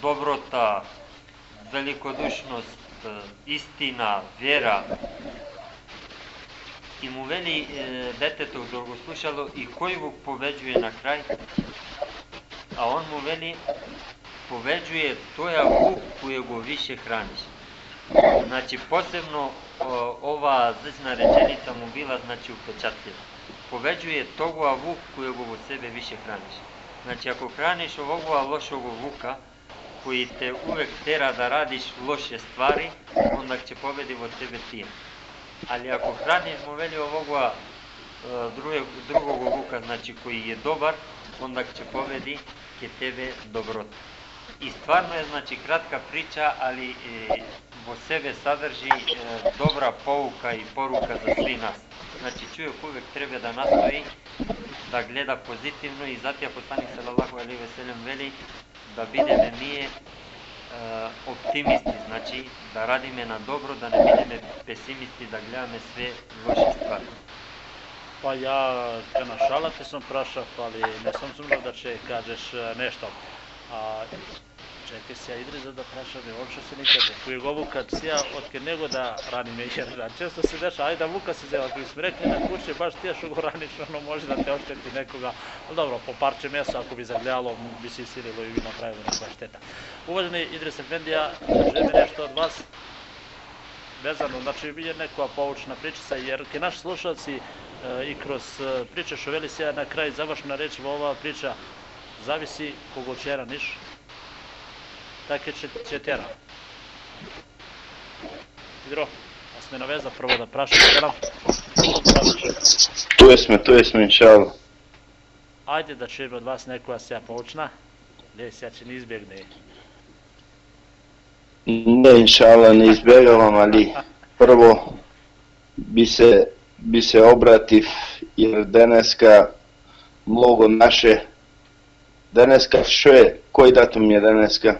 S3: dobrota, velikodušnost, istina, vjera. I mu veli detetu dok go slušalo i koji vuk pobeđuje na kraj, a on mu veli poveđuje toja vuk kojego više hraniš. Znači, posebno o, ova zlična rečenica mu bila znači upečatljiva. Poveđuje toga vuk kojego u sebe više hraniš. Znači, ako hraniš ovoga lošog vuka, koji te uvek tera da radiš loše stvari, onda će pobedi od tebe tije. Али ако храниш му вели овогоа друго, другого лука, значи кој е добар, онда ќе поведи ке тебе доброто. И стварно е, значи, кратка прича, али е, во себе садржи е, добра поука и порука за сви нас. Значи, човек увек треба да настои да гледа позитивно и затоа се лалаху, Али Веселем вели да бидеме ние оптимисти, значи да радиме на добро, да не бидеме песимисти, да гледаме све лоши
S2: ствари. Па ја те на шала те сум прашав, али не сум сумнав да ќе кажеш нешто. А, čekaj se ja idri za da prašam, ne uopšte se nikad. Koji govu kad si ja otke nego da rani me, jer da često se deša, ajde vuka se zeva, koji smo rekli na kuće, baš ti što go raniš, ono može da te ošteti nekoga, ali dobro, po parče mesa, ako bi zagljalo, bi se isililo i bi napravilo neka šteta. Uvaženi Idris Efendija, želim nešto od vas, vezano, znači je neka poučna pričica, jer ke naši slušalci e, i kroz e, priče što veli se na kraj završna reč ova priča zavisi kogo će raniš, tako će, će tera. Idro, a sme naveza prvo da prašam teram.
S10: Tu jesme, tu jesme, inšal.
S2: Ajde da čujem od vas nekoja se ja poučna, gdje se ja će ne izbjegne.
S10: Ne, inšala, ne izbjegavam, ali prvo bi se, bi se obrativ, jer deneska mnogo naše Deneska što je, koji datum je deneska?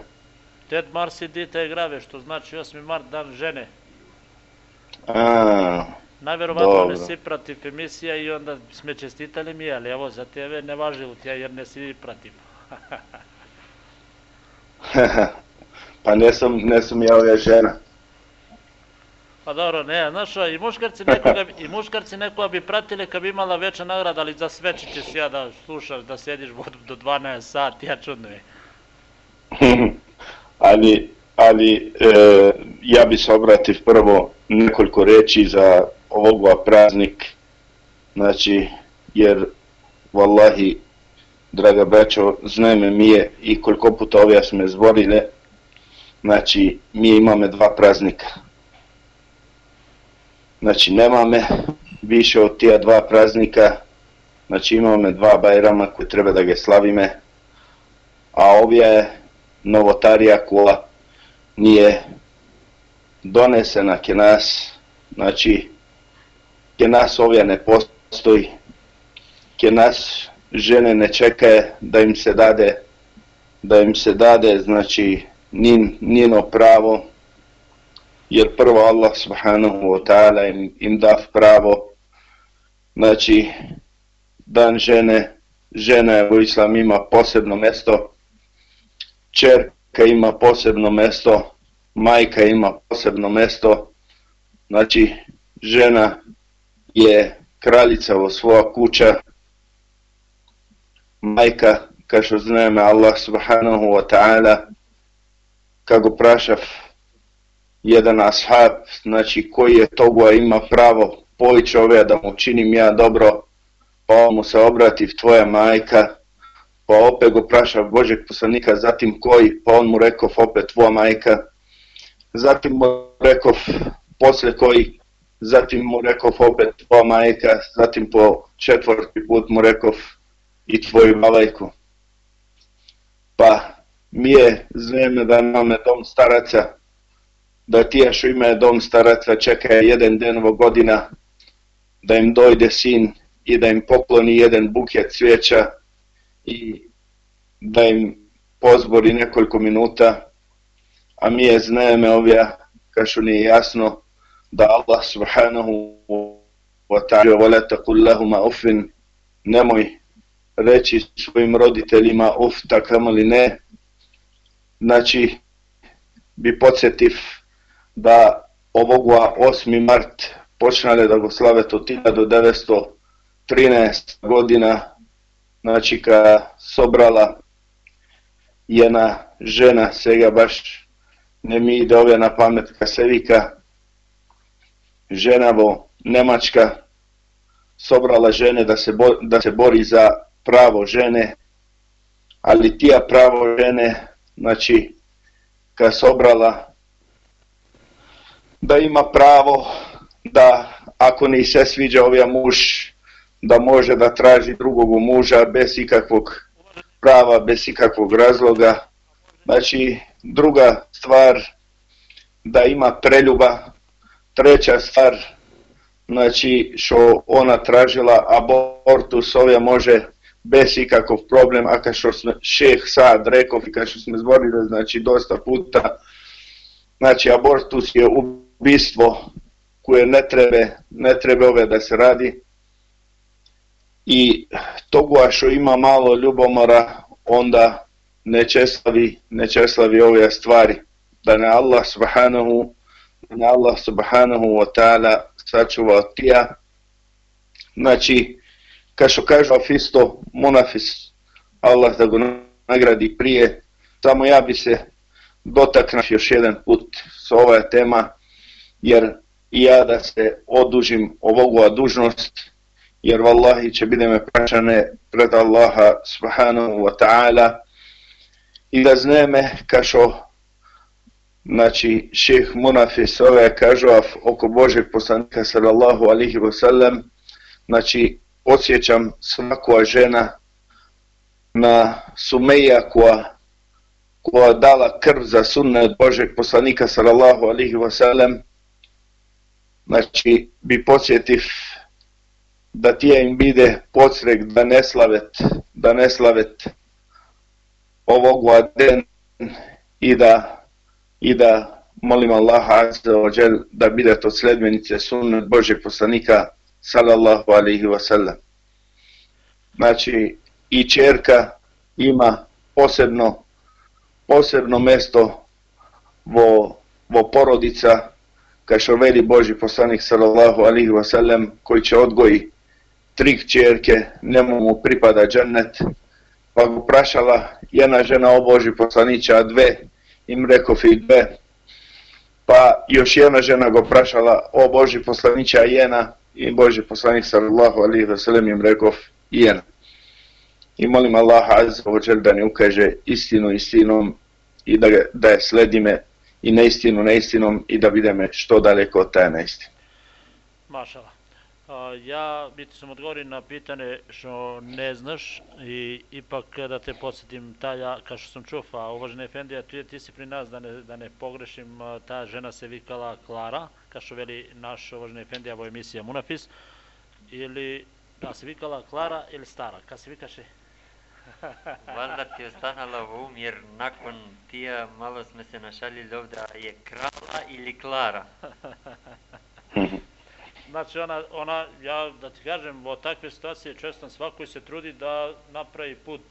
S2: Ted Mars i dite grave, što znači 8. mart, dan žene.
S10: A,
S2: Najverovatno ne si protiv emisija i onda sme čestitali mi, ali evo za tebe ne važi u tja jer ne si protiv.
S10: pa ne sam, ne sam ja ova žena.
S2: Pa dobro, ne, znaš, i muškarci nekoga, i muškarci nekoga bi pratili kad bi imala veća nagrada, ali za sveći će se ja da slušaš, da sediš do 12 sati, ja čudno je.
S10: ali ali e, ja bi se obrativ prvo nekoliko reči za ovog praznik. Znači, jer wallahi, draga braćo, znajme mi je i koliko puta ovdje sme zborile, znači, mi imame dva praznika. Znači, nemame više od tija dva praznika, znači imame dva bajrama koje treba da ga slavime, a ovdje je novotarija koja nije donesena ke nas, znači ke nas ovdje ne postoji, ke nas žene ne čekaje da im se dade, da im se dade, znači nin, nino pravo, jer prvo Allah subhanahu wa ta'ala im, im dav pravo, znači dan žene, žena u islam ima posebno mesto, čerka ima posebno mesto, majka ima posebno mesto, znači žena je kraljica u svoja kuća, majka, kao što znamo Allah subhanahu wa ta'ala, kako prašav jedan ashab, znači koji je toga ima pravo poj čovjeka da mu činim ja dobro, pa mu se obrati tvoja majka, pa opet go praša Božeg poslanika, zatim koji, pa on mu rekao opet tvoja majka, zatim mu rekao posle koji, zatim mu rekao opet tvoja majka, zatim po četvrti put mu rekao i tvoju malajku. Pa mi je zneme da nam je dom staraca, da tija što ima dom staraca čeka jedan den ovo godina, da im dojde sin i da im pokloni jedan buket cvijeća i da im pozbori nekoliko minuta, a mi je zneme ovja, kašu nije jasno, da Allah subhanahu wa ta'ala wala taqul lahuma ufin nemoj reći svojim roditeljima uf takamali ne znači bi podsjetiv da ovoga 8. mart počnale da go slave to 1913 godina znači ka sobrala jedna žena sega baš ne mi ide ove na pamet ka se vika ženavo Nemačka sobrala žene da se, bo, da se bori za pravo žene, ali tija pravo žene, znači, kad sobrala da ima pravo da ako ni se sviđa ovija muž, da može da traži drugog muža bez ikakvog prava, bez ikakvog razloga. Znači, druga stvar, da ima preljuba, treća stvar, znači što ona tražila abortus ovdje može bez ikakov problem, a kao što smo šeh sad rekao i kao što smo zborili znači dosta puta, znači abortus je ubistvo koje ne treba, ne treba ove da se radi i toga što ima malo ljubomora onda ne česlavi, ne česlavi ove stvari da ne Allah subhanahu da Allah subhanahu wa ta'ala sačuvao tija. Znači, kao što kažu Afisto, Munafis, Allah da go nagradi prije, samo ja bi se dotaknuo još jedan put s ova tema, jer i ja da se odužim ovoga dužnost, jer vallahi će bide me prašane pred Allaha subhanahu wa ta'ala. I da zneme kao što znači šeh Munafis ove kažu oko Božeg poslanika sallallahu alihi wasallam, znači osjećam svakova žena na Sumeja koja, koja dala krv za sunne od Božeg poslanika sallallahu alihi wasallam, znači bi podsjetiv da tije im bide podsrek da ne slavet, da ne slavet ovog den i da i da molim Allaha azza wa da bide to sledbenice sunnet Božeg poslanika sallallahu alaihi wa sallam. Znači i čerka ima posebno posebno mesto vo, vo porodica kao što veli Boži poslanik sallallahu alaihi wa sallam koji će odgoji tri čerke, nemo mu pripada džennet, pa go prašala jedna žena o Boži poslanića, a dve im rekao dve. Pa još jedna žena go prašala, o Boži poslanića jedna, i Boži poslanik sallallahu alaihi wa sallam im rekao jedna. I molim Allaha azza da ne ukaže istinu istinom i da, da je sledime i neistinu neistinom i da vidime što daleko od taja neistinu.
S2: Mašala. Ja biti sam odgovorio na pitanje što ne znaš i ipak da te podsjetim Talja, kao što sam čufa, uvažena Efendija, ti, ti si pri nas da ne, da ne pogrešim, ta žena se vikala Klara, kao što veli naš uvažena Efendija, ovo emisija Munafis, ili da se vikala Klara ili Stara, kad se vikaše?
S3: Valjda ti je ostanala u um, jer nakon tija malo smo se našalili ovde, je Krala ili Klara?
S2: Znači ona, ona, ja da ti kažem, o takve situacije često svakoj se trudi da napravi put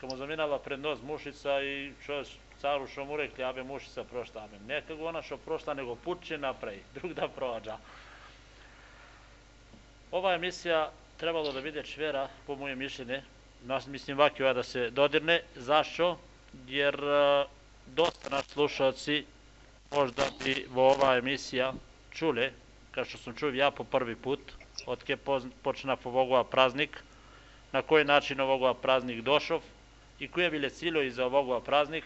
S2: kamo zaminala pred nos mušica i čo caru što mu rekli, abe mušica prošta, abe. Ne kako ona što prošta, nego put će napravi, drug da provađa. Ova emisija trebalo da vide čvera, po moje mišljenje, nas, mislim vakio da se dodirne. Zašto? Jer uh, dosta naš slušalci možda bi ova emisija čule kao što sam čuo ja po prvi put, od ke počna ovogova praznik, na koji način ovogova praznik došao i koje bile ciljovi za ovog praznik,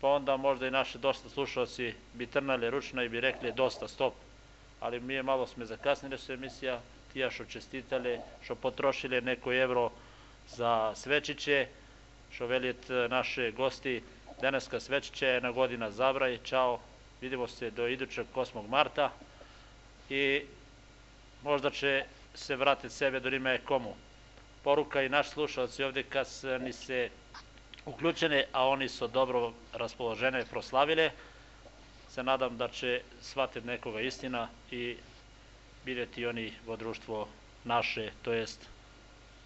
S2: pa onda možda i naši dosta slušalci bi trnali ručno i bi rekli dosta stop. Ali mi je malo sme zakasnili su emisija, tija što čestitali, što potrošili neko evro za svečiće, što veljet naše gosti, Daneska svečiće je na godina zabraj, čao, vidimo se do idućeg 8. marta i možda će se vratiti sebe do ime komu. Poruka i naš slušalci ovde kad ni se uključene, a oni su dobro raspoložene, proslavile, se nadam da će shvatiti nekoga istina i biljeti oni vo društvo naše, to jest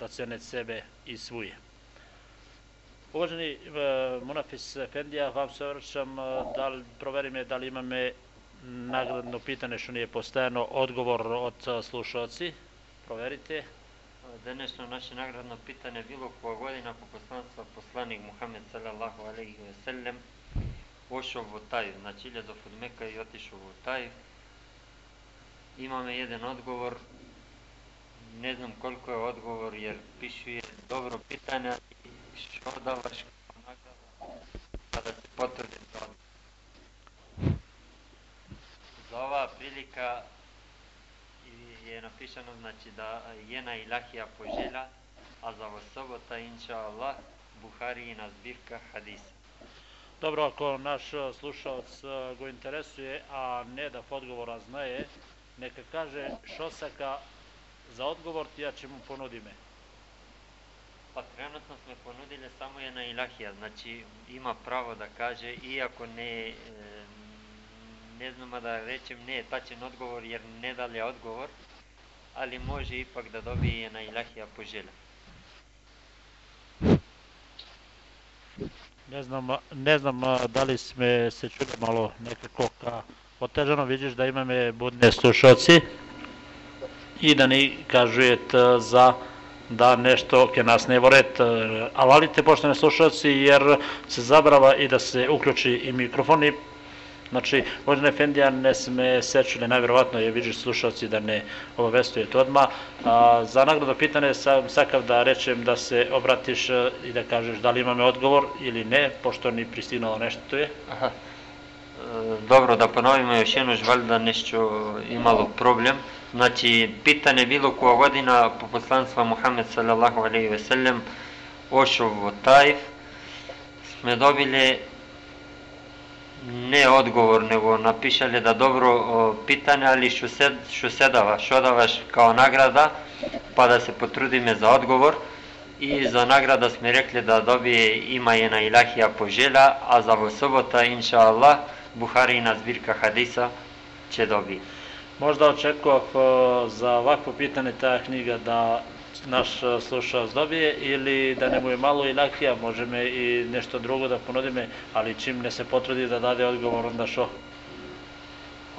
S2: da cene sebe i svuje. Uvaženi e, Munafis Efendija, vam se vraćam, e, da li, proveri me da li imame наградно питање што ни е
S3: постојано одговор од слушаоци. Проверите. Денешно наше наградно питање било која година по посланство посланик Мухамед салаллаху алейхи ве селлем пошол во Тајв, значи илјадов од Мека и отишол во Тајв. Имаме еден одговор, не знам колку е одговор, јер пишуе добро питање, што даваш како награда, да се потврди ova prilika je napisano znači da jedna ilahija poželja, a za vas sobota inša Allah Buharijina zbirka hadisa.
S2: Dobro, ako naš slušalac go interesuje, a ne da odgovora znaje, neka kaže Šosaka za odgovor ti ja će mu ponudime.
S3: Pa trenutno smo ponudili samo jedna ilahija, znači ima pravo da kaže, iako ne, e, ne znamo da rečem ne je tačan odgovor jer ne dalje odgovor, ali može ipak da dobije jedna ilahija poželja.
S2: Ne znam, ne znam da li sme se čuli malo nekako ka otežano, vidiš da imame budne slušalci i da ni kažujet za da nešto ke nas ne voret. Alalite poštene slušalci jer se zabrava i da se uključi i mikrofon i Znači, Vođen Efendija ne sme sečuli, najverovatno je vidiš slušalci da ne obavestujete odmah. A, za nagradu pitane sam sakav da rečem da se obratiš e, i da kažeš da li imame odgovor ili ne, pošto ni pristignulo nešto je. Aha.
S3: E, dobro, da ponovimo još jedno, valjda nešto imalo problem. Znači, pitanje bilo koja godina po poslanstva Muhammed sallallahu alaihi ve sellem ošao u Tajf, sme dobili ne odgovor, nego napišali da dobro o, pitanje, ali što, sed, što sedava, što davaš kao nagrada, pa da se potrudime za odgovor. I za nagrada smo rekli da dobije ima jedna ilahija poželja, a za sobota, inša Allah, Buharina zbirka hadisa će dobije.
S2: Možda očekujem za ovakvo pitanje ta knjiga da naš e, slušalac dobije ili da ne mu je malo i lakija, možemo i nešto drugo da ponudime, ali čim ne se potrudi da dade odgovor, onda što?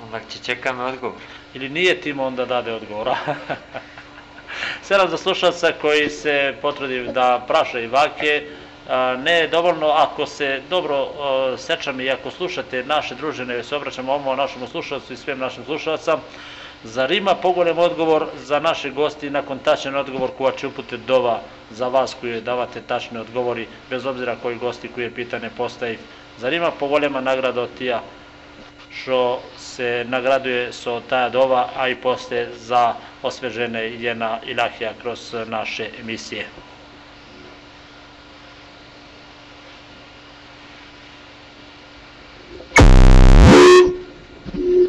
S3: Onda će čekame odgovor.
S2: Ili nije tim onda dade odgovora. Sedam za slušalca koji se potrudi da praša i vake, ne je dovoljno ako se dobro sečam i ako slušate naše družine, se obraćamo ovom našemu slušalcu i svim našim slušalcam, Zar ima pogolem odgovor za naše gosti nakon tačan odgovor koja će upute dova za vas koji davate tačne odgovori, bez obzira koji gosti koji je pitane postaje. Zar ima pogolema nagrada od tija što se nagraduje so ta dova, a i poste za osvežene jedna ilahija kroz naše emisije.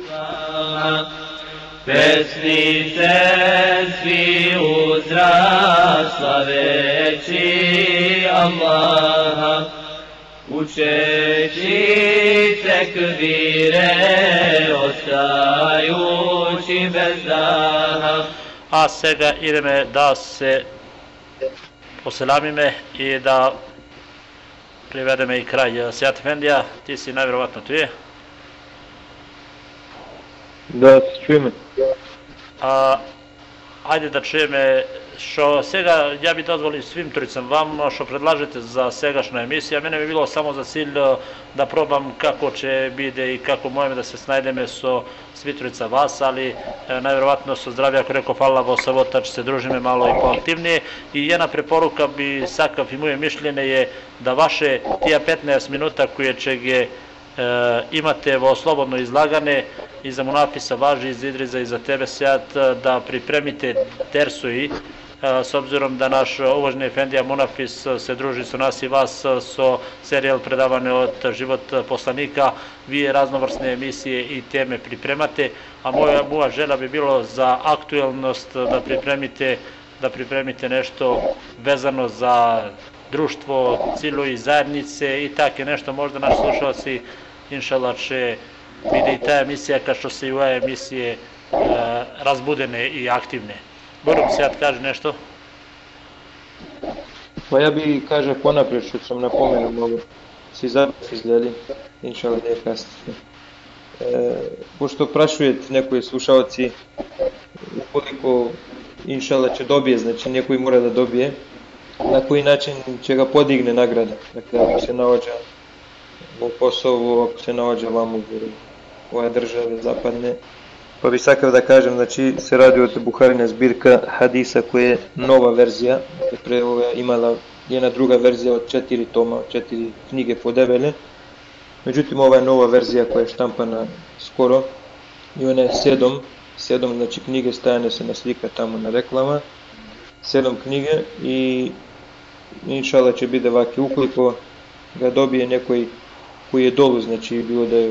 S4: Hvala. Pesnice svi uzrasla veći Allaha, učeći tekvire, ostajući bez daha.
S2: A сега ideme da se poselamime i da privedeme i kraj. Sjat Fendija, ti si najvjerovatno tu je.
S8: Да се чуеме.
S2: А, ајде да чуеме што сега ја би дозволив свим трицам вам што предлажете за сегашна емисија. Мене би било само за сил да пробам како ќе биде и како можеме да се снајдеме со свитрица вас, али најверојатно со здравје ако реко фала во сабота ќе се дружиме мало и поактивнije и една препорука би сакав и моје мишлење е да ваше тие 15 минута кои ќе ги e, imate vo slobodno izlagane i za Munafisa važi, iz Idriza i za tebe Sejat e, da pripremite tersuji e, s obzirom da naš uvaženi Efendija Munafis se druži sa nas i vas so serijal predavane od život poslanika, vi raznovrsne emisije i teme pripremate, a moja, moja žela bi bilo za aktuelnost da pripremite da pripremite nešto vezano za društvo, cilu i zajednice i take nešto možda naši slušalci иншала, че биде и таа емисија, кај што се и оваа емисија, разбудене и активне. Борум, се да кажи
S8: нешто? Па ја би кажа понапред, што сум напоменал многу. Си запис изгледи, иншала не касите. Пошто прашуваат некои слушалци, колико иншала ќе добие, значи некој мора да добие, на кој начин ќе го подигне награда, така да се наоѓа u Kosovu, ako se naođa vam u ove države zapadne. Pa bi sakav da kažem, znači se radi od Buharina zbirka hadisa koja je nova verzija, dakle pre ove imala jedna druga verzija od četiri toma, četiri knjige podebele. Međutim, ova je nova verzija koja je štampana skoro i ona je sedom, sedom znači knjige stajane se na slika tamo na reklama, sedam knjige i inšala će biti ovaki ukoliko ga dobije nekoj кој е долу, значи било да е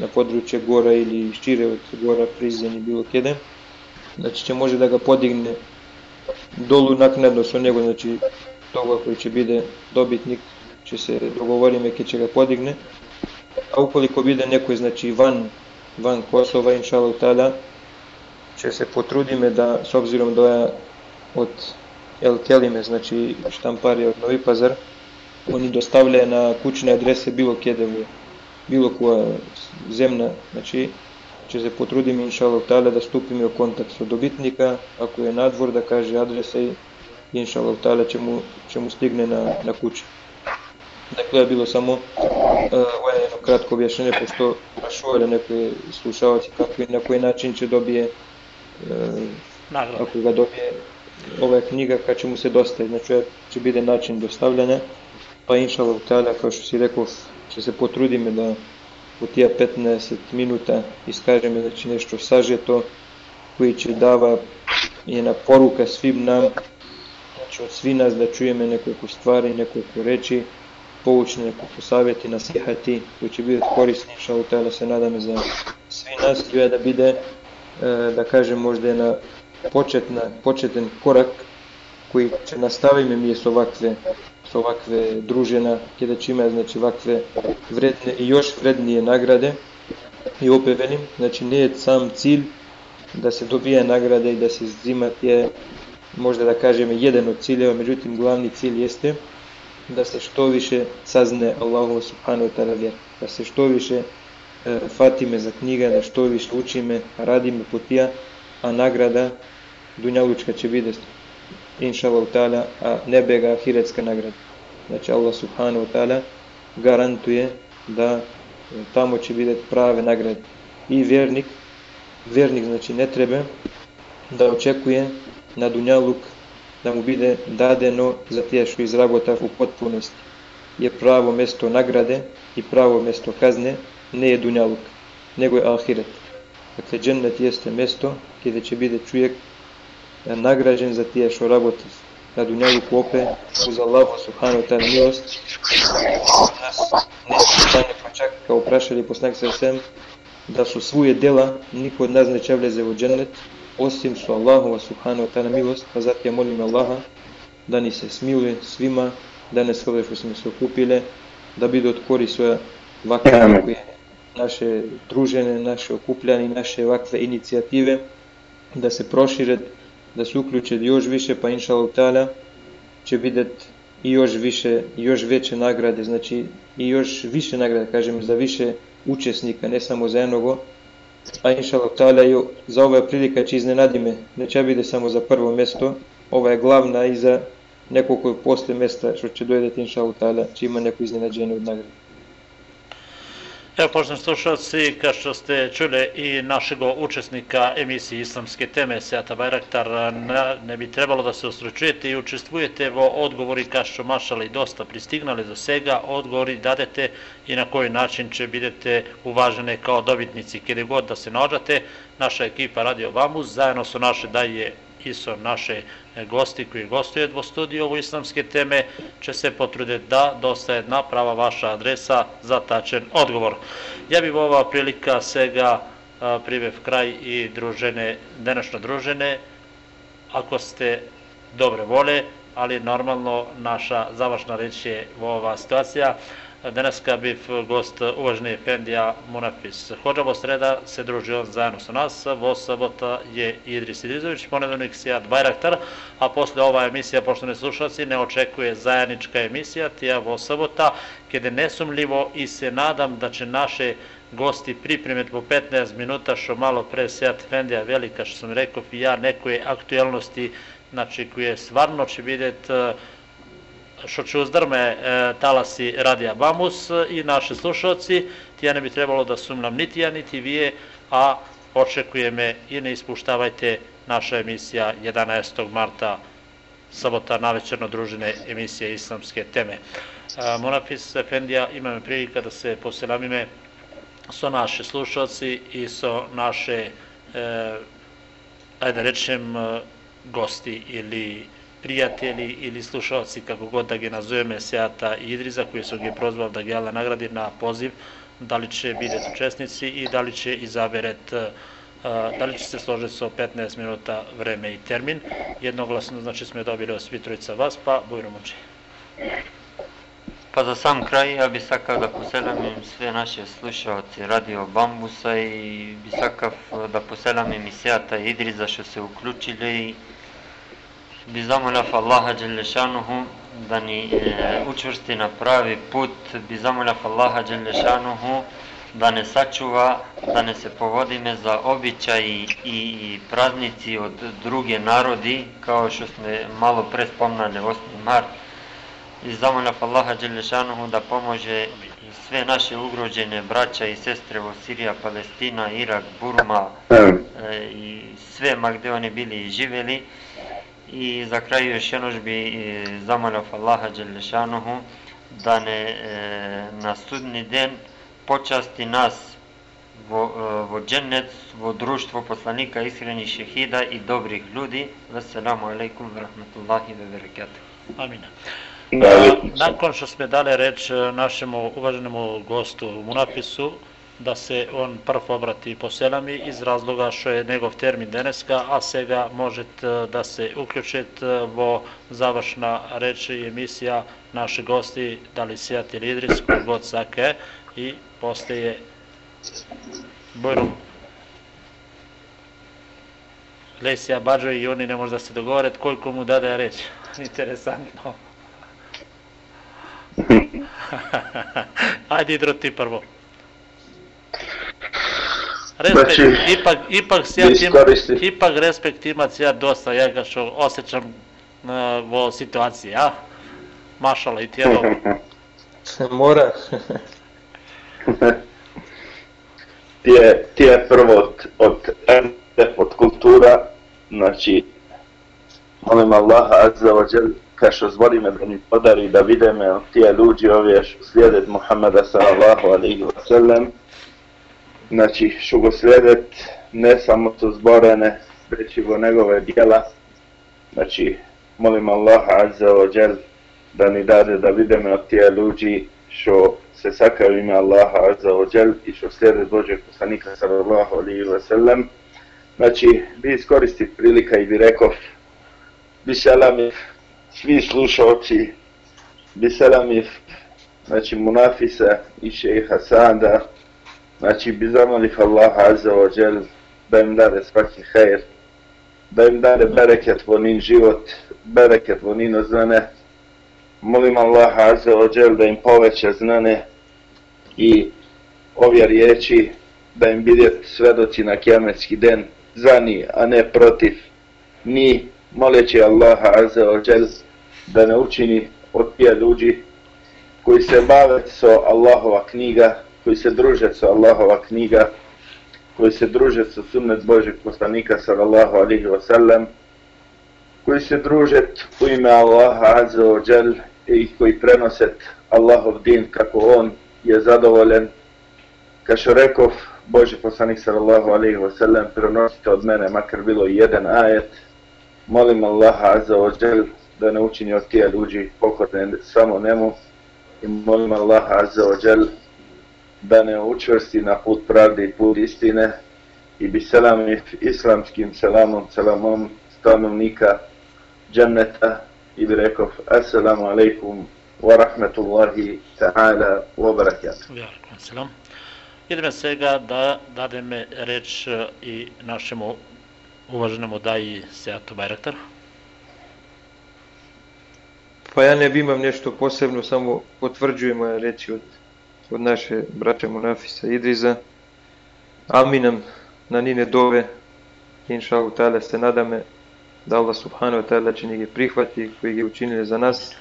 S8: на подручје гора или шире од гора Призен и било кеде, значи ќе може да го подигне долу накнадно со него, значи тоа кој ќе биде добитник, ќе се договориме ќе ќе го подигне. А уколико биде некој значи ван ван Косова, иншалу тала, ќе се потрудиме да с обзиром да од Ел Келиме, значи штампари од Нови Пазар, они доставле на кучни адреси било кеде да во било која земна, значи ќе се потрудиме иншалла таала да ступиме во контакт со добитника, ако е надвор да каже адреса и иншалла таала ќе му ќе му стигне на на куќа. Дакле било само ова е едно кратко објашнение пошто прашувале некои слушаоци како и на кој начин ќе добие е, ако га добие ова книга кај ќе му се достави, значи ќе биде начин доставлене. Па иншала таля, како што си реков, ќе се потрудиме да во тие 15 минута искажеме значи нешто сажето кој ќе дава една порука свим нам, значи од сви нас да чуеме неколку ствари, неколку речи, поучни неколку савети, насихати кои ќе бидат корисни, иншала таля да се надаме за сви нас, тоа да биде да кажем можда на почетна, почетен корак кој ќе наставиме ние со вакве со вакве дружена, ќе да чиме значи вакве вредни и још вредни награде и опе велим, значи не е сам цил да се добие награда и да се ззимат е може да кажеме еден од цилева, меѓутоа главни цил сте да се што више сазне Аллаху субхану таала да се што више е, фатиме за книга, да што више учиме, радиме по тие, а награда дуњалучка ќе биде иншаллах таала, а не бега ахиретска награда. Значи Аллах субхану таала гарантуе да таму ќе биде праве награди. И верник, верник значи не треба да очекуе на дуњалук да му биде дадено за тие што изработа во потпуност. Е право место награде и право место казне не е дуњалук, него е ахирет. Така дженнет јесте место каде ќе биде човек nagrađen za tije što rabota na dunjalu kope uz Allahu subhanahu wa ta'ala milost. Nas ne stane pa čak kao prašali posnak sa sem da su svoje dela niko od nas neće vleze u džennet osim su Allahu subhanahu ta'ala milost pa zato ja molim Allaha da ni se smiluje svima da ne ove što smo se okupile da bi otkori svoja vakve naše družene, naše okupljane, naše ovakve inicijative da se prošire da se uključe još više, pa inša Allah će vidjeti i još više, još veće nagrade, znači i još više nagrade, kažem, za više učesnika, ne samo za jednog, a inša Allah za ova prilika će iznenadi me, neće bude samo za prvo mesto, ova je glavna i za neko koji posle mesta što će dojedeti inša Allah, će ima neko iznenađenje od nagrade.
S2: Evo, poštovni slušalci, kao što ste čuli i našeg učesnika emisije Islamske teme, Seata Bajraktar, ne bi trebalo da se ustručujete i učestvujete u odgovori, kao što mašali dosta pristignali za svega, odgovori dadete i na koji način će bidete uvažene kao dobitnici. Kede god da se nađate, naša ekipa Radio Vamus, zajedno su naše daje i su naše gosti koji gostuje u studiju ovo islamske teme će se potruditi da dosta jedna prava vaša adresa za tačen odgovor. Ja bih ova prilika svega privev kraj i družene, današnje družene, ako ste dobre vole, ali normalno naša završna reč je ova situacija. Dneska bih gost uvaženi Efendija Munafis. Hođavo sreda se druži on zajedno sa nas, vo sabota je Idris Idrizović, ponedeljnik Sijad Bajraktar, a posle ova emisija, poštovni slušalci, ne očekuje zajednička emisija, tija vo sabota, kede nesumljivo i se nadam da će naše gosti pripremiti po 15 minuta, što malo pre Sijad Efendija velika, što sam rekao, i ja nekoje aktuelnosti, znači koje stvarno će vidjeti što će uzdrme e, talasi Radija Bamus i naši slušalci, tija ne bi trebalo da sumnam niti ja niti vije, a očekujeme i ne ispuštavajte naša emisija 11. marta sabota navečerno družine emisije islamske teme. E, Monafis Efendija imamo prilika da se poselamime so naše slušalci i so naše, e, ajde rečem, e, gosti ili prijatelji ili slušalci, kako god da ga nazoveme, Seata i Idriza, koji su ga prozvali da ga Allah nagradi na poziv, da li će biti učesnici i da li će izaberet da li će se složiti sa 15 minuta vreme i termin. Jednoglasno, znači smo je dobili od svi trojica vas, pa bujno muči.
S3: Pa za sam kraj ja bih sakao da poselamim sve naše slušalce Radio Bambusa i bih sakav da poselamim i Seata i Idriza što se uključili bi zamoljav Allaha Đelešanuhu da ni e, učvrsti na pravi put, bi zamoljav Allaha Đelešanuhu da ne sačuva, da ne se povodime za običaj i, i praznici od druge narodi, kao što smo malo pre spomnali 8. mart, i zamoljav Allaha Đelešanuhu da pomože sve naše ugrođene braća i sestre u Sirija, Palestina, Irak, Burma e, i sve ma gde oni bili i živeli, I za kraj još jednož bi e, zamolio Allaha Đelešanuhu da ne e, na sudni den počasti nas vo, e, vo džennet, vo društvo poslanika iskrenih šehida i dobrih ljudi. Vassalamu alaikum wa rahmatullahi wa barakatuh.
S2: Amina. Na, nakon što smo dali reč našemu uvaženemu gostu u Munapisu, da se on prvo obrati po selami iz razloga što je njegov termin deneska, a svega možete da se uključite vo završna reč i emisija naše gosti, da li Sijat ili Idris, god sake, i posle je Bojrum. Lesija Bađo i oni ne može da se dogovore koliko mu dade reč. Interesantno. Ajde, Idro, ti prvo. Respekt, znači, ipak, ipak, sjat ima, ipak respekt ima sjat dosta, ja ga što osjećam uh, vo situaciji, a? Mašala i ti je dobro.
S8: Mora.
S10: ti, je, ti je prvo od, od, od kultura, znači, molim Allaha azza wa jel, ka što zvoli me da mi podari da videme tije ljudi ove što slijedet Muhammeda sallallahu alaihi wa sallam, znači što go slijedet ne samo to zborene, već i njegove dijela. Znači, molim Allaha azza wa jel da ni dade da videme od tije ljudi što se sakaju ime Allaha azza wa jel i što slijede Bože poslanika sallallahu alaihi wa sallam. Znači, bi iskoristi prilika i bi rekao, bi salami svi slušalci, bi salami znači Munafisa i šeha Sada, Znači, bi zamolih Allah Azza wa Jal da im dade svaki hajr, da im dade bereket vonin život, bereket vonino znane. Molim Allah Azza wa Jal da im poveća znane i ove riječi da im bidjet svedoci na kjametski den za ni, a ne protiv ni moleći Allaha Azza wa Jal da ne učini od tija ljudi koji se bave so Allahova knjiga, koji se druže sa Allahova knjiga, koji se druže sa sunnet Božeg poslanika sallallahu alihi wasallam, koji se druže u ime Allaha Azza wa Jal i koji prenose Allahov din kako on je zadovoljen. Kašto rekov Boži poslanik sallallahu alaihi wa sallam, prenosite od mene makar bilo jedan ajet. Molim Allaha Azza wa Jal da ne učini od tija ljudi pokorne samo nemu i molim Allaha Azza wa Jal da ne učvrsti na put pravde i put istine i bi selam islamskim selamom, selamom stanovnika džanneta i bi rekao Assalamu alaikum wa rahmetullahi ta'ala wa barakatuh.
S2: Selam. Ideme svega da dademe reč i našemu uvaženemu daji Seatu Bajraktar.
S8: Pa ja ne bi imam nešto posebno, samo potvrđujem moje reći od, od naše braće Munafisa Idriza. Aminam na nine dove, inša Allah se nadame da Allah subhanahu wa ta'ala će njih prihvati koji je učinili za nas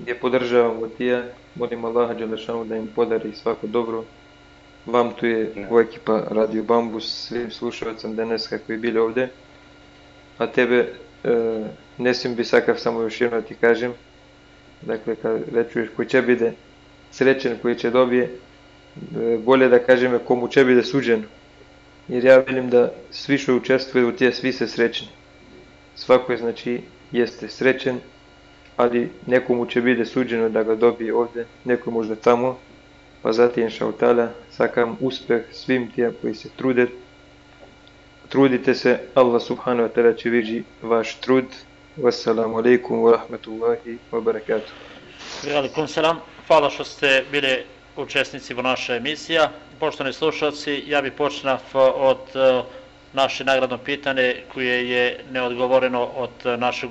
S8: gdje podržavamo tija molim Allaha Đelešanu da im podari svako dobro vam tu je u ekipa Radio Bambus svim slušalcem danas kako je bili ovde a tebe e, ne sim bi sakav samo još jedno ti kažem dakle kad rečuješ koji će bide srećen koji će dobije e, bolje da kažem komu će bide suđen jer ja velim da svi što učestvuju u tije svi se srećni svako je znači jeste srećen, ali nekomu će biti suđeno da ga dobije ovde, neko možda tamo, pa zatim šautala, sakam uspeh svim tija koji se trude, trudite se, Allah subhanahu wa ta'ala će vidi vaš trud. Wassalamu alaikum wa rahmatullahi wa barakatuh.
S2: Velikom selam, hvala što ste bili učesnici u našoj emisija. Poštovani slušalci, ja bih počnav od naše nagradno pitanje koje je neodgovoreno od našeg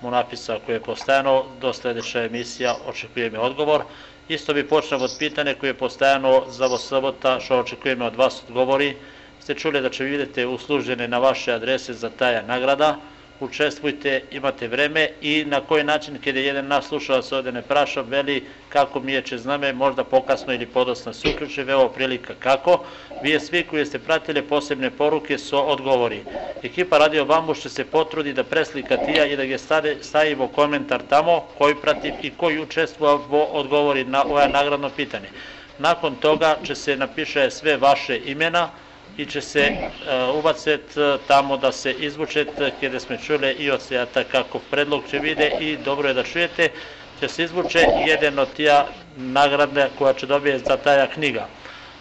S2: munafisa koje je postajano, do sledeća emisija očekujeme odgovor. Isto bi počeo od pitanja koje je postajano za ovo sobota, što očekujeme od vas odgovori. Ste čuli da će vidjeti uslužene na vaše adrese za taja nagrada učestvujte, imate vreme i na koji način kada jedan nas slušalac ovde ne praša, veli kako mi je će zname, možda pokasno ili podosno se uključe, evo prilika kako. Vi svi koji ste pratili posebne poruke su odgovori. Ekipa Radio Bambuš će se potrudi da preslika tija i da ga stavimo komentar tamo koji prati i koji učestvuje odgovori na ovo nagradno pitanje. Nakon toga će se napiše sve vaše imena, i će se uh, ubacet uh, tamo da se izvučet kada smo čuli i od sejata kako predlog će vide i dobro je da čujete će se izvuče jedan od tija nagrade koja će dobije za taja knjiga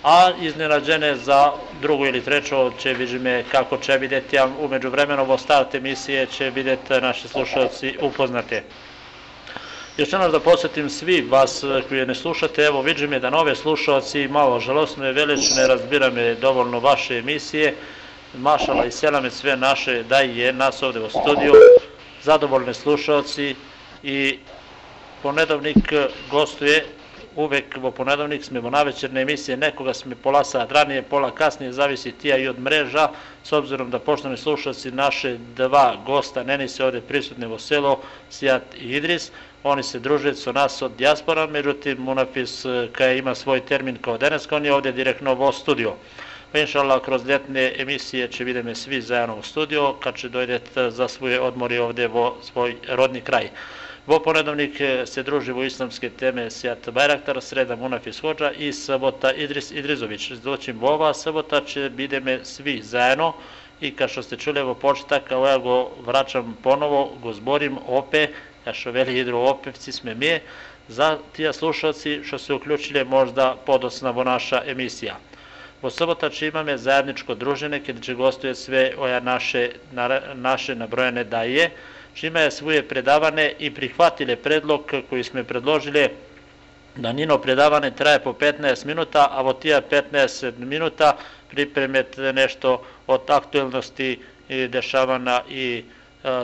S2: a iznenađene za drugu ili treću će vidime kako će videti a umeđu vremenu vo start emisije će videti naši slušalci upoznate. Još jednom da posjetim svi vas koji ne slušate, evo vidim je da nove slušalci, malo žalostno je velično, ne razbiram je dovoljno vaše emisije, mašala i selame sve naše, da je nas ovde u studiju, zadovoljni slušalci i ponedovnik gostuje uvek vo ponedovnik smo na večerne emisije, nekoga smo pola sat ranije, pola kasnije, zavisi tija i od mreža, s obzirom da poštovni slušalci naše dva gosta, neni se ovde prisutni vo selo, Sijat i Idris, oni se druže su nas od dijaspora, međutim Munafis e, kada ima svoj termin kao danas, on je ovde direktno vo studio. Pa inšallah, kroz ljetne emisije će vidime svi zajedno u studio, kad će dojdete za svoje odmori ovde vo svoj rodni kraj. Vo ponedovnik e, se druži vo islamske teme Sijat Bajraktar, sreda Munafis Hođa i sabota Idris Idrizović. Doćim ova sabota će bideme svi zajedno i kao što ste čuli evo početak, evo ja go vraćam ponovo, go zborim opet što veli hidroopevci sme mi, za tija slušalci što se uključili možda podosnavo naša emisija. Vo sobota će imame zajedničko druženje, kada će gostuje sve oja naše, na, naše nabrojene daje, čime je svoje predavane i prihvatile predlog koji smo predložili da njino predavane traje po 15 minuta, a vo tija 15 minuta pripremete nešto od aktuelnosti i dešavana i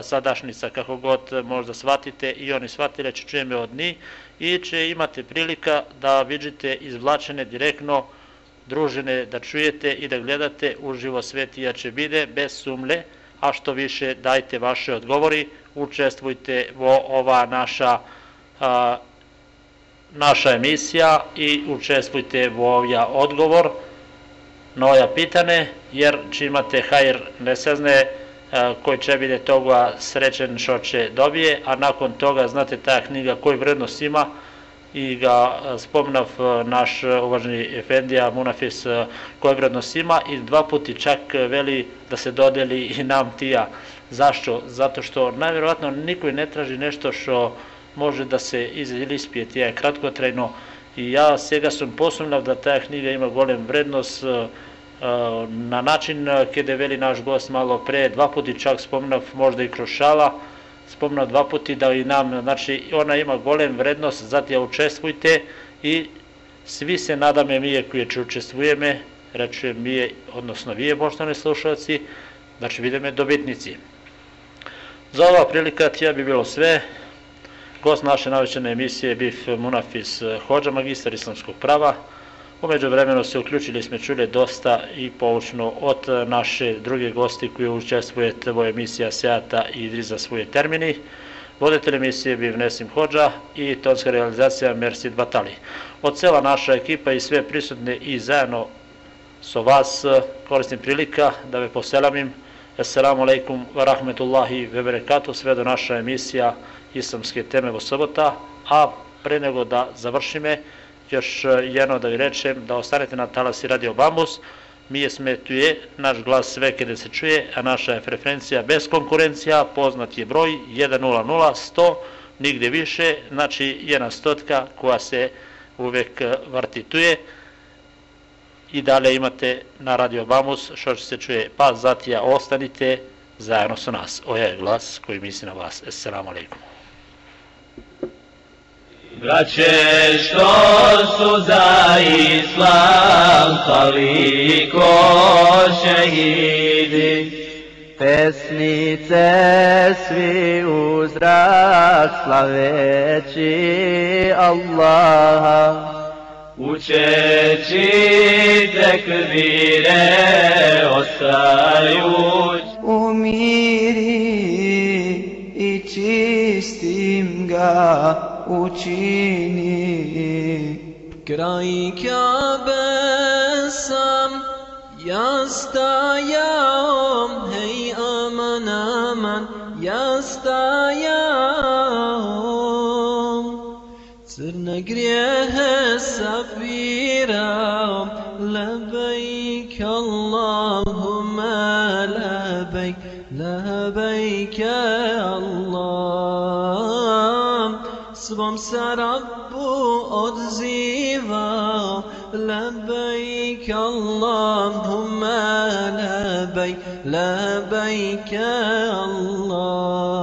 S2: sadašnica, kako god možda shvatite i oni shvatile će čujeme od njih i će imate prilika da vidite izvlačene direktno družine, da čujete i da gledate uživo svetija će bide bez sumle, a što više dajte vaše odgovori, učestvujte u ova naša a, naša emisija i učestvujte u ovja odgovor. Na ova pitane, jer či imate hajr ne sazne koji će biti toga srećen što će dobije, a nakon toga znate ta knjiga koju vrednost ima, i ga spomnav naš uvaženi Efendija Munafis koje vrednost ima i dva puti čak veli da se dodeli i nam tija. Zašto? Zato što najvjerovatno niko ne traži nešto što može da se ispije tija kratkotrajno i ja svega sam posumnav da ta knjiga ima golem vrednost na način kada veli naš gost malo pre, dva puti čak spomnav možda i kroz šala, spomnao dva puti da i nam, znači ona ima golem vrednost, zato učestvujte i svi se nadame mi koji će učestvujeme, reče mi je, odnosno vi je poštovani slušalci, znači vidime dobitnici. Za ova prilika tija bi bilo sve. Gost naše navećene emisije je Bif Munafis Hođa, magistar islamskog prava. Umeđu vremenu se uključili smo čuli dosta i poučno od naše druge gosti koji učestvuje u emisija Seata i Idriza svoje termini. Voditelj emisije bi Vnesim Hođa i tonska realizacija Mersid Batali. Od cela naša ekipa i sve prisutne i zajedno so vas koristim prilika da ve poselamim. Assalamu alaikum wa rahmetullahi wa barakatuh. Sve do naša emisija Islamske teme vo sobota. A pre nego da završime, još jedno da vi rečem da ostanete na talasi Radio Bambus, mi je, naš glas sve kada se čuje, a naša je frekvencija bez konkurencija, poznat je broj 100 100, nigde više, znači jedna stotka koja se uvek vrti tu je i dalje imate na Radio Bambus što se čuje, pa zatija ostanite zajedno sa nas. Ovo je glas koji misli na vas. Assalamu alaikum.
S4: Braće što su za islam toliko šehidi?
S11: Pesnice svi u zrak slaveći Allaha.
S4: Učeći tekvire ostajuć
S11: U miri i čistim ga učini
S1: Kraj Kabe sam ja stajao Hej aman aman ja stajao Crne grijehe sabirao Labajk Allahumma labajk Labajk Svom se Rabbu odzivao Labajk Allahumma labajk Labajk Allah